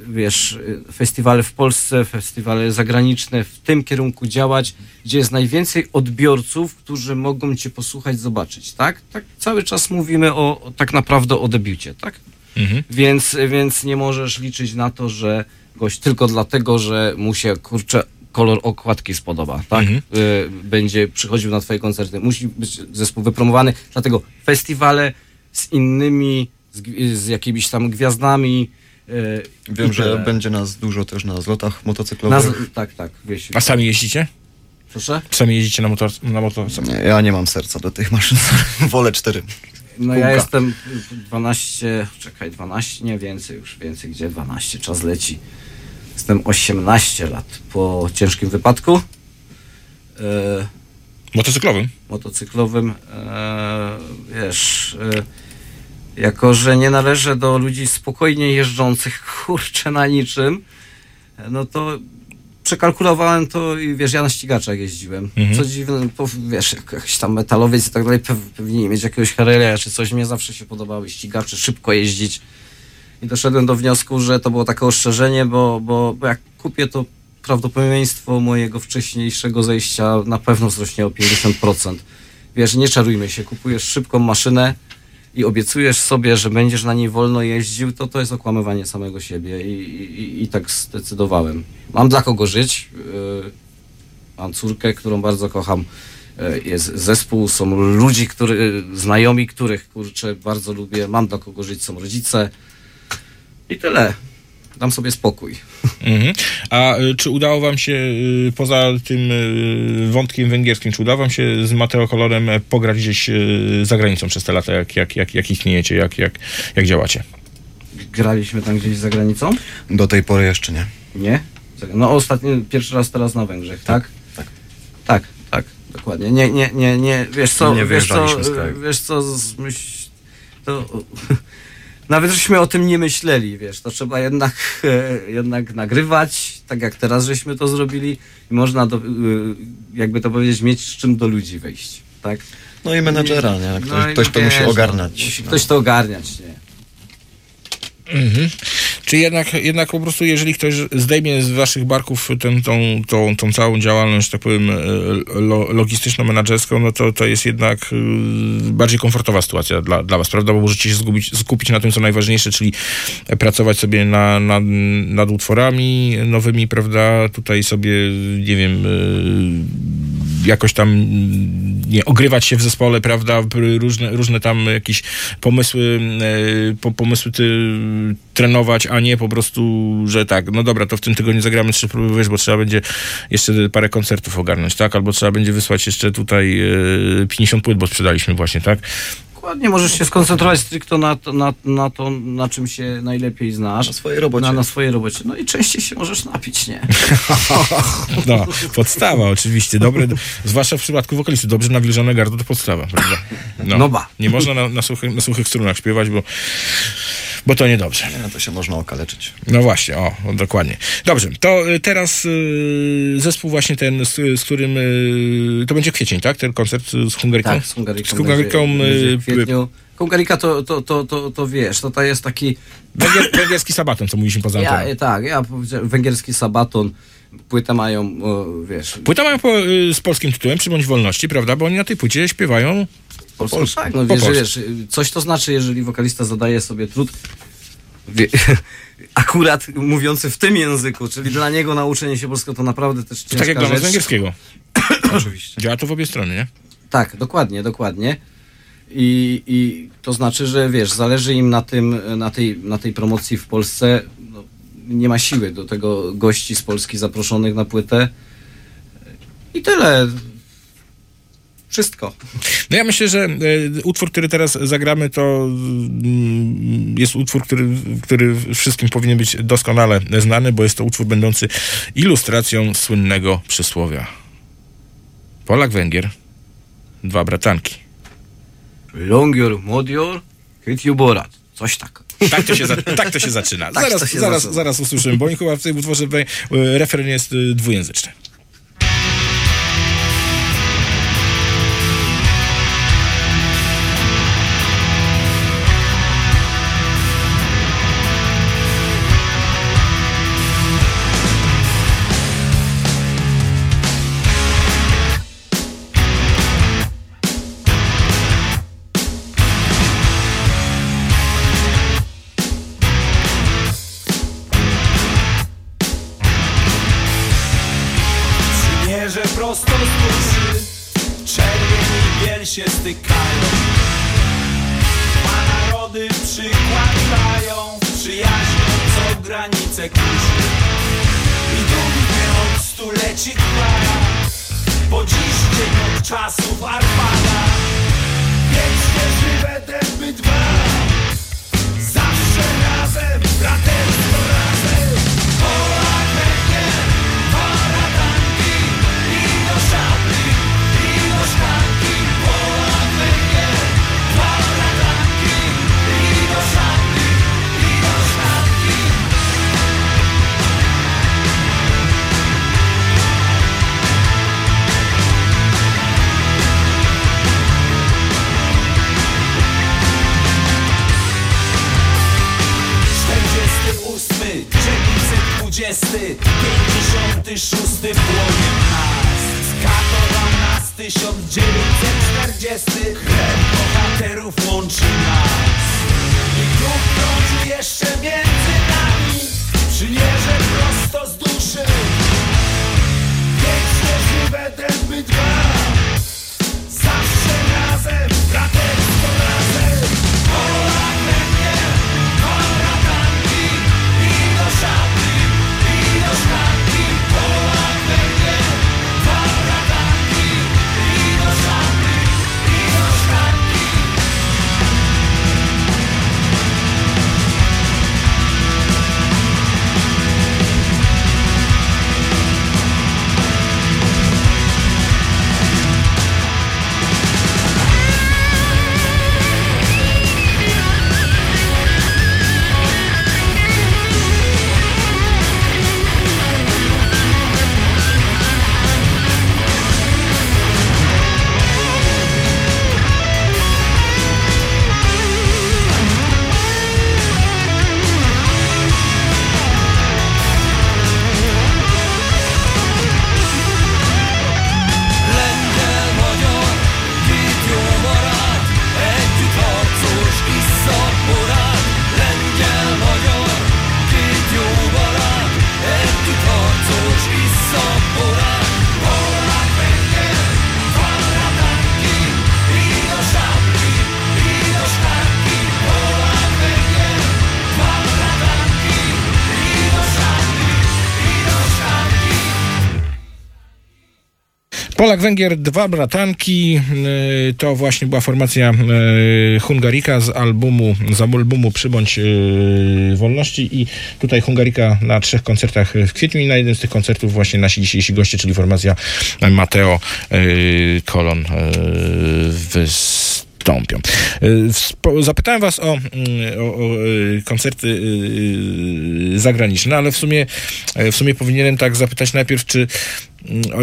wiesz, festiwale w Polsce, festiwale zagraniczne w tym kierunku działać, gdzie jest najwięcej odbiorców, którzy mogą cię posłuchać, zobaczyć, tak? Tak cały czas mówimy o, tak naprawdę o debiucie, tak? Mhm. Więc, więc nie możesz liczyć na to, że gość tylko dlatego, że mu się kurczę kolor okładki spodoba, tak? Mhm. Y, będzie przychodził na twoje koncerty. Musi być zespół wypromowany, dlatego festiwale z innymi, z, z jakimiś tam gwiazdami. Y, Wiem, że tyle. będzie nas dużo też na zlotach Na, motocyklowych. z- tak, tak, wieś. A sami jeździcie? Proszę? Sami jeździcie na motor, na motorce? Nie, ja nie mam serca do tych maszyn. Wolę cztery. No ja jestem 12, czekaj, 12, nie więcej już, więcej, gdzie 12, czas leci. Jestem 18 lat po ciężkim wypadku e, Motocyklowym? motocyklowym. E, wiesz, e, jako że nie należę do ludzi spokojnie jeżdżących, kurczę, na niczym, no to przekalkulowałem to i wiesz, ja na ścigaczach jeździłem. Mhm. Co dziwne, po, wiesz, jak jakiś tam metalowiec i tak dalej, pew, pewnie mieć jakiegoś Harley'a czy coś. Mnie zawsze się podobały ścigacze, szybko jeździć. I doszedłem do wniosku, że to było takie ostrzeżenie, bo, bo, bo jak kupię, to prawdopodobieństwo mojego wcześniejszego zejścia na pewno wzrośnie o 50%. Wiesz, nie czarujmy się, kupujesz szybką maszynę i obiecujesz sobie, że będziesz na niej wolno jeździł, to to jest okłamywanie samego siebie i, i, i tak zdecydowałem. Mam dla kogo żyć. Yy, mam córkę, którą bardzo kocham. Yy, Jest zespół, są ludzi, który, znajomi, których kurczę bardzo lubię. Mam dla kogo żyć, są rodzice. I tyle. Dam sobie spokój. Mhm. A y, czy udało wam się, y, poza tym y, wątkiem węgierskim, czy udało wam się z Mateo Kolorem e, pograć gdzieś za granicą przez te lata, jak, jak, jak, jak istniejecie, jak, jak, jak działacie? Graliśmy tam gdzieś za granicą? Do tej pory jeszcze nie. Nie? No ostatni, pierwszy raz teraz na Węgrzech, tak? Tak. Tak, tak, dokładnie. Nie, nie, nie, nie, wiesz co, Nie wiesz co, wiesz co, z myśl, to nawet żeśmy o tym nie myśleli, wiesz, to trzeba jednak, e, jednak nagrywać, tak jak teraz żeśmy to zrobili i można, do, e, jakby to powiedzieć, mieć z czym do ludzi wejść, tak? No i menedżera, nie? Ktoś, No i ktoś to wiesz, musi no, ogarniać. musi no. ktoś to ogarniać, nie? Mhm. Czy jednak, jednak po prostu, jeżeli ktoś zdejmie z waszych barków ten, tą, tą, tą całą działalność, tak powiem, e, lo, logistyczno-menedżerską, no to, to jest jednak y, bardziej komfortowa sytuacja dla, dla was, prawda? Bo możecie się skupić, skupić na tym, co najważniejsze, czyli pracować sobie na, na, nad utworami nowymi, prawda? Tutaj sobie, nie wiem, y, jakoś tam mm, nie ogrywać się w zespole, prawda? Różne, różne tam jakieś pomysły, e, po, pomysły ty, trenować, a nie po prostu, że tak, no dobra, to w tym tygodniu zagramy trzy próby, wiesz, bo trzeba będzie jeszcze parę koncertów ogarnąć, tak? Albo trzeba będzie wysłać jeszcze tutaj e, 50 płyt, bo sprzedaliśmy właśnie, tak? Dokładnie, możesz się skoncentrować stricte na, to- na, na to, na czym się najlepiej znasz. Na swojej robocie. Na, na swojej robocie. No i częściej się możesz napić, nie? No, podstawa oczywiście, dobre, zwłaszcza w przypadku wokalisty, dobrze nawilżone gardło to podstawa, prawda? No ba. Nie można na, na, suchych, na suchych strunach śpiewać, bo, bo to niedobrze. Nie, to się można okaleczyć. No właśnie, o, o, dokładnie. Dobrze, to y, teraz y, zespół właśnie ten, z, z którym y, to będzie kwiecień, tak? Ten koncert z Hungariką? Tak, z Hungariką. Z będzie, będzie y. Hungarika to, to, to, to, to wiesz, to, to jest taki... węgier, węgierski sabaton, co mówiliśmy poza Ja, anteną. e, tak, ja powiedziałem, węgierski sabaton, płytę mają, wiesz... Płyta mają po, y, z polskim tytułem, Przybądź Wolności, prawda? Bo oni na tej płycie śpiewają po polsku. Tak, no po wiesz, polsku. wiesz, coś to znaczy, jeżeli wokalista zadaje sobie trud, wie, akurat mówiący w tym języku, czyli dla niego nauczenie się polskiego to naprawdę też To ciężka tak jak dla nas rzecz. węgierskiego. Oczywiście. Działa to w obie strony, nie? Tak, dokładnie, dokładnie. I, I to znaczy, że wiesz, zależy im na tym, na tej, na tej promocji w Polsce. No, nie ma siły do tego gości z Polski zaproszonych na płytę. I tyle. Wszystko. No ja myślę, że e, utwór, który teraz zagramy, to mm, jest utwór, który, który wszystkim powinien być doskonale znany, bo jest to utwór będący ilustracją słynnego przysłowia. Polak-Węgier, dwa bratanki. Longior, modior, hytiu borat. Coś tak. Tak to się, za, tak to się zaczyna. Tak zaraz, to się zaraz, zaraz usłyszymy, bo chyba w tym utworze e, refren jest e, dwujęzyczny. Polak Węgier, dwa bratanki. y, To właśnie była formacja y, Hungarika z albumu, z albumu Przybądź y, Wolności i tutaj Hungarika na trzech koncertach w kwietniu i na jednym z tych koncertów właśnie nasi dzisiejsi goście, czyli formacja Mateo Kolon wystąpią. Zapytałem was o, o, o koncerty zagraniczne, ale w sumie, w sumie powinienem tak zapytać najpierw, czy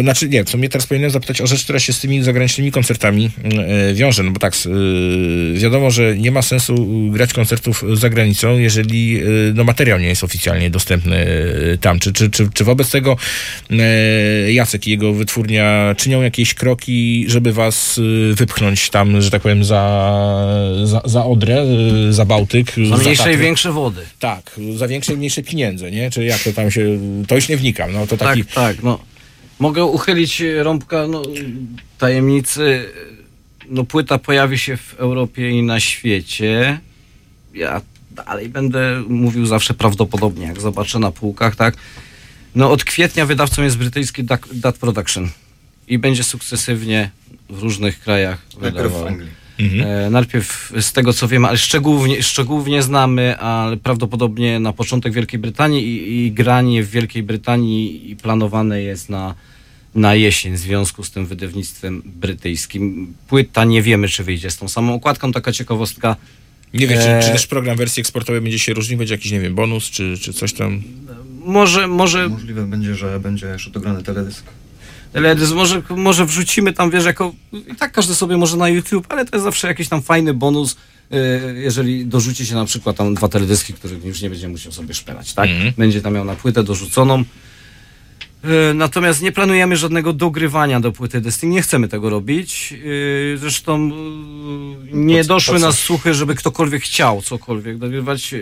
Znaczy nie, w sumie teraz powinienem zapytać o rzecz, która się z tymi zagranicznymi koncertami e, wiąże, no bo tak, e, wiadomo, że nie ma sensu grać koncertów za granicą, jeżeli e, no, materiał nie jest oficjalnie dostępny e, tam. Czy, czy, czy, czy wobec tego e, Jacek i jego wytwórnia czynią jakieś kroki, żeby was e, wypchnąć tam, że tak powiem, za, za, za Odrę, e, za Bałtyk? Za mniejsze i większe wody. Tak, za większe i mniejsze pieniądze, nie? Czy jak to tam się... To już nie wnikam, no to taki... Tak, tak, no. Mogę uchylić rąbka no, tajemnicy. No, płyta pojawi się w Europie i na świecie. Ja dalej będę mówił zawsze prawdopodobnie, jak zobaczę na półkach, tak. No, od kwietnia wydawcą jest brytyjski Dat, Production i będzie sukcesywnie w różnych krajach Najpierw w wydawał. Anglii. E, najpierw z tego co wiemy, ale szczegółnie, szczegółnie znamy, ale prawdopodobnie na początek Wielkiej Brytanii i, i granie w Wielkiej Brytanii i planowane jest na, na jesień w związku z tym wydawnictwem brytyjskim. Płyta nie wiemy, czy wyjdzie z tą samą okładką, taka ciekawostka. Nie wiem, czy, E, czy też program wersji eksportowej będzie się różnił, będzie jakiś, nie wiem, bonus, czy, czy coś tam. Może, może Możliwe będzie, że będzie jeszcze dograny teledysk. Teledysk, może, może wrzucimy tam, wiesz, jako, i tak każdy sobie może na YouTube, ale to jest zawsze jakiś tam fajny bonus, y, jeżeli dorzuci się na przykład tam dwa teledyski, których już nie będzie musiał sobie szperać, tak? Mhm. Będzie tam miał na płytę dorzuconą. Y, Natomiast nie planujemy żadnego dogrywania do płyty Destiny, nie chcemy tego robić. Y, Zresztą nie doszły nas słuchy, żeby ktokolwiek chciał cokolwiek dogrywać.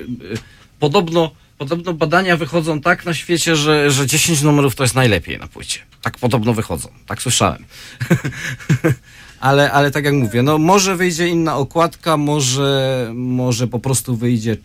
Podobno, podobno badania wychodzą tak na świecie, że, że 10 numerów to jest najlepiej na płycie. Tak podobno wychodzą, tak słyszałem. ale, ale tak jak mówię, no może wyjdzie inna okładka, może, może po prostu wyjdzie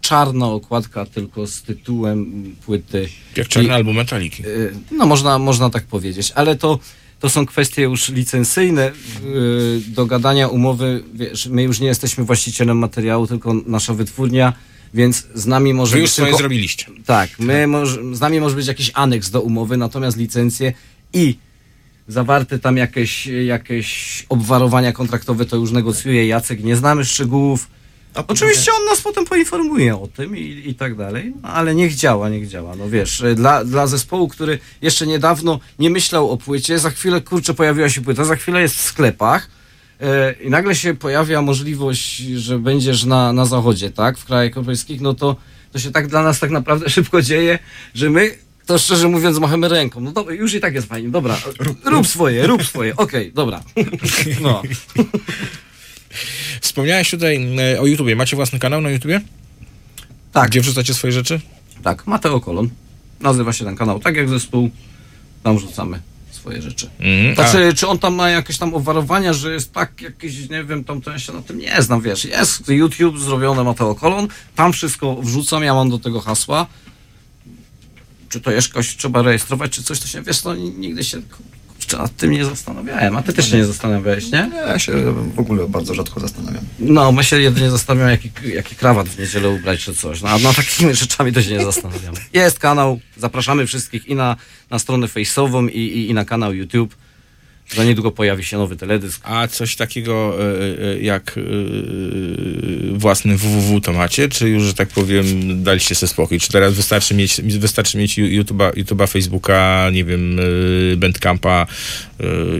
czarna okładka tylko z tytułem płyty. Jak czarny I- album Metaliki. Y, No można, można tak powiedzieć, ale to, to są kwestie już licencyjne y, do gadania umowy. Wiesz, my już nie jesteśmy właścicielem materiału, tylko nasza wytwórnia, więc z nami może Wy już swoje tylko... zrobiliście. Tak, my może, z nami może być jakiś aneks do umowy, natomiast licencje i zawarte tam jakieś, jakieś obwarowania kontraktowe to już negocjuje Jacek, nie znamy szczegółów. Oczywiście on nas potem poinformuje o tym i, i tak dalej, no, ale niech działa, niech działa. No wiesz, dla, dla zespołu, który jeszcze niedawno nie myślał o płycie, za chwilę kurczę pojawiła się płyta, za chwilę jest w sklepach i nagle się pojawia możliwość, że będziesz na, na zachodzie, tak, w krajach europejskich, no to, to się tak dla nas tak naprawdę szybko dzieje, że my to szczerze mówiąc machamy ręką. No dobra, już i tak jest fajnie, dobra, rób, swoje, rób swoje, okej, dobra. No. Wspomniałeś tutaj e, o YouTubie. Macie własny kanał na YouTubie? Tak. Gdzie wrzucacie swoje rzeczy? Tak, Mateo Kolon. Nazywa się ten kanał, tak jak zespół. Tam rzucamy swoje rzeczy. Mhm. Znaczy, czy on tam ma jakieś tam obwarowania, że jest tak jakieś, nie wiem, tam to ja się na tym nie znam, wiesz. Jest YouTube zrobione Mateo Kolon, tam wszystko wrzucam, ja mam do tego hasła. Czy to jakoś trzeba rejestrować, czy coś, to się, wiesz, to nigdy się kurczę, nad tym nie zastanawiałem. A ty też się nie zastanawiałeś, nie? Ja się w ogóle bardzo rzadko zastanawiam. No, my się jedynie zastanawiam, jaki, jaki krawat w niedzielę ubrać czy coś. No, a nad takimi rzeczami to się nie zastanawiamy. Jest kanał, zapraszamy wszystkich i na, na stronę face'ową i, i, i na kanał YouTube. Za niedługo pojawi się nowy teledysk. A coś takiego e, e, jak e, własny www to macie? Czy już, że tak powiem, daliście sobie spokój? Czy teraz wystarczy mieć, wystarczy mieć YouTube'a, YouTube'a Facebooka, nie wiem, Bandcampa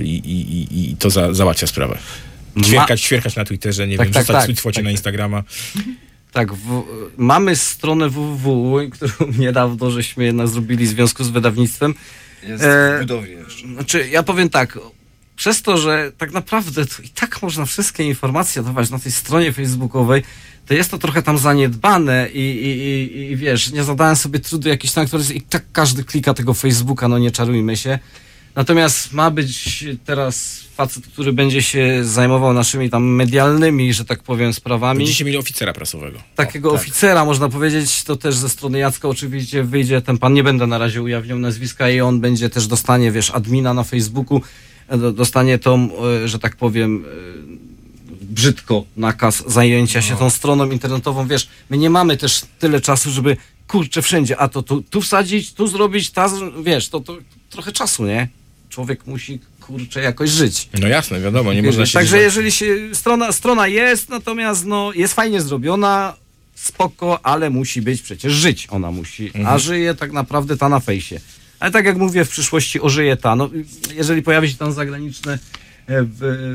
i, i, i- to za, załatwia sprawę? Ćwierkać, ćwierkać na Twitterze, nie Tak, wiem, tak, rzucać tak, tak, na tak. Instagrama. Tak, w, mamy stronę www, którą niedawno żeśmy zrobili w związku z wydawnictwem. Jest E, w budowie jeszcze. Znaczy, ja powiem tak, przez to, że tak naprawdę i tak można wszystkie informacje dawać na tej stronie facebookowej, to jest to trochę tam zaniedbane i, i, i, i wiesz, nie zadałem sobie trudu jakiś tam, który i tak każdy klika tego Facebooka, no nie czarujmy się. Natomiast ma być teraz facet, który będzie się zajmował naszymi tam medialnymi, że tak powiem, sprawami Będziecie mieli oficera prasowego. takiego oficera, można powiedzieć, to też ze strony Jacka oczywiście wyjdzie ten pan, nie będę na razie ujawniał nazwiska i on będzie też dostanie, wiesz, admina na Facebooku, e, do- dostanie tą, e, że tak powiem, e, brzydko nakaz zajęcia No. się tą stroną internetową. Wiesz, my nie mamy też tyle czasu, żeby kurczę wszędzie, a to tu, tu wsadzić, tu zrobić, ta, wiesz, to, to trochę czasu, nie? Człowiek musi, kurczę, jakoś żyć. No jasne, wiadomo, nie można się... Także jeżeli się, strona, strona jest, natomiast no, jest fajnie zrobiona, spoko, ale musi być przecież żyć. Ona musi, a Mhm. żyje tak naprawdę ta na fejsie. Ale tak jak mówię, w przyszłości ożyje ta. No, jeżeli pojawi się tam zagraniczne e,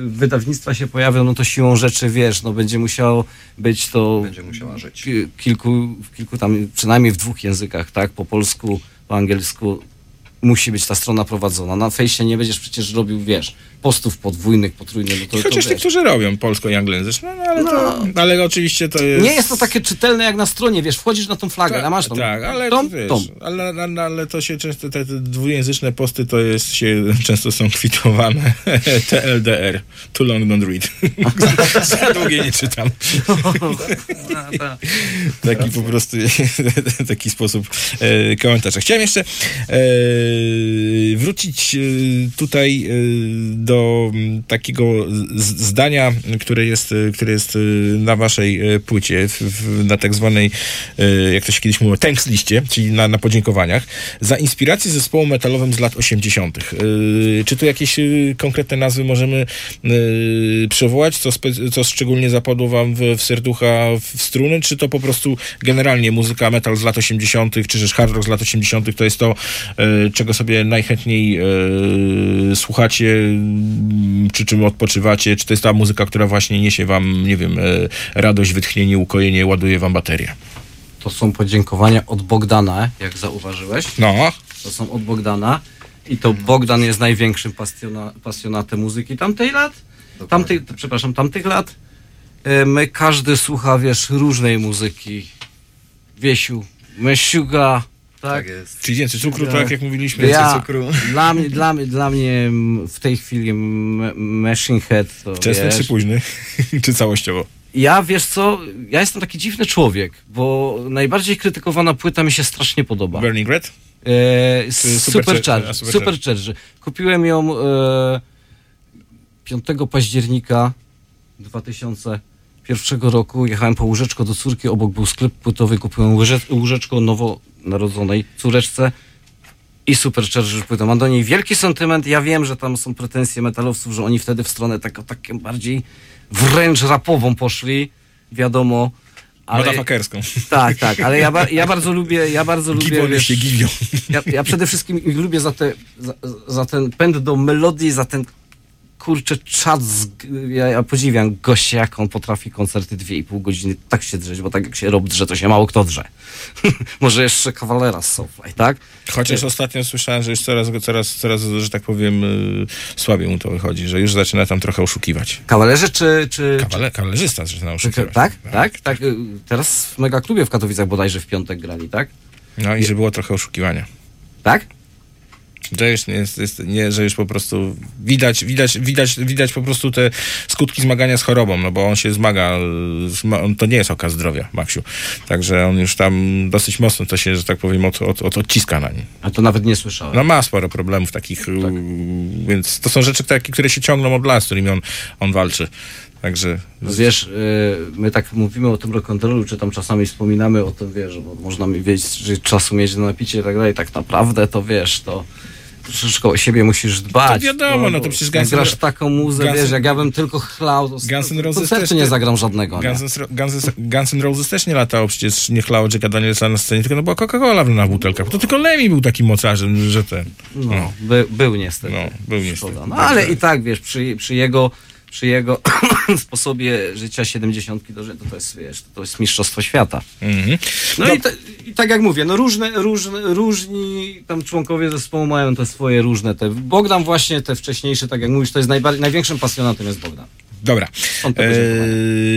wydawnictwa się pojawią, no to siłą rzeczy, wiesz, no będzie musiało być to Będzie musiała żyć. ki- kilku, w kilku tam, przynajmniej w dwóch językach, tak, po polsku, po angielsku musi być ta strona prowadzona. Na fejsie nie będziesz przecież robił, wiesz, postów podwójnych, potrójnych. No to, Chociaż to, niektórzy robią polsko i anglojęzyczne, no ale, to, ale oczywiście to jest... nie jest to takie czytelne jak na stronie, wiesz, wchodzisz na tą flagę, a masz tą. Tak, ale tom, wiesz, tom. Ale, ale, ale to się często, te, te dwujęzyczne posty to jest, się często są kwitowane TLDR, too long don't read. Za długie nie czytam. Taki po prostu taki sposób e, komentarza. Chciałem jeszcze e, wrócić e, tutaj e, do m, takiego zdania, które jest, które jest na waszej płycie, na tak zwanej, jak to się kiedyś mówiło, thanks liście, czyli na, na podziękowaniach, za inspirację zespołu metalowym z lat 80. E, Czy tu jakieś konkretne nazwy możemy przywołać, co, spe, co szczególnie zapadło wam w, w serducha w struny, czy to po prostu generalnie muzyka metal z lat 80., czy też hard rock z lat 80. to jest to, czego sobie najchętniej e, słuchacie, m, czy czym odpoczywacie, czy to jest ta muzyka, która właśnie niesie wam, nie wiem, e, radość, wytchnienie, ukojenie, ładuje wam baterię. To są podziękowania od Bogdana, jak zauważyłeś. No. To są od Bogdana. I to Bogdan jest największym pasjona, pasjonatem muzyki tamtej lat. Tamtej, przepraszam, tamtych lat. E, My każdy słucha, wiesz, różnej muzyki. Wiesiu, Mesiuga, tak? jest. Czyli więcej cukru, tak jak mówiliśmy. Ja, dla, mnie, dla, mnie, dla mnie w tej chwili m- Machine Head to Wczesny wiesz, czy późny? czy całościowo? Ja, wiesz co, ja jestem taki dziwny człowiek, bo najbardziej krytykowana płyta mi się strasznie podoba. Burning Red? E, Czy Super, Supercharger? Supercharger. A, Supercharger. Supercharger. Kupiłem ją e, 5 października 2001 roku. Jechałem po łóżeczko do córki, obok był sklep płytowy, kupiłem łyże, łóżeczko nowonarodzonej córeczce i Supercharger płytą. Mam do niej wielki sentyment. Ja wiem, że tam są pretensje metalowców, że oni wtedy w stronę taką, taką bardziej wręcz rapową poszli, wiadomo. Ale, Motherfuckerską. tak, tak, ale ja, ja bardzo lubię, ja bardzo lubię, Gibbony wiesz, się ja, ja przede wszystkim lubię za, te, za, za ten pęd do melodii, za ten kurczę czat. Z, ja, ja podziwiam gościa, jak on potrafi koncerty 2,5 godziny tak się drzeć, bo tak jak się rob drze, to się mało kto drze. Może jeszcze kawalera z Soulfly, tak? Chociaż ostatnio słyszałem, że już coraz, coraz, coraz, że tak powiem, y, słabiej mu to wychodzi, że już zaczyna tam trochę oszukiwać. Kawalerze czy... czy Kawale, kawalerzysta zaczyna oszukiwać. tak, tak, tak. y, Teraz w Megaklubie w Katowicach bodajże w piątek grali, tak? No i że było trochę oszukiwania. Tak? Że już, nie, jest, jest, nie, że już po prostu widać, widać, widać, widać po prostu te skutki zmagania z chorobą, no bo on się zmaga, zma- on, to nie jest okaz zdrowia, Maksiu. Także on już tam dosyć mocno to się, że tak powiem, od, od, od odciska na nim. A to nawet nie słyszałem. No ma sporo problemów takich, y, więc to są rzeczy, takie, które się ciągną od lat, z którymi on, on walczy. Także No Wiesz, y, my tak mówimy o tym rock'n'rollu, czy tam czasami wspominamy o tym, wiesz, bo można mi wiedzieć, że czasu mieć na napicie i tak dalej, tak naprawdę to wiesz, to troszeczkę o siebie musisz dbać. To wiadomo, no to bo przecież Guns N' grasz taką muzę, Guns wiesz, jak ja bym tylko chlał, to Guns to koncertu też nie zagram żadnego, nie? Guns, N' Ro- Guns, N' Guns N' Roses też nie latało, przecież nie chlało Jacka Danielsa na scenie, tylko no była Coca-Cola na butelkach. To tylko Lemmy był takim mocarzem, że ten... No, by, był niestety. No, był niestety. Szkoda. No ale i tak, wiesz, przy, przy jego przy jego sposobie życia 70 do rzędu, to jest, wiesz, to jest mistrzostwo świata. Mhm. No i, ta, i tak jak mówię, no różne, różne, różni tam członkowie zespołu mają te swoje różne, te Bogdan właśnie, te wcześniejsze, tak jak mówisz, to jest najbardziej, największym pasjonatem jest Bogdan. Dobra. Podziękowanie.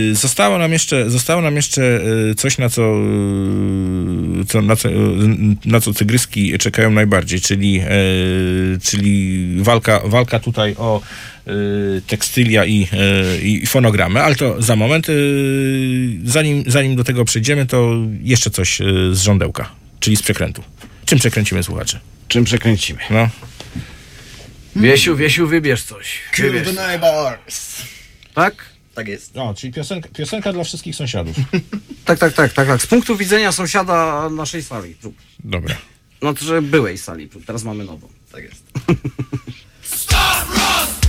Eee, zostało nam jeszcze, zostało nam jeszcze e, coś, na co, e, co, na, co, e, na co tygryski czekają najbardziej, czyli, e, czyli walka, walka tutaj o e, tekstylia i, e, i fonogramy, ale to za moment. E, zanim, zanim do tego przejdziemy, to jeszcze coś e, z żądełka, czyli z przekrętu. Czym przekręcimy słuchaczy? Czym przekręcimy? No. Wiesiu, Wiesiu, wybierz coś. Wybierz. Tak? Tak jest. O, czyli piosenka, piosenka dla wszystkich sąsiadów. Tak, tak, tak, tak, tak. Z punktu widzenia sąsiada naszej sali prób. Dobra. No to, że byłej sali prób, teraz mamy nową. Tak jest. I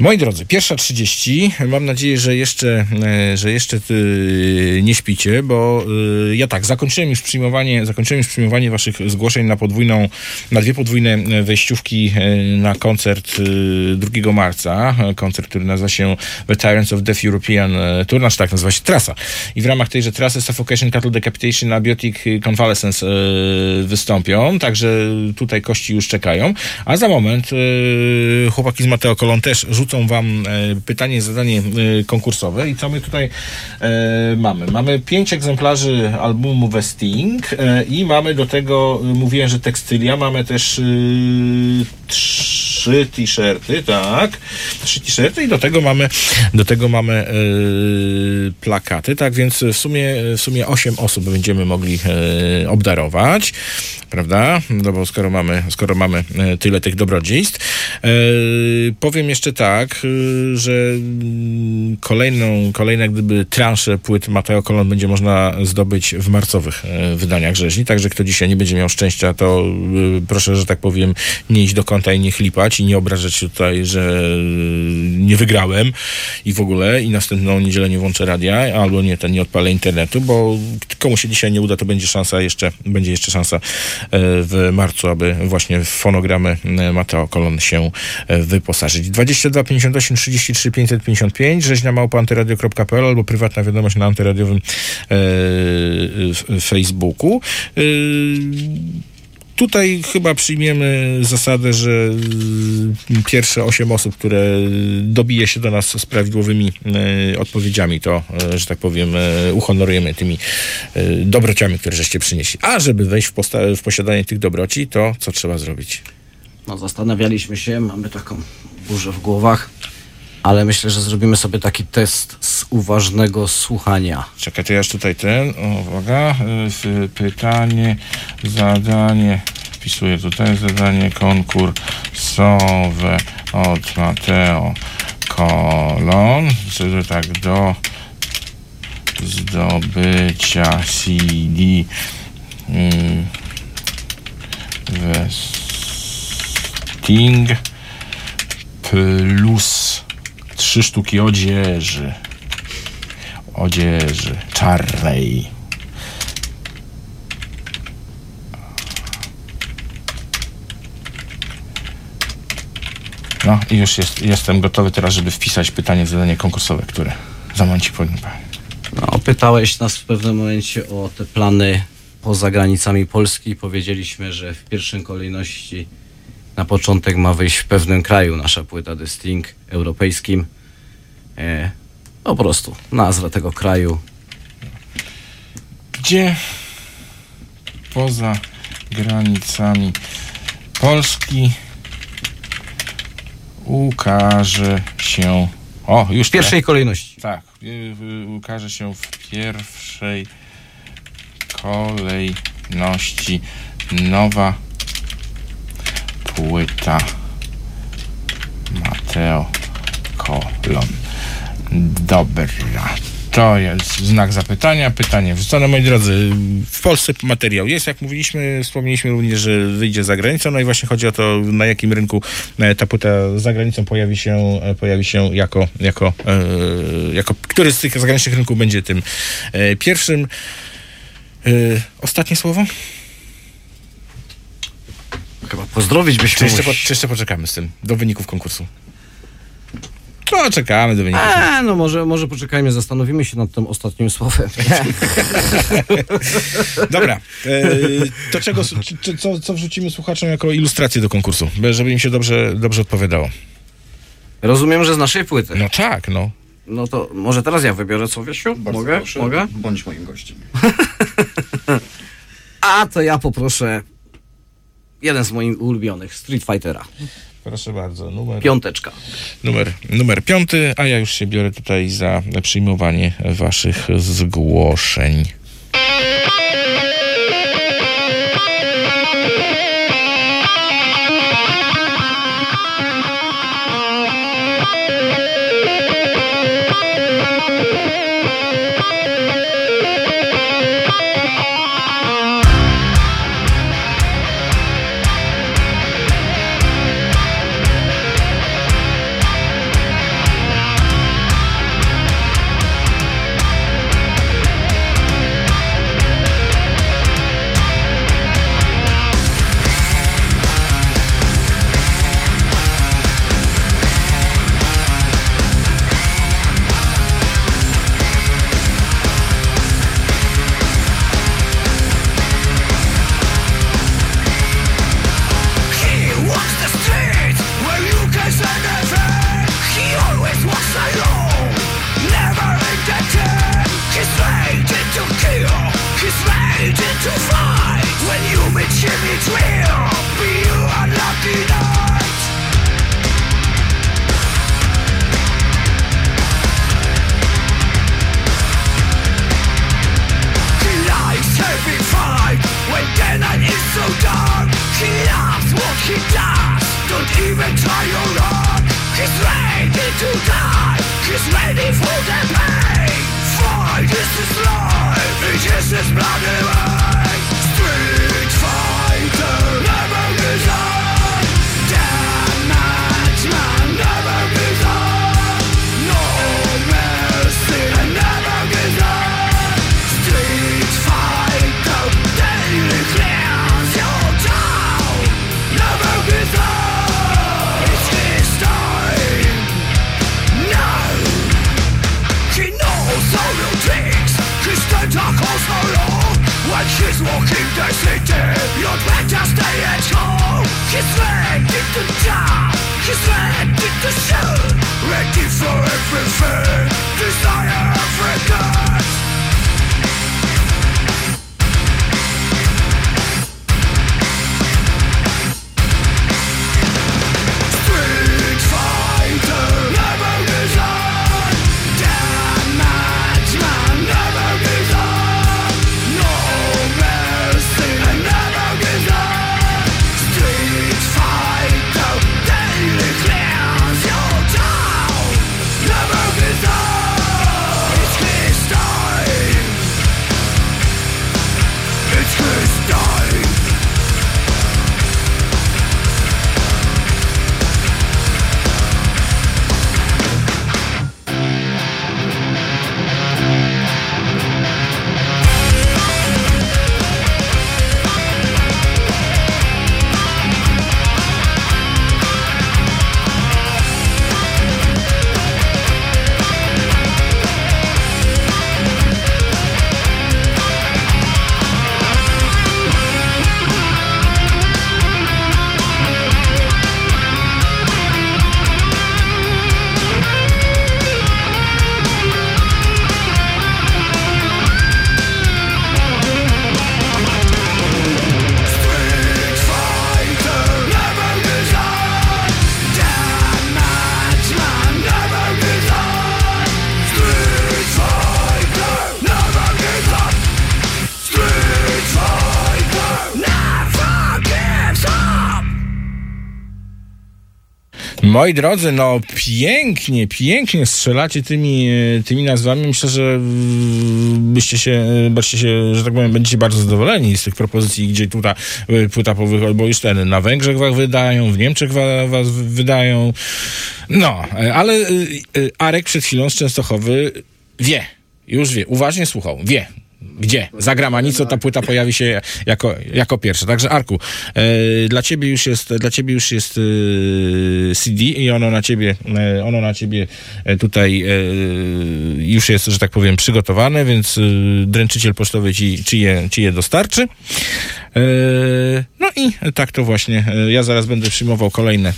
Moi drodzy, pierwsza 30. Mam nadzieję, że jeszcze, e, że jeszcze ty nie śpicie, bo e, ja tak, zakończyłem już przyjmowanie, zakończyłem już przyjmowanie waszych zgłoszeń na podwójną, na dwie podwójne e, wejściówki e, na koncert e, 2 marca. E, Koncert, który nazywa się The Tyrants of Death European e, Tour, znaczy tak, nazywa się trasa. I w ramach tejże trasy Suffocation, Cattle Decapitation, Abiotic Convalescence e, wystąpią, także tutaj kości już czekają. A za moment e, chłopaki z Mateo Kolon też rzucą wam e, pytanie, zadanie e, konkursowe i co my tutaj e, mamy? Mamy pięć egzemplarzy albumu Vesting e, i mamy do tego, mówiłem, że tekstylia, mamy też e, trz, trzy t-shirty, tak. Trzy t-shirty i do tego mamy, do tego mamy e, plakaty, tak więc w sumie, w sumie 8 osób będziemy mogli e, obdarować, prawda? No bo skoro mamy, skoro mamy e, tyle tych dobrodziejstw. E, powiem jeszcze tak, że kolejną, kolejne gdyby transze płyt Mateo Kolon będzie można zdobyć w marcowych wydaniach rzeźni, także kto dzisiaj nie będzie miał szczęścia, to proszę, że tak powiem, nie iść do konta i nie chlipać i nie obrażać tutaj, że e, nie wygrałem i w ogóle i następną niedzielę nie włączę radia albo nie, ten nie odpalę internetu, bo komu się dzisiaj nie uda, to będzie szansa jeszcze, będzie jeszcze szansa e, w marcu, aby właśnie w fonogramy e, Mateo Kolon się e, wyposażyć. 22 58 33 555 rzeźnia małpa antyradio.pl albo prywatna wiadomość na antyradiowym e, Facebooku. E, Tutaj chyba przyjmiemy zasadę, że y, pierwsze 8 osób, które dobije się do nas z prawidłowymi y, odpowiedziami, to, y, że tak powiem, y, uhonorujemy tymi dobrociami, które żeście przynieśli. A żeby wejść w, posta- w posiadanie tych dobroci, to co trzeba zrobić? No, zastanawialiśmy się, mamy taką burzę w głowach, ale myślę, że zrobimy sobie taki test z uważnego słuchania. Czekaj, to ja już tutaj ten, uwaga, pytanie, zadanie, wpisuję tutaj zadanie konkursowe od Mateo Kolon, czyli tak do zdobycia CD y, Vesting plus trzy sztuki odzieży odzieży czarnej. No i już jest, jestem gotowy teraz, żeby wpisać pytanie, zadanie konkursowe, które za moment ci powiem. No, pytałeś nas w pewnym momencie o te plany poza granicami Polski. Powiedzieliśmy, że w pierwszej kolejności na początek ma wyjść w pewnym kraju nasza płyta The Sting europejskim. E, po prostu nazwa tego kraju. Gdzie poza granicami Polski ukaże się. O, już W pierwszej kolejności. Tak, ukaże się w pierwszej kolejności nowa płyta Mateo Kolon. Dobra. To jest znak zapytania, pytanie wrzucone. Moi drodzy, w Polsce materiał jest, jak mówiliśmy, wspomnieliśmy również, że wyjdzie za granicą, no i właśnie chodzi o to, na jakim rynku e, ta płyta za granicą pojawi się, e, pojawi się jako, jako, e, jako który z tych zagranicznych rynków będzie tym pierwszym. Ostatnie słowo? Chyba pozdrowić Czy byśmy jeszcze, po, czy jeszcze poczekamy z tym, do wyników konkursu? No, czekamy do wyników. A, no może, może poczekajmy, zastanowimy się nad tym ostatnim słowem. Dobra, e, to czego, czy- czy- co, co wrzucimy słuchaczom jako ilustrację do konkursu, by- żeby im się dobrze, dobrze odpowiadało? Rozumiem, że z naszej płyty. No tak, no. No to może teraz ja wybiorę co, Wiesiu? Bardzo Mogę? proszę, Mogę? Bądź moim gościem. A to ja poproszę jeden z moich ulubionych, Street Fightera. Proszę bardzo, numer, Piąteczka. numer, numer piąty, a ja już się biorę tutaj za przyjmowanie waszych zgłoszeń. To die. He's ready for the pain Fight It is When he's walking the city. You'd better stay at home. He's ready to die. He's ready to shoot Ready for everything. Desire every Moi drodzy, no pięknie, pięknie strzelacie tymi, e, tymi nazwami. Myślę, że byście się, e, byście się, że tak powiem, będziecie bardzo zadowoleni z tych propozycji, gdzie tutaj e, płyta powychodzi, bo już ten, na Węgrzech was wydają, w Niemczech wa, was wydają. No, ale Arek przed chwilą z Częstochowy wie, już wie, uważnie słuchał, wie, gdzie? Za gramanicą ta płyta pojawi się jako, jako pierwsza. Także Arku, e, dla ciebie już jest, dla ciebie już jest e, CD i ono na ciebie, e, ono na ciebie tutaj już jest, że tak powiem, przygotowane, więc dręczyciel pocztowy ci, ci, je, ci je dostarczy. No i tak to właśnie, ja zaraz będę przyjmował kolejne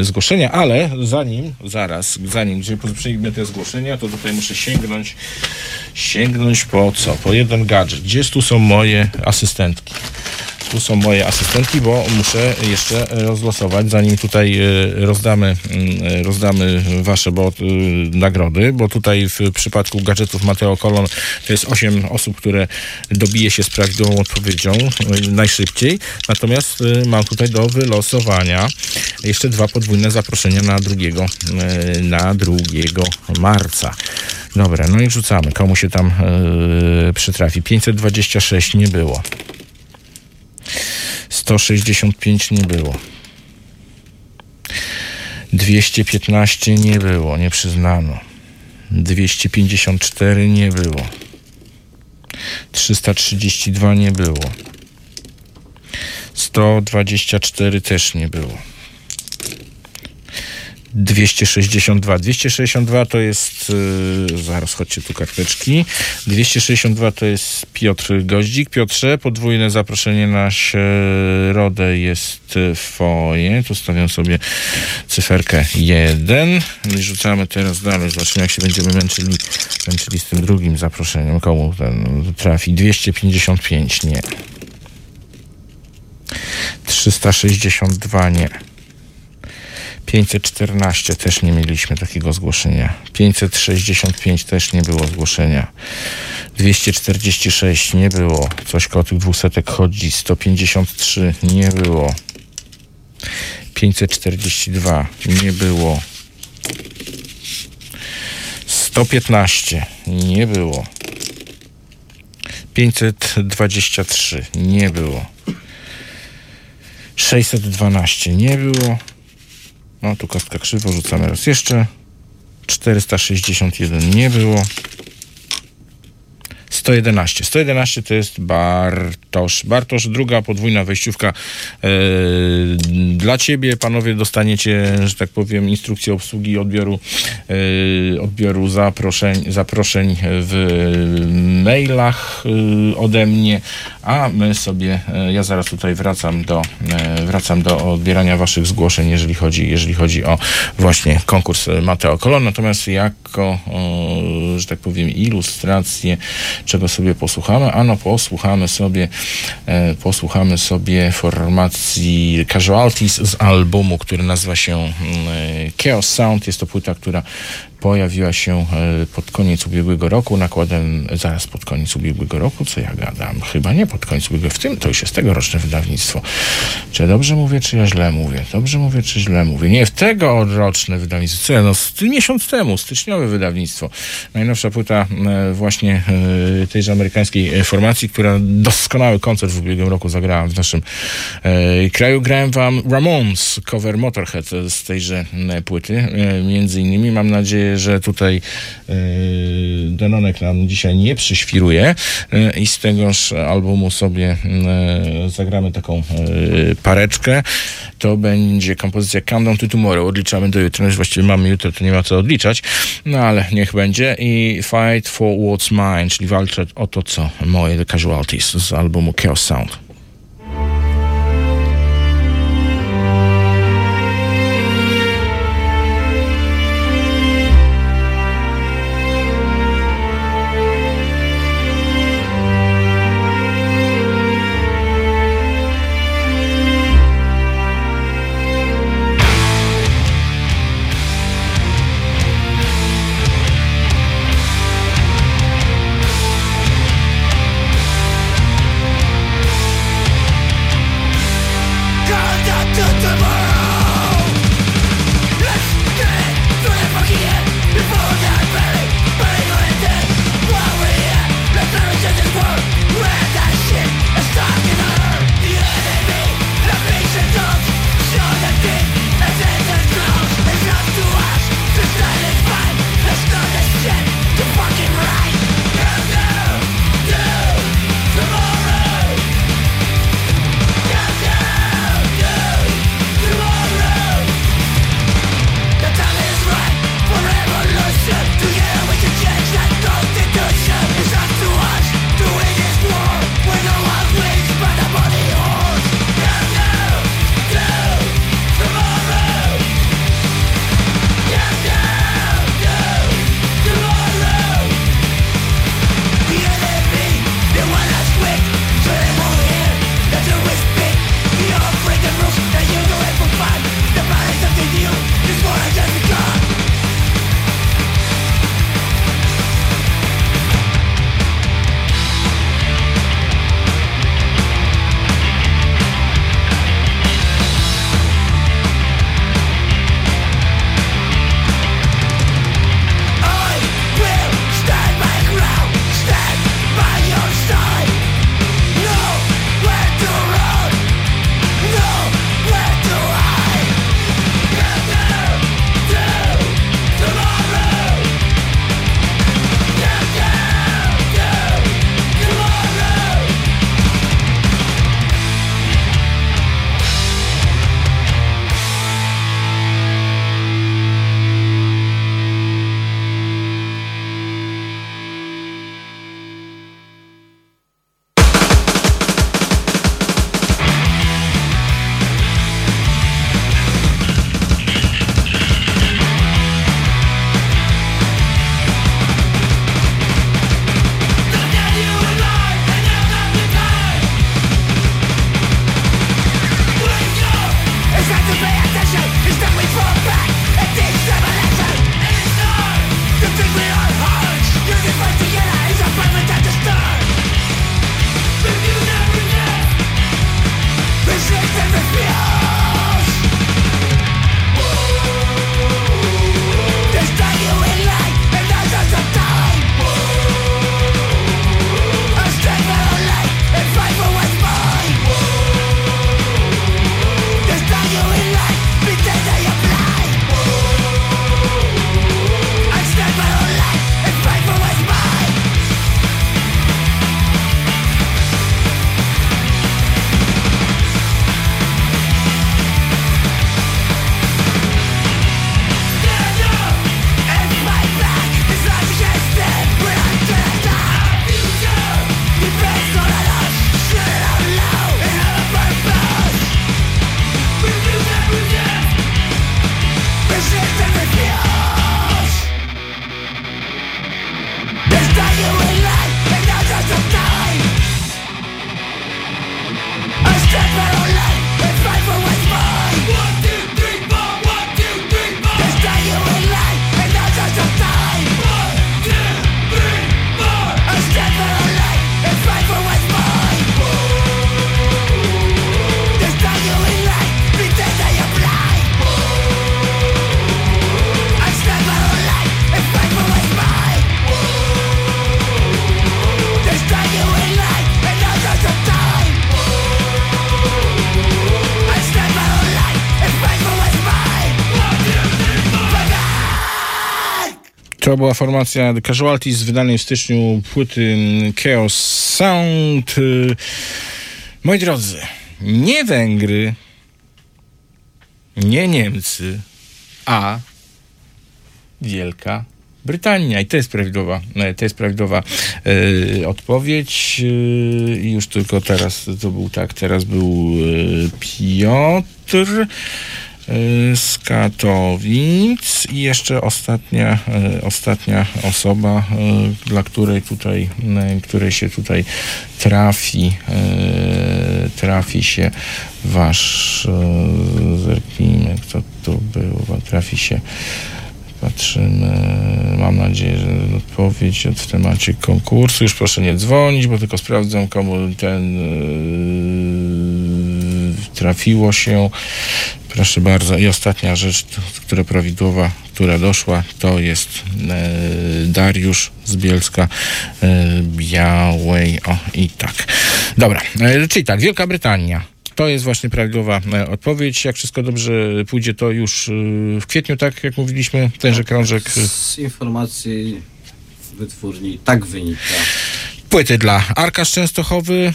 zgłoszenia, ale zanim, zaraz, zanim, przyjmę te zgłoszenia, to tutaj muszę sięgnąć, sięgnąć po co? Po jeden gadżet. Gdzie tu są moje asystentki? Tu są moje asystentki, bo muszę jeszcze rozlosować, zanim tutaj e, rozdamy, mm, rozdamy wasze bo, e, nagrody, bo tutaj w przypadku gadżetów Mateo Kolon to jest 8 osób, które dobije się z prawidłową odpowiedzią najszybciej. Natomiast mam tutaj do wylosowania jeszcze dwa podwójne zaproszenia na drugiego, e, na 2 marca. Dobra, no i rzucamy. Komu się tam e, przytrafi? 526 nie było. 165 nie było. 215 nie było, nie przyznano. 254 nie było. 332 nie było. 124 też nie było. 262. 262 to jest. Yy, zaraz chodźcie tu karteczki. 262 to jest Piotr Goździk. Piotrze, podwójne zaproszenie na środę jest w foje. Tu stawiam sobie cyferkę 1. I rzucamy teraz dalej. Zobaczymy, jak się będziemy męczyli, męczyli z tym drugim zaproszeniem. Komu ten trafi? 255 nie. 362 nie. 514 też nie mieliśmy takiego zgłoszenia. 565 też nie było zgłoszenia. 246 nie było. Coś koło tych dwusetek chodzi. 153 nie było. 542 nie było. 115 nie było. 523 nie było. 612 nie było. No tu kostka krzywo, rzucamy raz jeszcze. 461 nie było. 111. 111 to jest Bartosz. Bartosz, druga podwójna wejściówka e, dla ciebie. Panowie dostaniecie, że tak powiem, instrukcję obsługi odbioru, e, odbioru zaproszeń, zaproszeń w mailach e, ode mnie, a my sobie, ja zaraz tutaj wracam do, wracam do odbierania waszych zgłoszeń, jeżeli chodzi, jeżeli chodzi o właśnie konkurs Mateo Kolon. Natomiast jako, że tak powiem, ilustrację, czego sobie posłuchamy? Ano, posłuchamy sobie, e, posłuchamy sobie formacji Casualties z albumu, który nazywa się mm, e, Chaos Sound. Jest to płyta, która pojawiła się e, pod koniec ubiegłego roku, nakładem zaraz pod koniec ubiegłego roku, co ja gadam, chyba nie pod koniec ubiegłego, w tym to już jest tegoroczne wydawnictwo. Czy dobrze mówię, czy ja źle mówię? Dobrze mówię, czy źle mówię? Nie, w tegoroczne wydawnictwo, co ja, no miesiąc temu, styczniowe wydawnictwo. Najnowsza płyta e, właśnie e, tejże amerykańskiej formacji, która doskonały koncert w ubiegłym roku zagrała w naszym kraju. Grałem wam Ramones, cover Motorhead z tejże płyty. Między innymi mam nadzieję, że tutaj e, Denonek nam dzisiaj nie przyświruje e, i z tegoż albumu sobie e, zagramy taką pareczkę. To będzie kompozycja Countdown to Tomorrow. Odliczamy do jutra. Już właściwie mamy jutro, to nie ma co odliczać. No ale niech będzie. I Fight for What's Mine, czyli walczę o to, co moje The Casualties z albumu Chaos Sound. To była formacja The Casualties wydanej w styczniu płyty Chaos Sound. Moi drodzy, nie Węgry, nie Niemcy, a Wielka Brytania. I to jest prawidłowa, e, to jest prawidłowa e, odpowiedź. I już tylko teraz to był tak, teraz był e, Piotr z Katowic i jeszcze ostatnia, e, ostatnia osoba, e, dla której tutaj, której się tutaj trafi, trafi się wasz, zerknijmy, kto to był, trafi się Patrzymy. Mam nadzieję, że odpowiedź w temacie konkursu. Już proszę nie dzwonić, bo tylko sprawdzam, komu ten trafiło się. Proszę bardzo. I ostatnia rzecz, która prawidłowa, która doszła, to jest e, Dariusz z Bielska e, Białej. O, i tak. Dobra, e, czyli tak, Wielka Brytania. To jest właśnie prawidłowa e, odpowiedź. Jak wszystko dobrze pójdzie, to już e, w kwietniu, tak jak mówiliśmy, tenże krążek. e, Z informacji wytwórni tak wynika. Płyty dla Arka Częstochowy,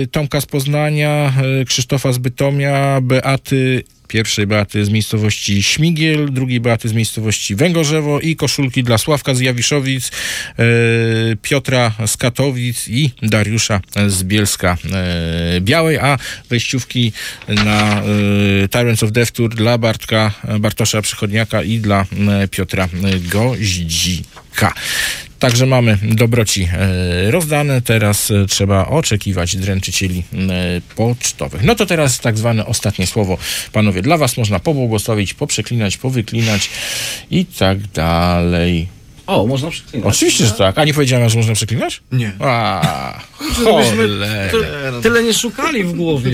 yy, Tomka z Poznania, yy, Krzysztofa z Bytomia, Beaty, pierwszej Beaty z miejscowości Śmigiel, drugiej Beaty z miejscowości Węgorzewo i koszulki dla Sławka z Jawiszowic, yy, Piotra z Katowic i Dariusza z Bielska Białej, a wejściówki na Tyrants of Death Tour dla Bartka, Bartosza Przychodniaka i dla Piotra Goździka. Także mamy dobroci e, rozdane, teraz e, trzeba oczekiwać dręczycieli e, pocztowych. No to teraz tak zwane ostatnie słowo, panowie, dla was można pobłogosławić, poprzeklinać, powyklinać i tak dalej. O, można przeklinać. Oczywiście, że tak. A nie powiedziałem, że można przeklinać? Nie. A, Żebyśmy cholera. ty, tyle nie szukali w głowie.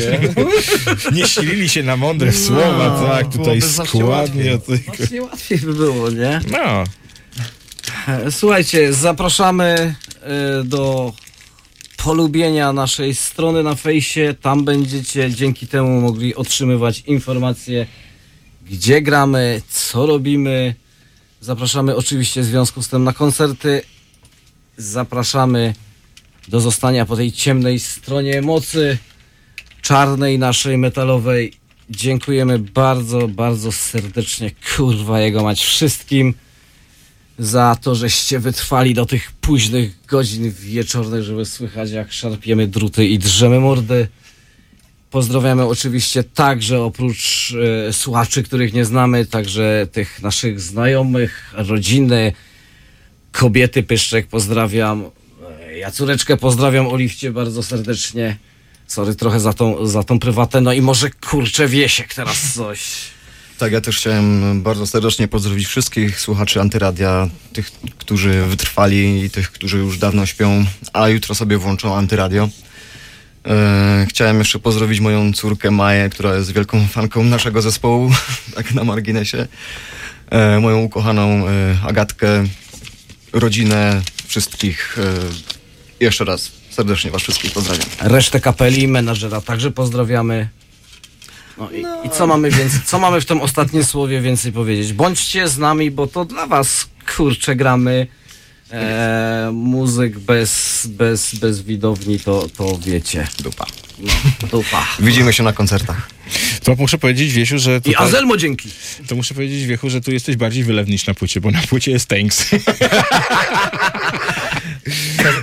Nie silili się na mądre słowa, tak, tutaj składnie. łatwiej. Znacznie łatwiej by było, nie? No, Słuchajcie, zapraszamy y, do polubienia naszej strony na fejsie. Tam będziecie dzięki temu mogli otrzymywać informacje, gdzie gramy, co robimy. Zapraszamy oczywiście w związku z tym na koncerty. Zapraszamy do zostania po tej ciemnej stronie mocy, czarnej naszej metalowej. Dziękujemy bardzo, bardzo serdecznie, kurwa jego mać wszystkim za to, żeście wytrwali do tych późnych godzin wieczornych, żeby słychać jak szarpiemy druty i drzemy mordy. Pozdrawiamy oczywiście także oprócz e, słuchaczy, których nie znamy, także tych naszych znajomych, rodziny, kobiety Pyszczek pozdrawiam, e, ja córeczkę pozdrawiam Oliwcie bardzo serdecznie. Sorry trochę za tą, za tą prywatę, no i może kurczę Wiesiek teraz coś. Tak, ja też chciałem bardzo serdecznie pozdrowić wszystkich słuchaczy Antyradia, tych, którzy wytrwali i tych, którzy już dawno śpią, a jutro sobie włączą Antyradio. E, chciałem jeszcze pozdrowić moją córkę Maję, która jest wielką fanką naszego zespołu, tak na marginesie. E, moją ukochaną e, Agatkę, rodzinę, wszystkich. Jeszcze raz serdecznie was wszystkich pozdrawiam. Resztę kapeli, menadżera także pozdrawiamy. No i, i co mamy więcej, co mamy w tym ostatnim słowie więcej powiedzieć? Bądźcie z nami, bo to dla was kurczę gramy. E, muzyk bez, bez, bez widowni to, to wiecie. Dupa. No, dupa. Widzimy się na koncertach. to muszę powiedzieć, Wiesiu, że I tutaj, Azelmo dzięki. to muszę powiedzieć, Wiechu, że tu jesteś bardziej wylewny niż na płycie, bo na płycie jest thanks.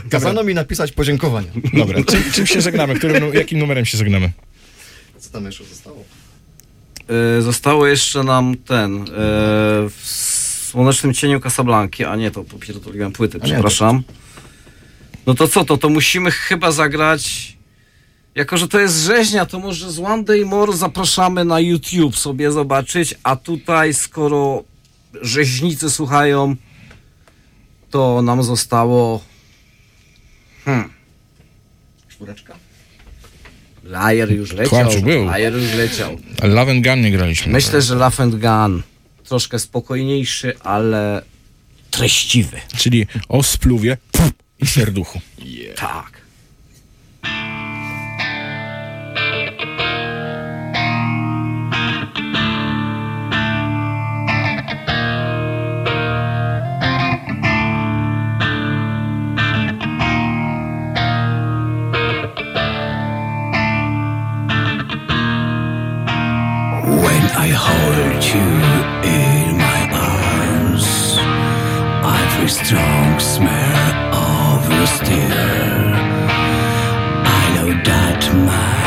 Kazano mi napisać podziękowania. Dobra, czym, czym się żegnamy? Którym, jakim numerem się żegnamy? Co tam jeszcze zostało? E, zostało jeszcze nam ten e, w Słonecznym Cieniu Casablanki, a nie, to popierdoliłem nie, przepraszam. No to co, to, to musimy chyba zagrać, jako że to jest rzeźnia, to może z One Day More zapraszamy na YouTube sobie zobaczyć, a tutaj skoro rzeźnicy słuchają, to nam zostało hmm, Czwóreczka? Lajer już leciał, Kłamczu był. Lajer już leciał. Love and Gun nie graliśmy. Myślę, że Laugh and Gun troszkę spokojniejszy, ale treściwy. Czyli o spluwie i serduchu. Tak. I hold you in my arms, every strong smell of your steel. I know that my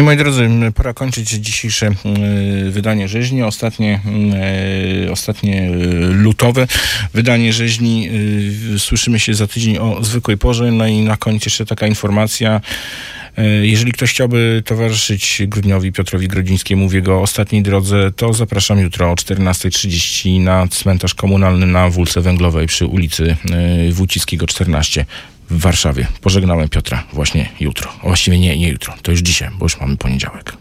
No i moi drodzy, pora kończyć dzisiejsze m, wydanie rzeźni, ostatnie, e, ostatnie e, lutowe wydanie rzeźni. E, Słyszymy się za tydzień o zwykłej porze. No i na koniec jeszcze taka informacja. E, Jeżeli ktoś chciałby towarzyszyć Grudniowi Piotrowi Grodzińskiemu w jego ostatniej drodze, to zapraszam jutro o 14.30 na cmentarz komunalny na Wólce Węglowej przy ulicy e, Wójcickiego 14 w Warszawie. Pożegnałem Piotra właśnie jutro. Właściwie nie, nie jutro, to już dzisiaj, bo już mamy poniedziałek.